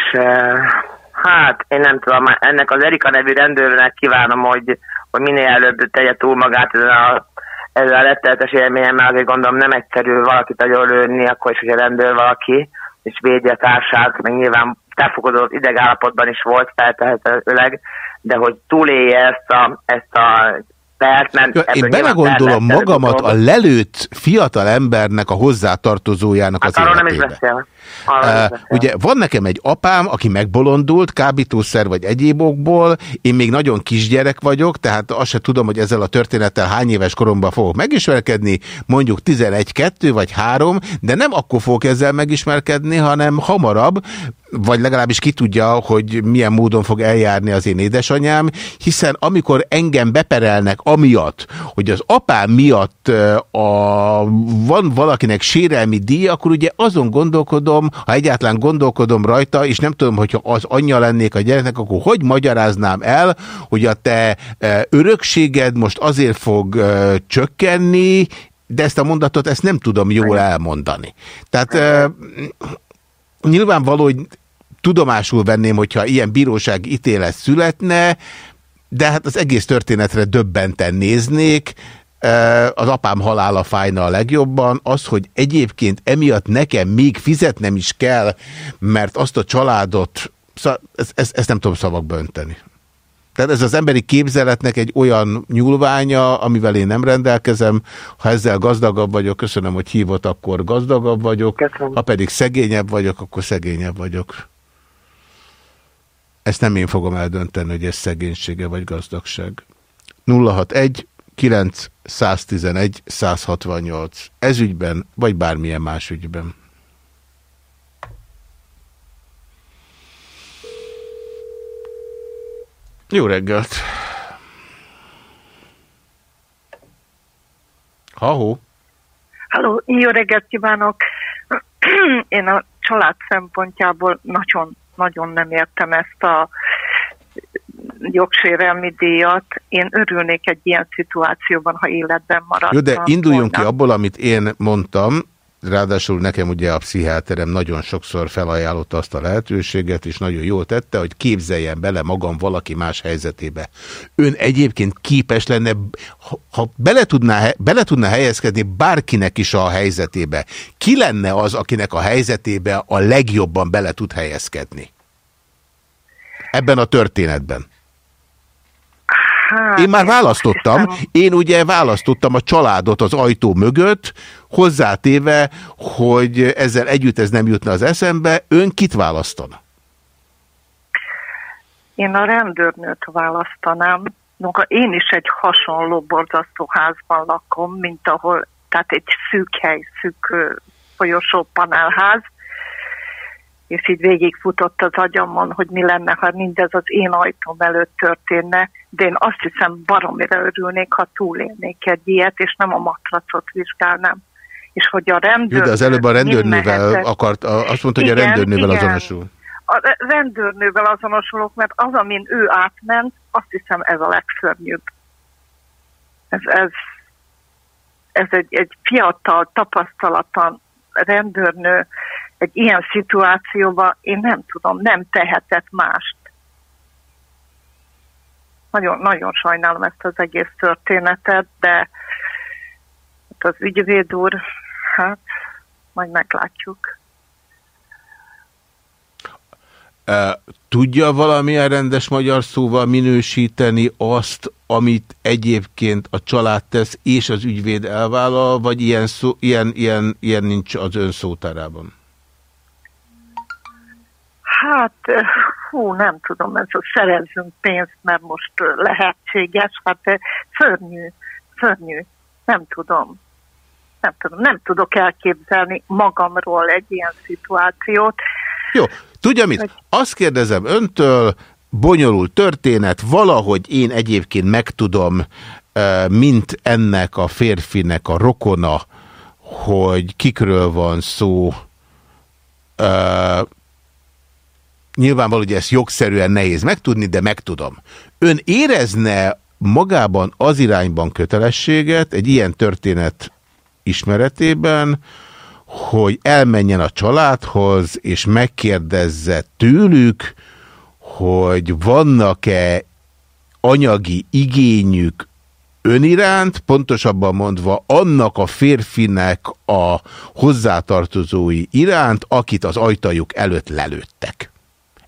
[SPEAKER 9] hát én nem tudom, ennek az Erika nevű rendőrnek kívánom, hogy, hogy minél előbb tegye túl magát ezen a ezzel a retteltes élményem, mert azért gondolom nem egyszerű valakit nagyon lőni, akkor is, hogyha rendőr valaki, és védje a társát, meg nyilván felfogadott idegállapotban is volt feltehetőleg, de hogy túlélje ezt a, ezt a pert,
[SPEAKER 1] mert... Ja, én belegondolom magamat a lelőtt fiatal embernek a hozzátartozójának hát az
[SPEAKER 9] életébe. nem is beszél.
[SPEAKER 1] Uh, ugye van nekem egy apám, aki megbolondult, kábítószer vagy egyéb okból, én még nagyon kisgyerek vagyok, tehát azt se tudom, hogy ezzel a történettel hány éves koromban fogok megismerkedni, mondjuk 11-2 vagy 3, de nem akkor fogok ezzel megismerkedni, hanem hamarabb, vagy legalábbis ki tudja, hogy milyen módon fog eljárni az én édesanyám, hiszen amikor engem beperelnek amiatt, hogy az apám miatt a, van valakinek sérelmi díj, akkor ugye azon gondolkodom, ha egyáltalán gondolkodom rajta, és nem tudom, hogyha az anyja lennék a gyereknek, akkor hogy magyaráznám el, hogy a te örökséged most azért fog csökkenni, de ezt a mondatot ezt nem tudom jól elmondani. Tehát nyilvánvaló, hogy tudomásul venném, hogyha ilyen bíróság ítélet születne, de hát az egész történetre döbbenten néznék, az apám halála fájna a legjobban, az, hogy egyébként emiatt nekem még fizetnem is kell, mert azt a családot, ezt, ezt, ezt nem tudom szavakba önteni. Tehát ez az emberi képzeletnek egy olyan nyúlványa, amivel én nem rendelkezem. Ha ezzel gazdagabb vagyok, köszönöm, hogy hívott, akkor gazdagabb vagyok. Köszönöm. Ha pedig szegényebb vagyok, akkor szegényebb vagyok. Ezt nem én fogom eldönteni, hogy ez szegénysége vagy gazdagság. 061 9 111 168. Ez ügyben, vagy bármilyen más ügyben. Jó reggelt! Ha-hó!
[SPEAKER 10] Halló, jó reggelt kívánok! Én a család szempontjából nagyon nagyon nem értem ezt a jogsérelmi díjat. Én örülnék egy ilyen szituációban, ha életben maradtam.
[SPEAKER 1] Jó, de induljunk volna. ki abból, amit én mondtam, Ráadásul nekem ugye a pszichiáterem nagyon sokszor felajánlotta azt a lehetőséget, és nagyon jól tette, hogy képzeljen bele magam valaki más helyzetébe. Ön egyébként képes lenne, ha, ha bele, tudná, bele tudná helyezkedni bárkinek is a helyzetébe, ki lenne az, akinek a helyzetébe a legjobban bele tud helyezkedni? Ebben a történetben. Hát, én már választottam. Én ugye választottam a családot az ajtó mögött, hozzátéve, hogy ezzel együtt ez nem jutna az eszembe. Ön kit választana?
[SPEAKER 10] Én a rendőrnőt választanám. Noha én is egy hasonló borzasztó házban lakom, mint ahol, tehát egy szűk hely, szűk folyosó panelház, és így végigfutott az agyamon, hogy mi lenne, ha mindez az én ajtóm előtt történne, de én azt hiszem baromira örülnék, ha túlélnék egy ilyet, és nem a matracot vizsgálnám. És hogy a rendőr...
[SPEAKER 1] De az előbb a rendőrnővel akart, azt mondta, hogy igen, a rendőrnővel igen. azonosul.
[SPEAKER 10] A rendőrnővel azonosulok, mert az, amin ő átment, azt hiszem ez a legszörnyűbb. Ez, ez, ez egy, egy fiatal, tapasztalatlan rendőrnő, egy ilyen szituációban én nem tudom, nem tehetett mást. Nagyon, nagyon sajnálom ezt az egész történetet, de hát az ügyvéd úr, hát majd meglátjuk.
[SPEAKER 1] Tudja valamilyen rendes magyar szóval minősíteni azt, amit egyébként a család tesz, és az ügyvéd elvállal, vagy ilyen, szó, ilyen, ilyen, ilyen nincs az ön szótárában?
[SPEAKER 10] Hát, hú, nem tudom, ez a szerezzünk pénzt, mert most lehetséges, hát szörnyű, szörnyű, nem tudom. Nem tudom, nem tudok elképzelni magamról egy ilyen szituációt.
[SPEAKER 1] Jó, tudja mit? Azt kérdezem öntől, bonyolult történet, valahogy én egyébként megtudom, mint ennek a férfinek a rokona, hogy kikről van szó, nyilvánvaló, hogy ezt jogszerűen nehéz megtudni, de megtudom. Ön érezne magában az irányban kötelességet egy ilyen történet ismeretében, hogy elmenjen a családhoz, és megkérdezze tőlük, hogy vannak-e anyagi igényük öniránt, pontosabban mondva annak a férfinek a hozzátartozói iránt, akit az ajtajuk előtt lelőttek.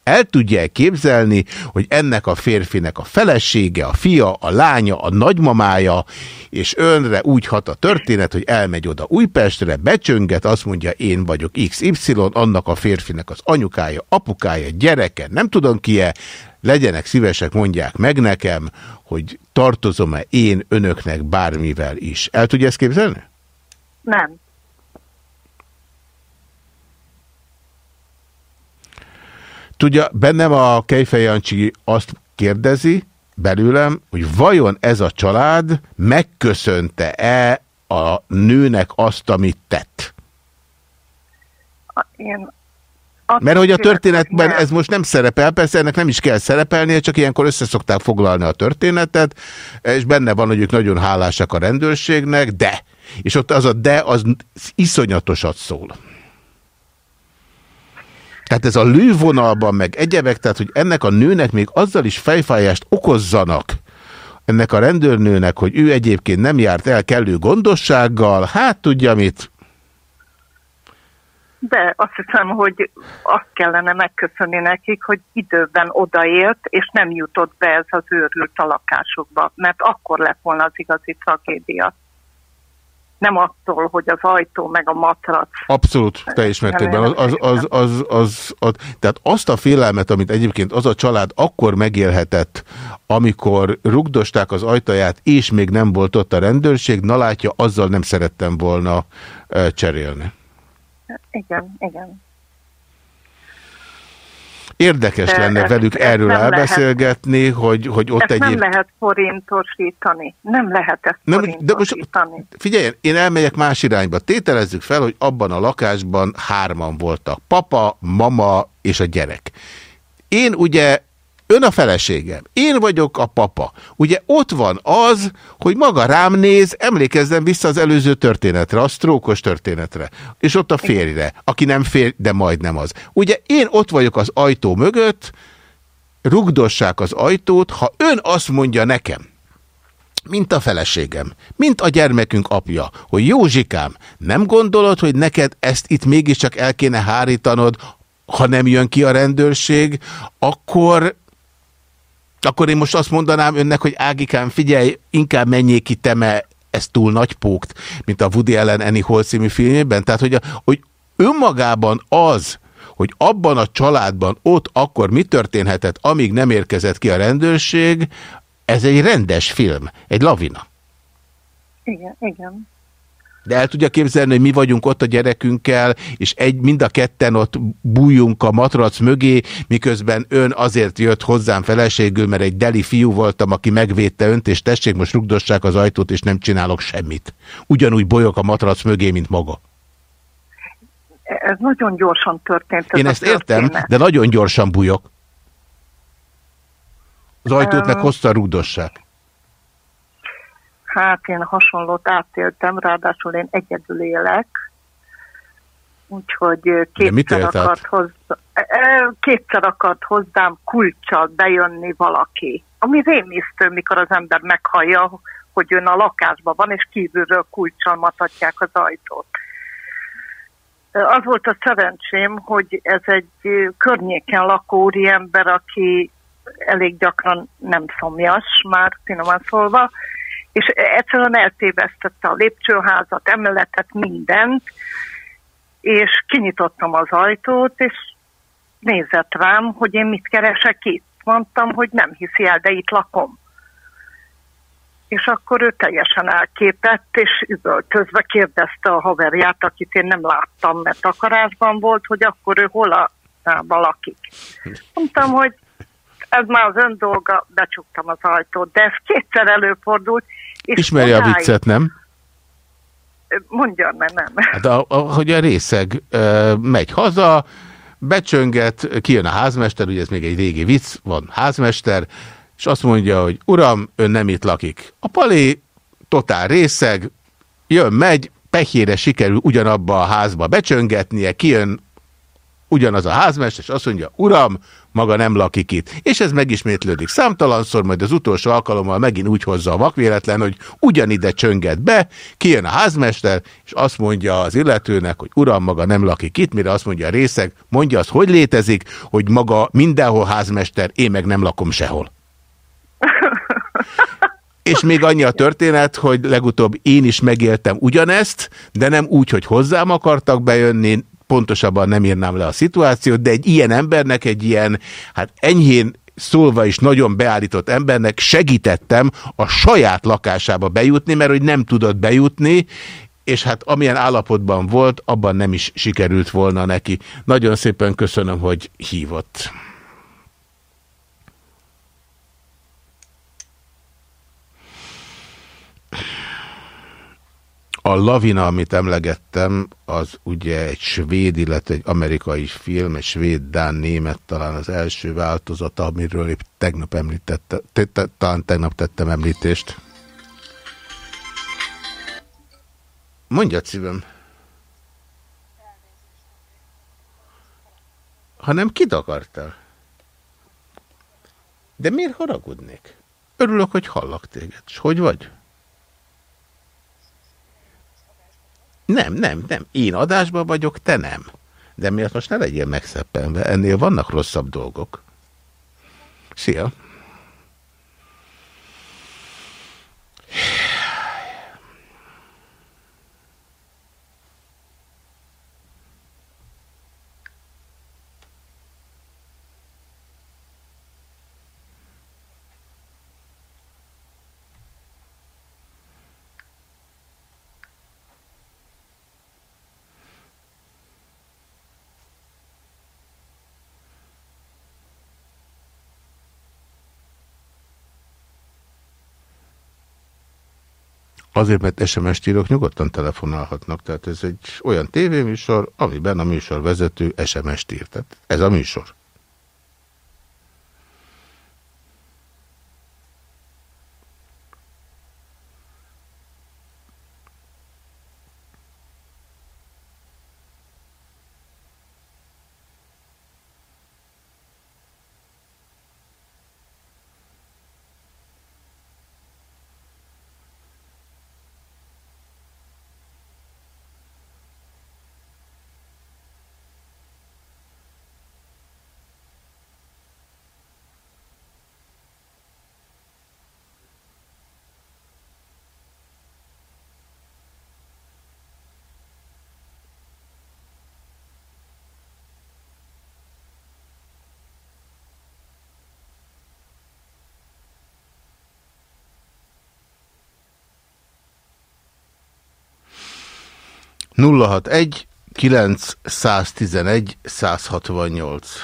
[SPEAKER 1] El tudja -e képzelni, hogy ennek a férfinek a felesége, a fia, a lánya, a nagymamája, és önre úgy hat a történet, hogy elmegy oda Újpestre, becsönget, azt mondja, én vagyok XY, annak a férfinek az anyukája, apukája, gyereke, nem tudom ki-e, legyenek szívesek, mondják meg nekem, hogy tartozom-e én önöknek bármivel is. El tudja ezt képzelni?
[SPEAKER 10] Nem.
[SPEAKER 1] Tudja, bennem a Kejfej Jancsi azt kérdezi belőlem, hogy vajon ez a család megköszönte-e a nőnek azt, amit tett?
[SPEAKER 10] Én
[SPEAKER 1] Mert hogy a történetben ez most nem szerepel, persze ennek nem is kell szerepelnie, csak ilyenkor összeszokták foglalni a történetet, és benne van, hogy ők nagyon hálásak a rendőrségnek, de, és ott az a de, az iszonyatosat szól. Tehát ez a lővonalban meg egyebek, tehát hogy ennek a nőnek még azzal is fejfájást okozzanak, ennek a rendőrnőnek, hogy ő egyébként nem járt el kellő gondossággal, hát tudja mit.
[SPEAKER 10] De azt hiszem, hogy azt kellene megköszönni nekik, hogy időben odaért, és nem jutott be ez az őrült a lakásukba, mert akkor lett volna az igazi tragédia. Nem attól, hogy az ajtó meg a matrac.
[SPEAKER 1] Abszolút, teljes mértékben. Az, az, az, az, az, az, tehát azt a félelmet, amit egyébként az a család akkor megélhetett, amikor rugdosták az ajtaját, és még nem volt ott a rendőrség, na látja, azzal nem szerettem volna uh, cserélni.
[SPEAKER 10] Igen, igen.
[SPEAKER 1] Érdekes
[SPEAKER 10] De
[SPEAKER 1] lenne
[SPEAKER 10] ez-
[SPEAKER 1] velük
[SPEAKER 10] ez
[SPEAKER 1] erről elbeszélgetni, hogy, hogy ott egyéb...
[SPEAKER 10] nem lehet forintosítani. Nem lehet ezt
[SPEAKER 1] Nem,
[SPEAKER 10] nem,
[SPEAKER 1] de most
[SPEAKER 10] forintosítani.
[SPEAKER 1] figyelj, én elmegyek más irányba. Tételezzük fel, hogy abban a lakásban hárman voltak. Papa, mama és a gyerek. Én ugye, ön a feleségem, én vagyok a papa. Ugye ott van az, hogy maga rám néz, emlékezzen vissza az előző történetre, a sztrókos történetre. És ott a férjre, aki nem fér, de majdnem az. Ugye én ott vagyok az ajtó mögött, rugdossák az ajtót, ha ön azt mondja nekem, mint a feleségem, mint a gyermekünk apja, hogy Józsikám, nem gondolod, hogy neked ezt itt mégiscsak el kéne hárítanod, ha nem jön ki a rendőrség, akkor, akkor én most azt mondanám önnek, hogy Ágikám, figyelj, inkább menjék ki teme, ez túl nagy pókt, mint a Woody Allen Annie Hall című filmében. Tehát, hogy, a, hogy önmagában az, hogy abban a családban ott akkor mi történhetett, amíg nem érkezett ki a rendőrség, ez egy rendes film, egy lavina.
[SPEAKER 10] Igen, igen.
[SPEAKER 1] De el tudja képzelni, hogy mi vagyunk ott a gyerekünkkel, és egy, mind a ketten ott bújunk a matrac mögé, miközben ön azért jött hozzám feleségül, mert egy deli fiú voltam, aki megvédte önt, és tessék, most rugdossák az ajtót, és nem csinálok semmit. Ugyanúgy bolyok a matrac mögé, mint maga.
[SPEAKER 10] Ez nagyon gyorsan történt. Ez
[SPEAKER 1] Én ezt értem,
[SPEAKER 10] történet.
[SPEAKER 1] de nagyon gyorsan bújok. Az ajtót meg hosszan rugdossák.
[SPEAKER 10] Hát én hasonlót átéltem, ráadásul én egyedül élek, úgyhogy
[SPEAKER 1] mit
[SPEAKER 10] kétszer akart, hozzá, ö, kétszer akart hozzám kulcsal bejönni valaki. Ami rémisztő, mikor az ember meghallja, hogy ön a lakásban van, és kívülről kulcsal matatják az ajtót. Az volt a szerencsém, hogy ez egy környéken lakó úriember, aki elég gyakran nem szomjas, már finoman szólva, és egyszerűen eltévesztette a lépcsőházat, emeletet, mindent, és kinyitottam az ajtót, és nézett rám, hogy én mit keresek itt. Mondtam, hogy nem hiszi el, de itt lakom. És akkor ő teljesen elképett, és üvöltözve kérdezte a haverját, akit én nem láttam, mert takarásban volt, hogy akkor ő hol a szába lakik. Mondtam, hogy ez már az ön dolga, becsuktam az ajtót, de ez kétszer előfordult. És
[SPEAKER 1] Ismeri a viccet, nem?
[SPEAKER 10] Mondja, mert nem.
[SPEAKER 1] Hát a, a, hogy a részeg ö, megy haza, becsönget, kijön a házmester, ugye ez még egy régi vicc, van házmester, és azt mondja, hogy uram, ön nem itt lakik. A pali totál részeg, jön, megy, pehére sikerül ugyanabba a házba becsöngetnie, kijön ugyanaz a házmester, és azt mondja, uram, maga nem lakik itt. És ez megismétlődik számtalanszor, majd az utolsó alkalommal megint úgy hozza a vakvéletlen, hogy ugyanide csönget be, kijön a házmester, és azt mondja az illetőnek, hogy uram, maga nem lakik itt, mire azt mondja a részeg, mondja az, hogy létezik, hogy maga mindenhol házmester, én meg nem lakom sehol. És még annyi a történet, hogy legutóbb én is megéltem ugyanezt, de nem úgy, hogy hozzám akartak bejönni, pontosabban nem írnám le a szituációt, de egy ilyen embernek, egy ilyen, hát enyhén szólva is nagyon beállított embernek segítettem a saját lakásába bejutni, mert hogy nem tudott bejutni, és hát amilyen állapotban volt, abban nem is sikerült volna neki. Nagyon szépen köszönöm, hogy hívott. A lavina, amit emlegettem, az ugye egy svéd, illetve egy amerikai film, egy svéd, dán, német, talán az első változata, amiről épp tegnap említette, talán tegnap tettem említést. Mondja, szívem. Hanem kit akartál? De miért haragudnék? Örülök, hogy hallak téged. És hogy vagy? Nem, nem, nem. Én adásban vagyok, te nem. De miért most ne legyél megszeppenve? Ennél vannak rosszabb dolgok. Szia! Azért, mert SMS-t írok, nyugodtan telefonálhatnak. Tehát ez egy olyan tévéműsor, amiben a műsorvezető SMS-t ír. Tehát ez a műsor. Nulla hat egy kilenc száztizenegy százhatvannyolc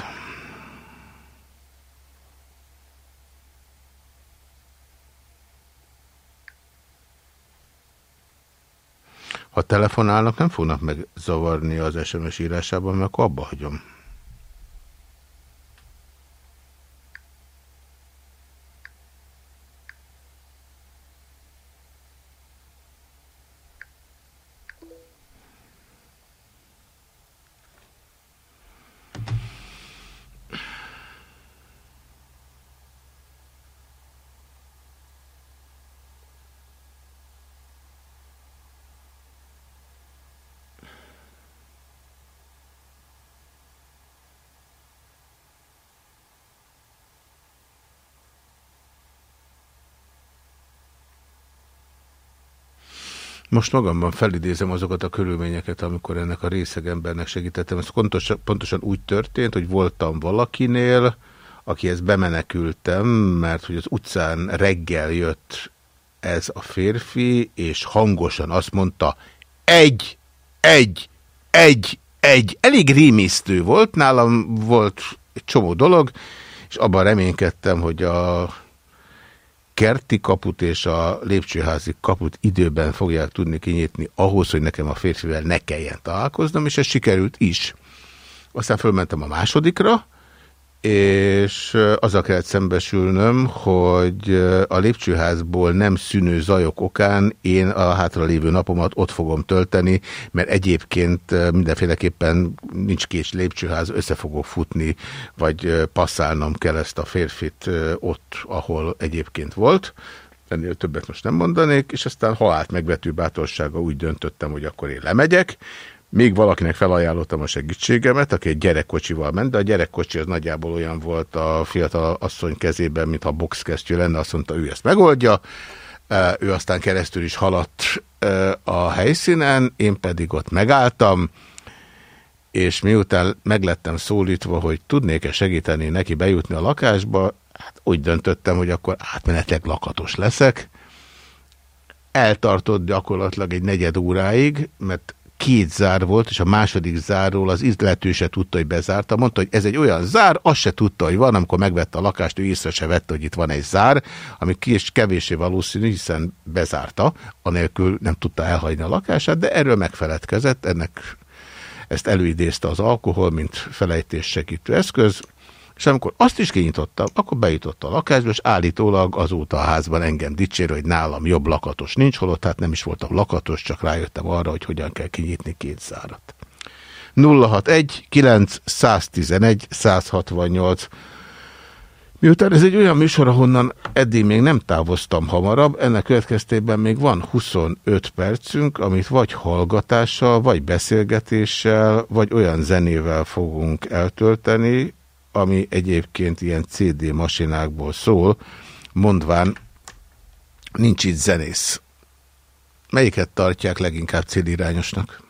[SPEAKER 1] Ha telefonálnak, nem fognak megzavarni az SMS írásában, mert akkor abba hagyom. Most magamban felidézem azokat a körülményeket, amikor ennek a részegembernek segítettem. Ez pontosan, pontosan úgy történt, hogy voltam valakinél, akihez bemenekültem, mert hogy az utcán reggel jött ez a férfi, és hangosan azt mondta, egy, egy, egy, egy. Elég rémisztő volt, nálam volt egy csomó dolog, és abban reménykedtem, hogy a kerti kaput és a lépcsőházi kaput időben fogják tudni kinyitni ahhoz, hogy nekem a férfivel ne kelljen találkoznom, és ez sikerült is. Aztán fölmentem a másodikra, és azzal kellett szembesülnöm, hogy a lépcsőházból nem szűnő zajok okán én a hátralévő napomat ott fogom tölteni, mert egyébként mindenféleképpen nincs kés lépcsőház, össze fogok futni, vagy passzálnom kell ezt a férfit ott, ahol egyébként volt. Ennél többet most nem mondanék, és aztán halált megvető bátorsága úgy döntöttem, hogy akkor én lemegyek, még valakinek felajánlottam a segítségemet, aki egy gyerekkocsival ment, de a gyerekkocsi az nagyjából olyan volt a fiatal asszony kezében, mintha boxkesztyű lenne, azt mondta, ő ezt megoldja. Ő aztán keresztül is haladt a helyszínen, én pedig ott megálltam, és miután meglettem szólítva, hogy tudnék-e segíteni neki bejutni a lakásba, hát úgy döntöttem, hogy akkor átmenetleg lakatos leszek. Eltartott gyakorlatilag egy negyed óráig, mert két zár volt, és a második zárról az illető se tudta, hogy bezárta. Mondta, hogy ez egy olyan zár, azt se tudta, hogy van, amikor megvette a lakást, ő észre se vette, hogy itt van egy zár, ami kis, kevésé valószínű, hiszen bezárta, anélkül nem tudta elhagyni a lakását, de erről megfeledkezett, ennek ezt előidézte az alkohol, mint felejtés segítő eszköz, és amikor azt is kinyitottam, akkor bejutott a lakásba, és állítólag azóta a házban engem dicsér, hogy nálam jobb lakatos nincs, holott tehát nem is voltam lakatos, csak rájöttem arra, hogy hogyan kell kinyitni két zárat. 061 9 111 168 Miután ez egy olyan műsor, ahonnan eddig még nem távoztam hamarabb, ennek következtében még van 25 percünk, amit vagy hallgatással, vagy beszélgetéssel, vagy olyan zenével fogunk eltölteni, ami egyébként ilyen CD masinákból szól, mondván nincs itt zenész. Melyiket tartják leginkább célirányosnak?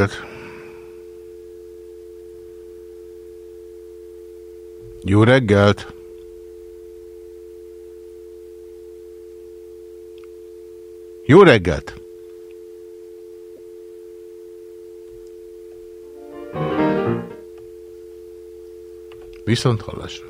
[SPEAKER 1] Reggelt! Jó reggelt! Jó reggelt! Viszont hallásra.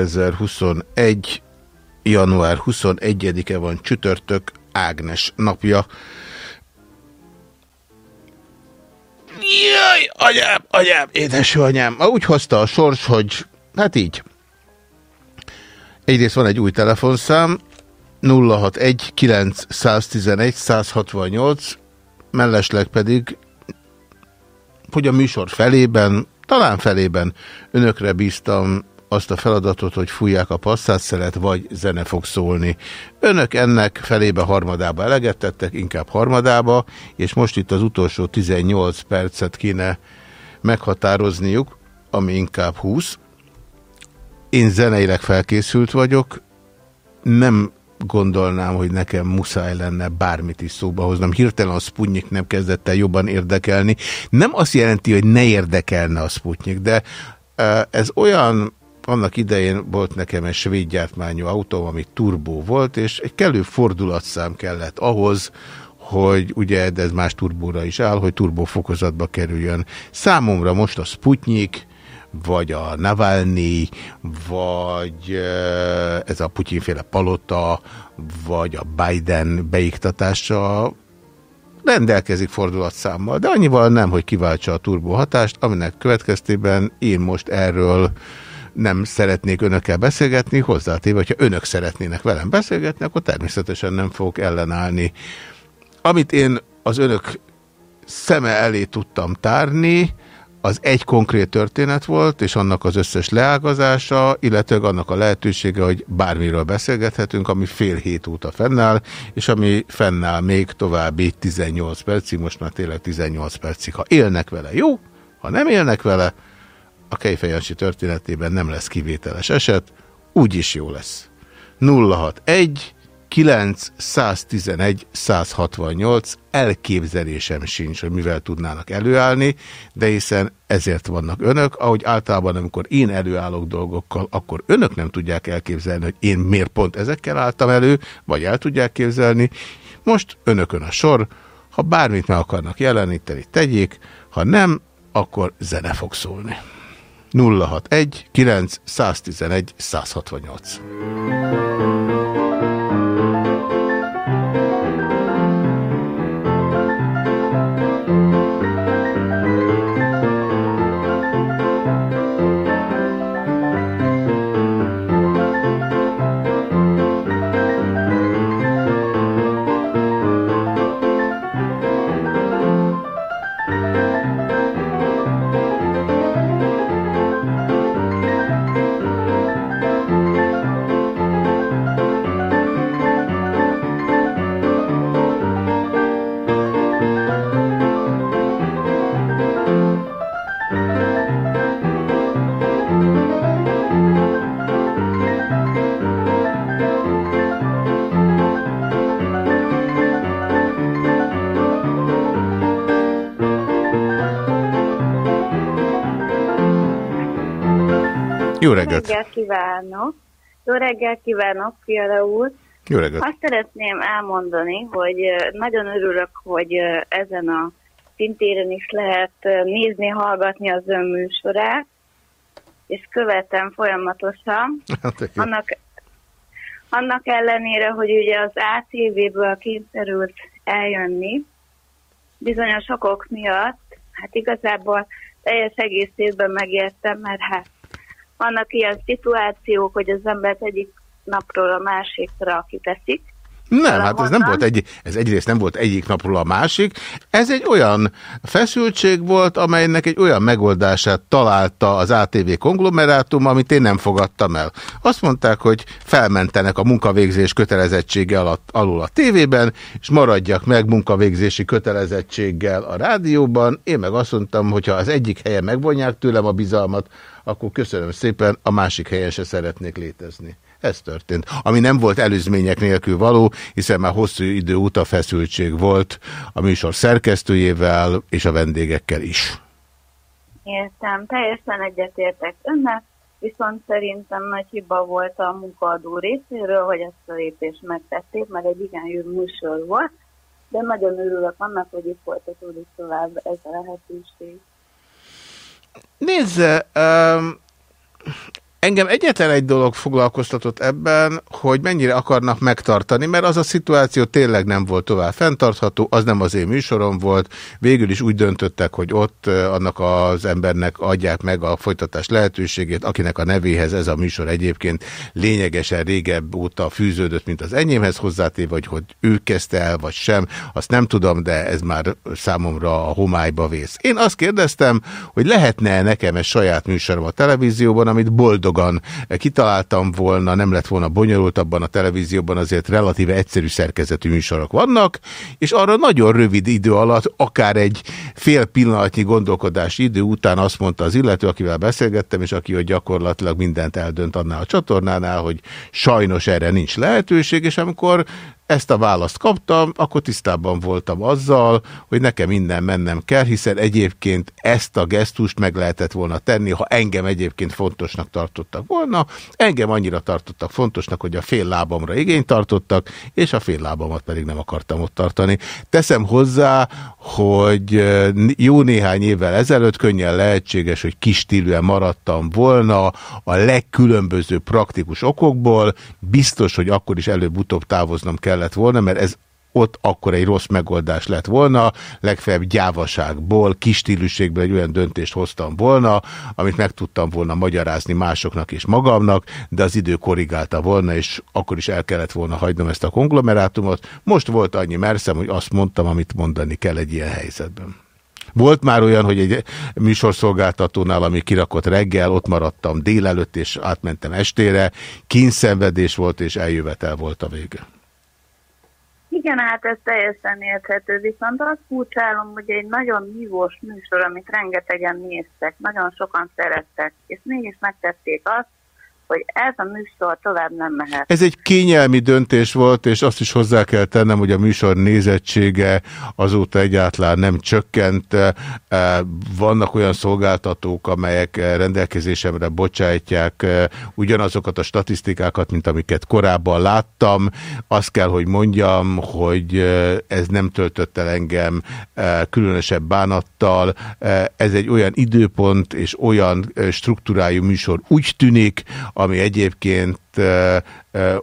[SPEAKER 1] 2021. január 21-e van csütörtök, Ágnes napja. Jaj, anyám, anyám, édesanyám. Úgy hozta a sors, hogy hát így. Egyrészt van egy új telefonszám, 061 911 168, mellesleg pedig, hogy a műsor felében, talán felében önökre bíztam azt a feladatot, hogy fújják a passzátszeret, vagy zene fog szólni. Önök ennek felébe harmadába eleget tettek, inkább harmadába, és most itt az utolsó 18 percet kéne meghatározniuk, ami inkább 20. Én zeneileg felkészült vagyok, nem gondolnám, hogy nekem muszáj lenne bármit is szóba hoznom. Hirtelen a Sputnik nem kezdett el jobban érdekelni. Nem azt jelenti, hogy ne érdekelne a Sputnik, de ez olyan, annak idején volt nekem egy svéd gyártmányú autó, ami turbó volt, és egy kellő fordulatszám kellett ahhoz, hogy ugye, de ez más turbóra is áll, hogy turbófokozatba kerüljön. Számomra most a Sputnik, vagy a Navalnyi, vagy ez a Putyinféle palota, vagy a Biden beiktatása rendelkezik fordulatszámmal, de annyival nem, hogy kiváltsa a turbó hatást, aminek következtében én most erről nem szeretnék önökkel beszélgetni, hozzátéve, hogyha önök szeretnének velem beszélgetni, akkor természetesen nem fogok ellenállni. Amit én az önök szeme elé tudtam tárni, az egy konkrét történet volt, és annak az összes leágazása, illetve annak a lehetősége, hogy bármiről beszélgethetünk, ami fél hét óta fennáll, és ami fennáll még további 18 percig, most már tényleg 18 percig. Ha élnek vele, jó, ha nem élnek vele, a Kejfejancsi történetében nem lesz kivételes eset, úgyis jó lesz. 061 9 111 168 elképzelésem sincs, hogy mivel tudnának előállni, de hiszen ezért vannak önök, ahogy általában amikor én előállok dolgokkal, akkor önök nem tudják elképzelni, hogy én miért pont ezekkel álltam elő, vagy el tudják képzelni. Most önökön a sor, ha bármit meg akarnak jeleníteni, tegyék, ha nem, akkor zene fog szólni. 061 9 111 168 reggelt!
[SPEAKER 11] Jó reggelt kívánok! Jó reggelt kívánok, Fiala úr!
[SPEAKER 1] Jó reggelt!
[SPEAKER 11] Azt szeretném elmondani, hogy nagyon örülök, hogy ezen a szintéren is lehet nézni, hallgatni az ön műsorát, és követem folyamatosan.
[SPEAKER 1] Hát,
[SPEAKER 11] annak, annak ellenére, hogy ugye az ATV-ből kényszerült eljönni, bizonyos okok miatt, hát igazából teljes egészében megértem, mert hát vannak ilyen szituációk, hogy az embert egyik napról a másikra kiteszik,
[SPEAKER 1] nem, hát ez nem volt egy, ez egyrészt nem volt egyik napról a másik, ez egy olyan feszültség volt, amelynek egy olyan megoldását találta az ATV konglomerátum, amit én nem fogadtam el. Azt mondták, hogy felmentenek a munkavégzés kötelezettsége alatt, alul a tévében, és maradjak meg munkavégzési kötelezettséggel a rádióban. Én meg azt mondtam, hogyha az egyik helyen megvonják tőlem a bizalmat, akkor köszönöm szépen, a másik helyen se szeretnék létezni. Ez történt. Ami nem volt előzmények nélkül való, hiszen már hosszú idő óta feszültség volt a műsor szerkesztőjével és a vendégekkel is.
[SPEAKER 11] Értem, teljesen egyetértek önnek, viszont szerintem nagy hiba volt a munkaadó részéről, hogy ezt a lépést megtették, mert egy igen jó műsor volt, de nagyon örülök annak, hogy itt folytatódik tovább ez a lehetőség.
[SPEAKER 1] Nézze, um, Engem egyetlen egy dolog foglalkoztatott ebben, hogy mennyire akarnak megtartani, mert az a szituáció tényleg nem volt tovább fenntartható, az nem az én műsorom volt, végül is úgy döntöttek, hogy ott annak az embernek adják meg a folytatás lehetőségét, akinek a nevéhez ez a műsor egyébként lényegesen régebb óta fűződött, mint az enyémhez hozzátéve, vagy hogy ő kezdte el, vagy sem, azt nem tudom, de ez már számomra a homályba vész. Én azt kérdeztem, hogy lehetne -e nekem egy saját műsorom a televízióban, amit boldog boldogan kitaláltam volna, nem lett volna bonyolultabban a televízióban, azért relatíve egyszerű szerkezetű műsorok vannak, és arra nagyon rövid idő alatt, akár egy fél pillanatnyi gondolkodási idő után azt mondta az illető, akivel beszélgettem, és aki hogy gyakorlatilag mindent eldönt annál a csatornánál, hogy sajnos erre nincs lehetőség, és amikor ezt a választ kaptam, akkor tisztában voltam azzal, hogy nekem minden mennem kell, hiszen egyébként ezt a gesztust meg lehetett volna tenni, ha engem egyébként fontosnak tartottak volna. Engem annyira tartottak fontosnak, hogy a fél lábamra igényt tartottak, és a fél lábamat pedig nem akartam ott tartani. Teszem hozzá, hogy jó néhány évvel ezelőtt könnyen lehetséges, hogy kis stílűen maradtam volna a legkülönböző praktikus okokból. Biztos, hogy akkor is előbb-utóbb távoznom kell kellett volna, mert ez ott akkor egy rossz megoldás lett volna, legfeljebb gyávaságból, kistílűségből egy olyan döntést hoztam volna, amit meg tudtam volna magyarázni másoknak és magamnak, de az idő korrigálta volna, és akkor is el kellett volna hagynom ezt a konglomerátumot. Most volt annyi merszem, hogy azt mondtam, amit mondani kell egy ilyen helyzetben. Volt már olyan, hogy egy műsorszolgáltatónál, ami kirakott reggel, ott maradtam délelőtt, és átmentem estére, kínszenvedés volt, és eljövetel volt a vége.
[SPEAKER 11] Igen, hát ez teljesen érthető, viszont azt furcsálom, hogy egy nagyon hívós műsor, amit rengetegen néztek, nagyon sokan szerettek, és mégis megtették azt, hogy ez a műsor tovább nem mehet.
[SPEAKER 1] Ez egy kényelmi döntés volt, és azt is hozzá kell tennem, hogy a műsor nézettsége azóta egyáltalán nem csökkent. E, vannak olyan szolgáltatók, amelyek rendelkezésemre bocsájtják e, ugyanazokat a statisztikákat, mint amiket korábban láttam. Azt kell, hogy mondjam, hogy e, ez nem töltött el engem különösebb bánattal. Ez egy olyan időpont és olyan struktúrájú műsor úgy tűnik, ami egyébként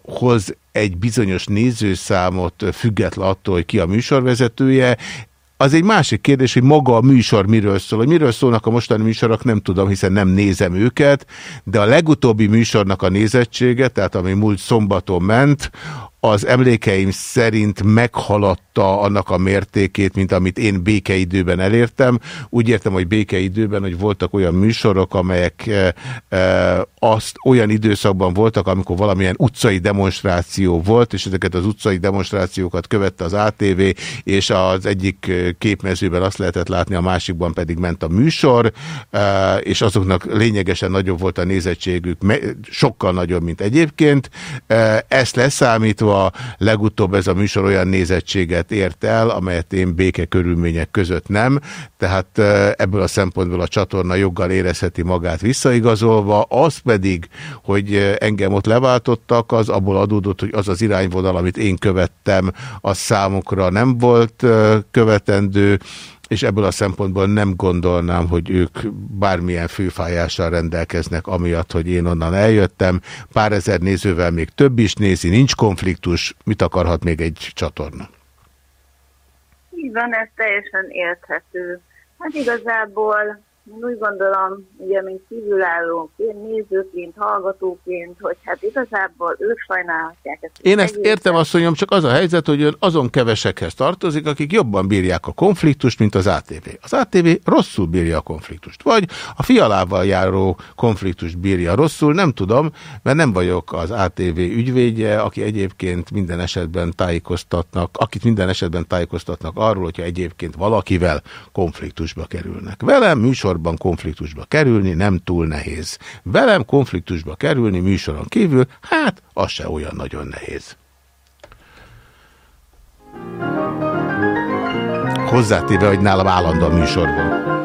[SPEAKER 1] hoz egy bizonyos nézőszámot független attól, hogy ki a műsorvezetője. Az egy másik kérdés, hogy maga a műsor miről szól. Hogy miről szólnak a mostani műsorok, nem tudom, hiszen nem nézem őket, de a legutóbbi műsornak a nézettsége, tehát ami múlt szombaton ment, az emlékeim szerint meghaladta annak a mértékét, mint amit én békeidőben elértem. Úgy értem, hogy békeidőben, hogy voltak olyan műsorok, amelyek e, e, azt olyan időszakban voltak, amikor valamilyen utcai demonstráció volt, és ezeket az utcai demonstrációkat követte az ATV, és az egyik képmezőben azt lehetett látni, a másikban pedig ment a műsor, e, és azoknak lényegesen nagyobb volt a nézettségük, sokkal nagyobb, mint egyébként. Ezt leszámítva, olvasva, legutóbb ez a műsor olyan nézettséget ért el, amelyet én béke körülmények között nem, tehát ebből a szempontból a csatorna joggal érezheti magát visszaigazolva, az pedig, hogy engem ott leváltottak, az abból adódott, hogy az az irányvonal, amit én követtem, az számukra nem volt követendő, és ebből a szempontból nem gondolnám, hogy ők bármilyen főfájással rendelkeznek, amiatt, hogy én onnan eljöttem. Pár ezer nézővel még több is nézi, nincs konfliktus, mit akarhat még egy csatorna?
[SPEAKER 11] Így van, ez teljesen érthető. Hát igazából én úgy gondolom, ugye, mint kívülállóként, nézőként, hallgatóként, hogy hát igazából ők sajnálhatják ezt.
[SPEAKER 1] Én ezt értem, asszonyom, csak az a helyzet, hogy ön azon kevesekhez tartozik, akik jobban bírják a konfliktust, mint az ATV. Az ATV rosszul bírja a konfliktust, vagy a fialával járó konfliktust bírja rosszul, nem tudom, mert nem vagyok az ATV ügyvédje, aki egyébként minden esetben tájékoztatnak, akit minden esetben tájékoztatnak arról, hogyha egyébként valakivel konfliktusba kerülnek. Velem műsor műsorban konfliktusba kerülni nem túl nehéz. Velem konfliktusba kerülni műsoron kívül, hát az se olyan nagyon nehéz. Hozzátéve, hogy nálam állandó műsorban.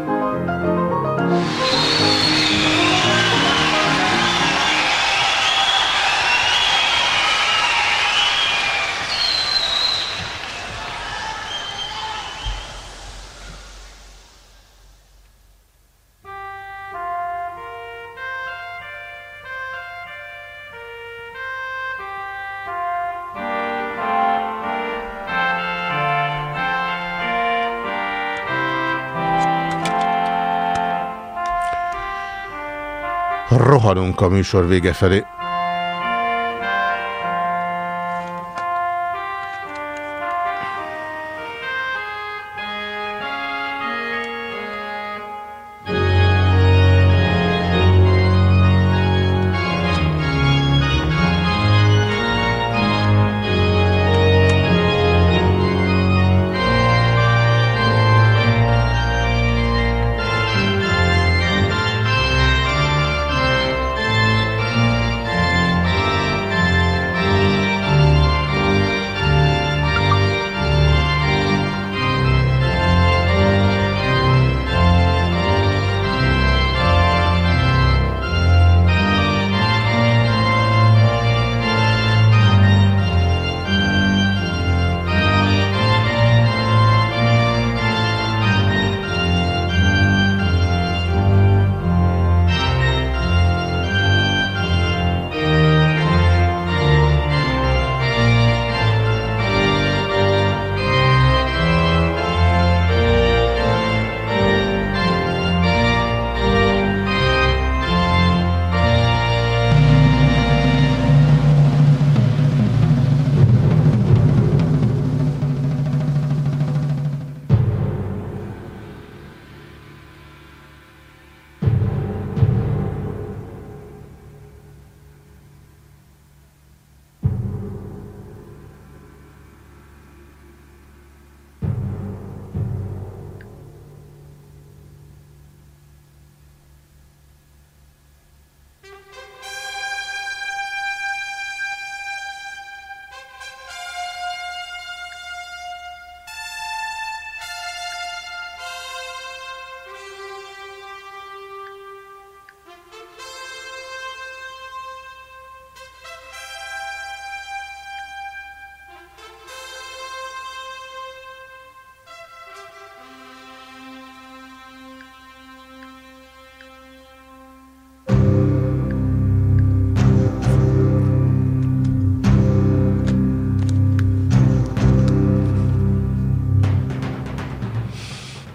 [SPEAKER 1] Rohanunk a műsor vége felé.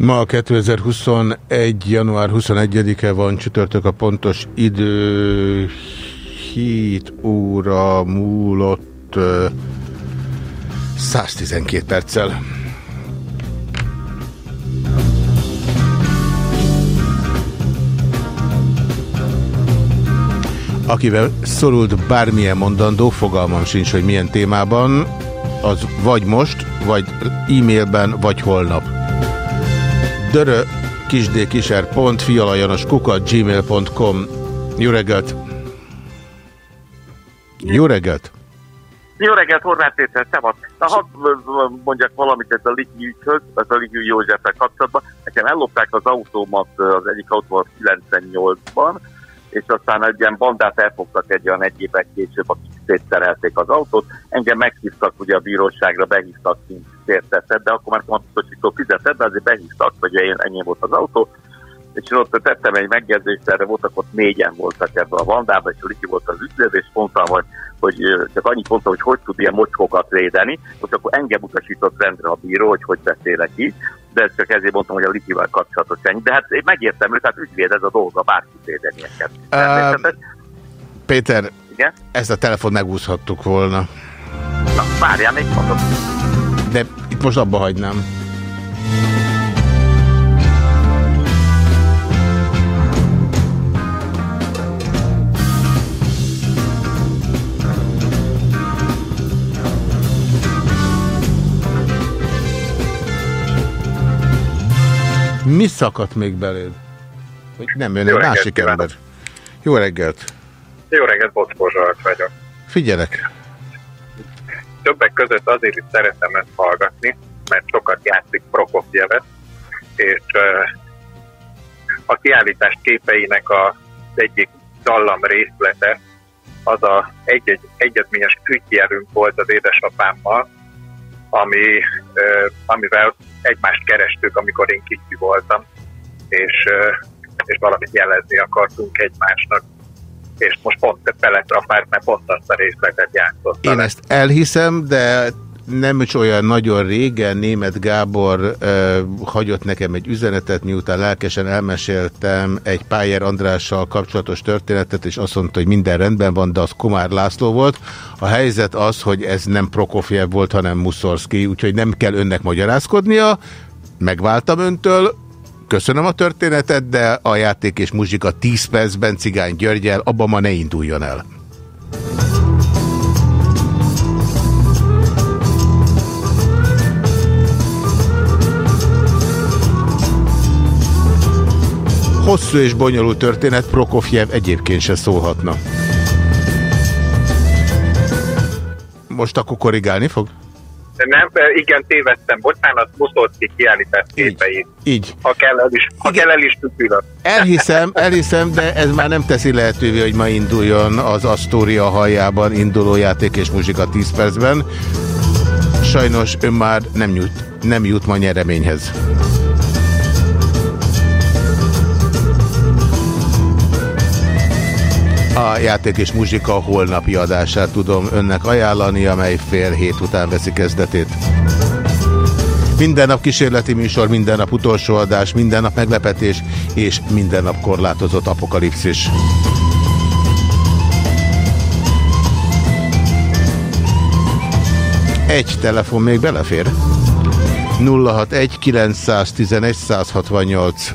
[SPEAKER 1] Ma 2021. január 21-e van, csütörtök a pontos idő 7 óra múlott 112 perccel. Akivel szorult bármilyen mondandó, fogalmam sincs, hogy milyen témában, az vagy most, vagy e-mailben, vagy holnap dörö kisdkiser.fialajanos kukat gmail.com Jó reggelt! Jó reggelt!
[SPEAKER 12] Jó reggelt, Horváth Péter, szevasz. Na, hadd mondjak valamit ez a Liki ügyhöz, ez a Liki Józseffel kapcsolatban. Nekem ellopták az autómat az egyik autó 98-ban, és aztán egy ilyen bandát elfogtak egy olyan egy évek később, akik szétszerelték az autót. Engem meghívtak ugye a bíróságra, behívtak, mint sértetett, de akkor már kamatosító fizetett, de azért behívtak, hogy ennyi volt az autó, és ott tettem egy megjegyzést, erre voltak ott négyen voltak ebben a vandában, és Riki volt az ügyvéd, és mondtam, hogy, hogy csak annyit mondtam, hogy hogy tud ilyen mocskokat védeni, hogy akkor engem utasított rendre a bíró, hogy hogy beszélek így, de ezt csak ezért mondtam, hogy a Likivel kapcsolatos ennyi. De hát én megértem őt, tehát ügyvéd ez a dolga, bárki védeni ilyeneket.
[SPEAKER 1] Uh, Péter,
[SPEAKER 12] Igen?
[SPEAKER 1] ezt a telefon megúszhattuk volna.
[SPEAKER 12] Na, várjál, még mondom.
[SPEAKER 1] De itt most abba hagynám. Mi szakadt még beléd? Hogy nem egy
[SPEAKER 13] Jó reggelt
[SPEAKER 1] másik
[SPEAKER 13] kívánok.
[SPEAKER 1] ember. Jó reggelt!
[SPEAKER 13] Jó reggelt, Bocskó Zsolt vagyok.
[SPEAKER 1] Figyelek!
[SPEAKER 13] Többek között azért is szeretem ezt hallgatni, mert sokat játszik Prokofjevet, és a kiállítás képeinek a egyik dallam részlete az a egy-egy egyezményes ügyjelünk volt az édesapámmal, ami, amivel egymást kerestük, amikor én kicsi voltam, és, és valamit jelezni akartunk egymásnak. És most pont beletrafált, mert pont azt a részletet játszott.
[SPEAKER 1] Én ezt elhiszem, de nem is olyan nagyon régen német Gábor ö, hagyott nekem egy üzenetet, miután lelkesen elmeséltem egy Pájer Andrással kapcsolatos történetet, és azt mondta, hogy minden rendben van, de az Komár László volt. A helyzet az, hogy ez nem Prokofjev volt, hanem Muszorszki, úgyhogy nem kell önnek magyarázkodnia. Megváltam öntől, köszönöm a történetet, de a játék és muzsika 10 percben Cigány Györgyel, abban ma ne induljon el. Hosszú és bonyolult történet, Prokofjev egyébként se szólhatna. Most akkor korrigálni fog?
[SPEAKER 13] Nem, igen, tévedtem. Bocsánat, Muszorszki kiállítás képei.
[SPEAKER 1] Így.
[SPEAKER 13] Ha kell, el is, ha kell, el is.
[SPEAKER 1] Elhiszem, elhiszem, de ez már nem teszi lehetővé, hogy ma induljon az Astoria hajában induló játék és muzsika 10 percben. Sajnos ön már nem jut, nem jut ma nyereményhez. A játék és muzsika holnapi adását tudom önnek ajánlani, amely fél hét után veszi kezdetét. Minden nap kísérleti műsor, minden nap utolsó adás, minden nap meglepetés és minden nap korlátozott apokalipszis. Egy telefon még belefér. 061 911 168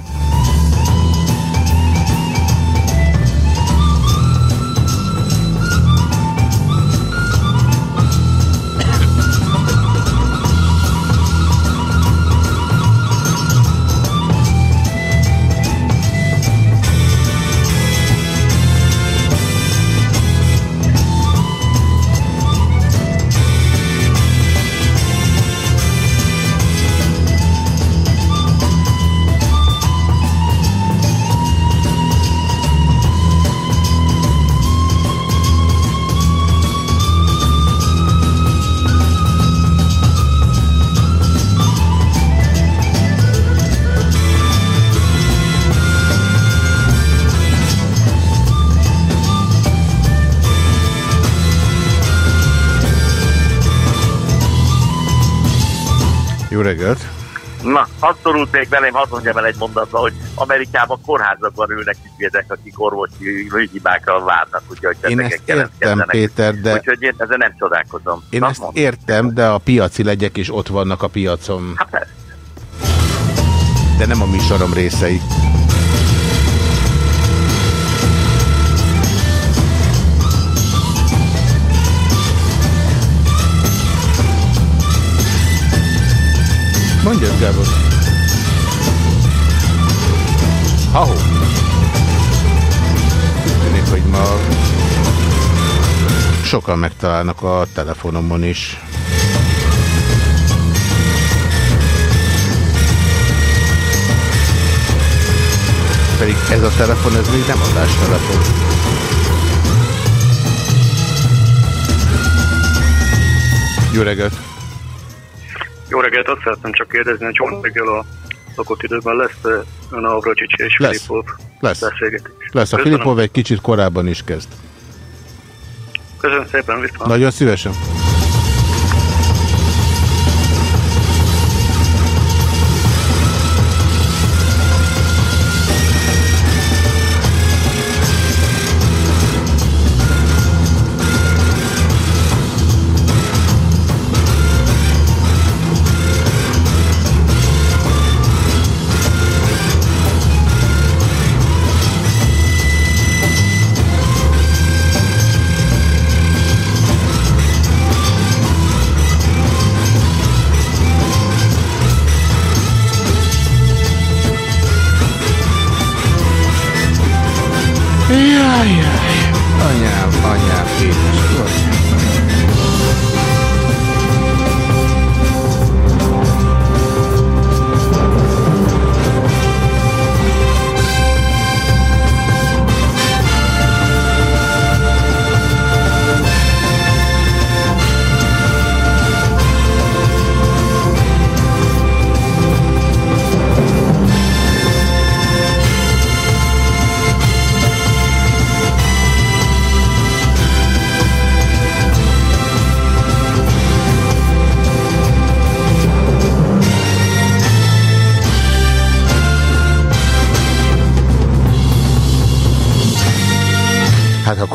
[SPEAKER 1] reggelt!
[SPEAKER 12] Na, abszolút még belém hadd mondjam el egy mondatba, hogy Amerikában kórházakban ülnek ügyvédek, akik orvosi hibákra várnak, úgyhogy
[SPEAKER 1] Én ezt értem. Péter, de
[SPEAKER 12] Úgyhogy én ezen nem csodálkozom.
[SPEAKER 1] én
[SPEAKER 12] Na,
[SPEAKER 1] ezt
[SPEAKER 12] mondd.
[SPEAKER 1] értem, de a piaci legyek is ott vannak a piacon.
[SPEAKER 12] Hát.
[SPEAKER 1] De nem a műsorom részei. Mondjad, Gábor. Úgy tűnik, hogy ma sokan megtalálnak a telefonomon is. Pedig ez a telefon, ez még nem adástelefon. Jó reggelt!
[SPEAKER 14] Jó reggelt, azt szeretném csak kérdezni, hogy holnap reggel a szokott időben lesz -e ön a Avracsics és
[SPEAKER 1] Lesz.
[SPEAKER 14] Filipov
[SPEAKER 1] Lesz.
[SPEAKER 14] beszélgetés.
[SPEAKER 1] Lesz, a
[SPEAKER 14] Köszönöm.
[SPEAKER 1] Filipov egy kicsit korábban is kezd.
[SPEAKER 14] Köszönöm szépen, viszont.
[SPEAKER 1] Nagyon szívesen.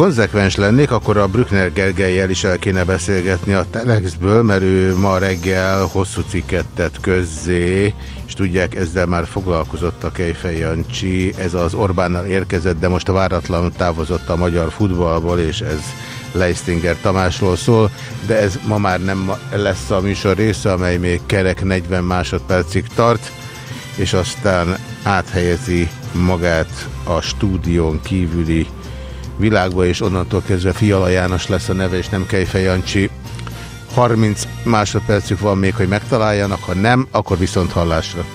[SPEAKER 1] Konzekvens lennék, akkor a Brückner Gergelyel is el kéne beszélgetni a Telexből, mert ő ma reggel hosszú cikket tett közzé, és tudják, ezzel már foglalkozott a Kejfej Jancsi. Ez az Orbánnal érkezett, de most a váratlan távozott a magyar futballból, és ez Leistinger Tamásról szól, de ez ma már nem lesz a műsor része, amely még kerek 40 másodpercig tart, és aztán áthelyezi magát a stúdión kívüli világba, és onnantól kezdve Fiala János lesz a neve, és nem Kejfej Jancsi. 30 másodpercük van még, hogy megtaláljanak, ha nem, akkor viszont hallásra.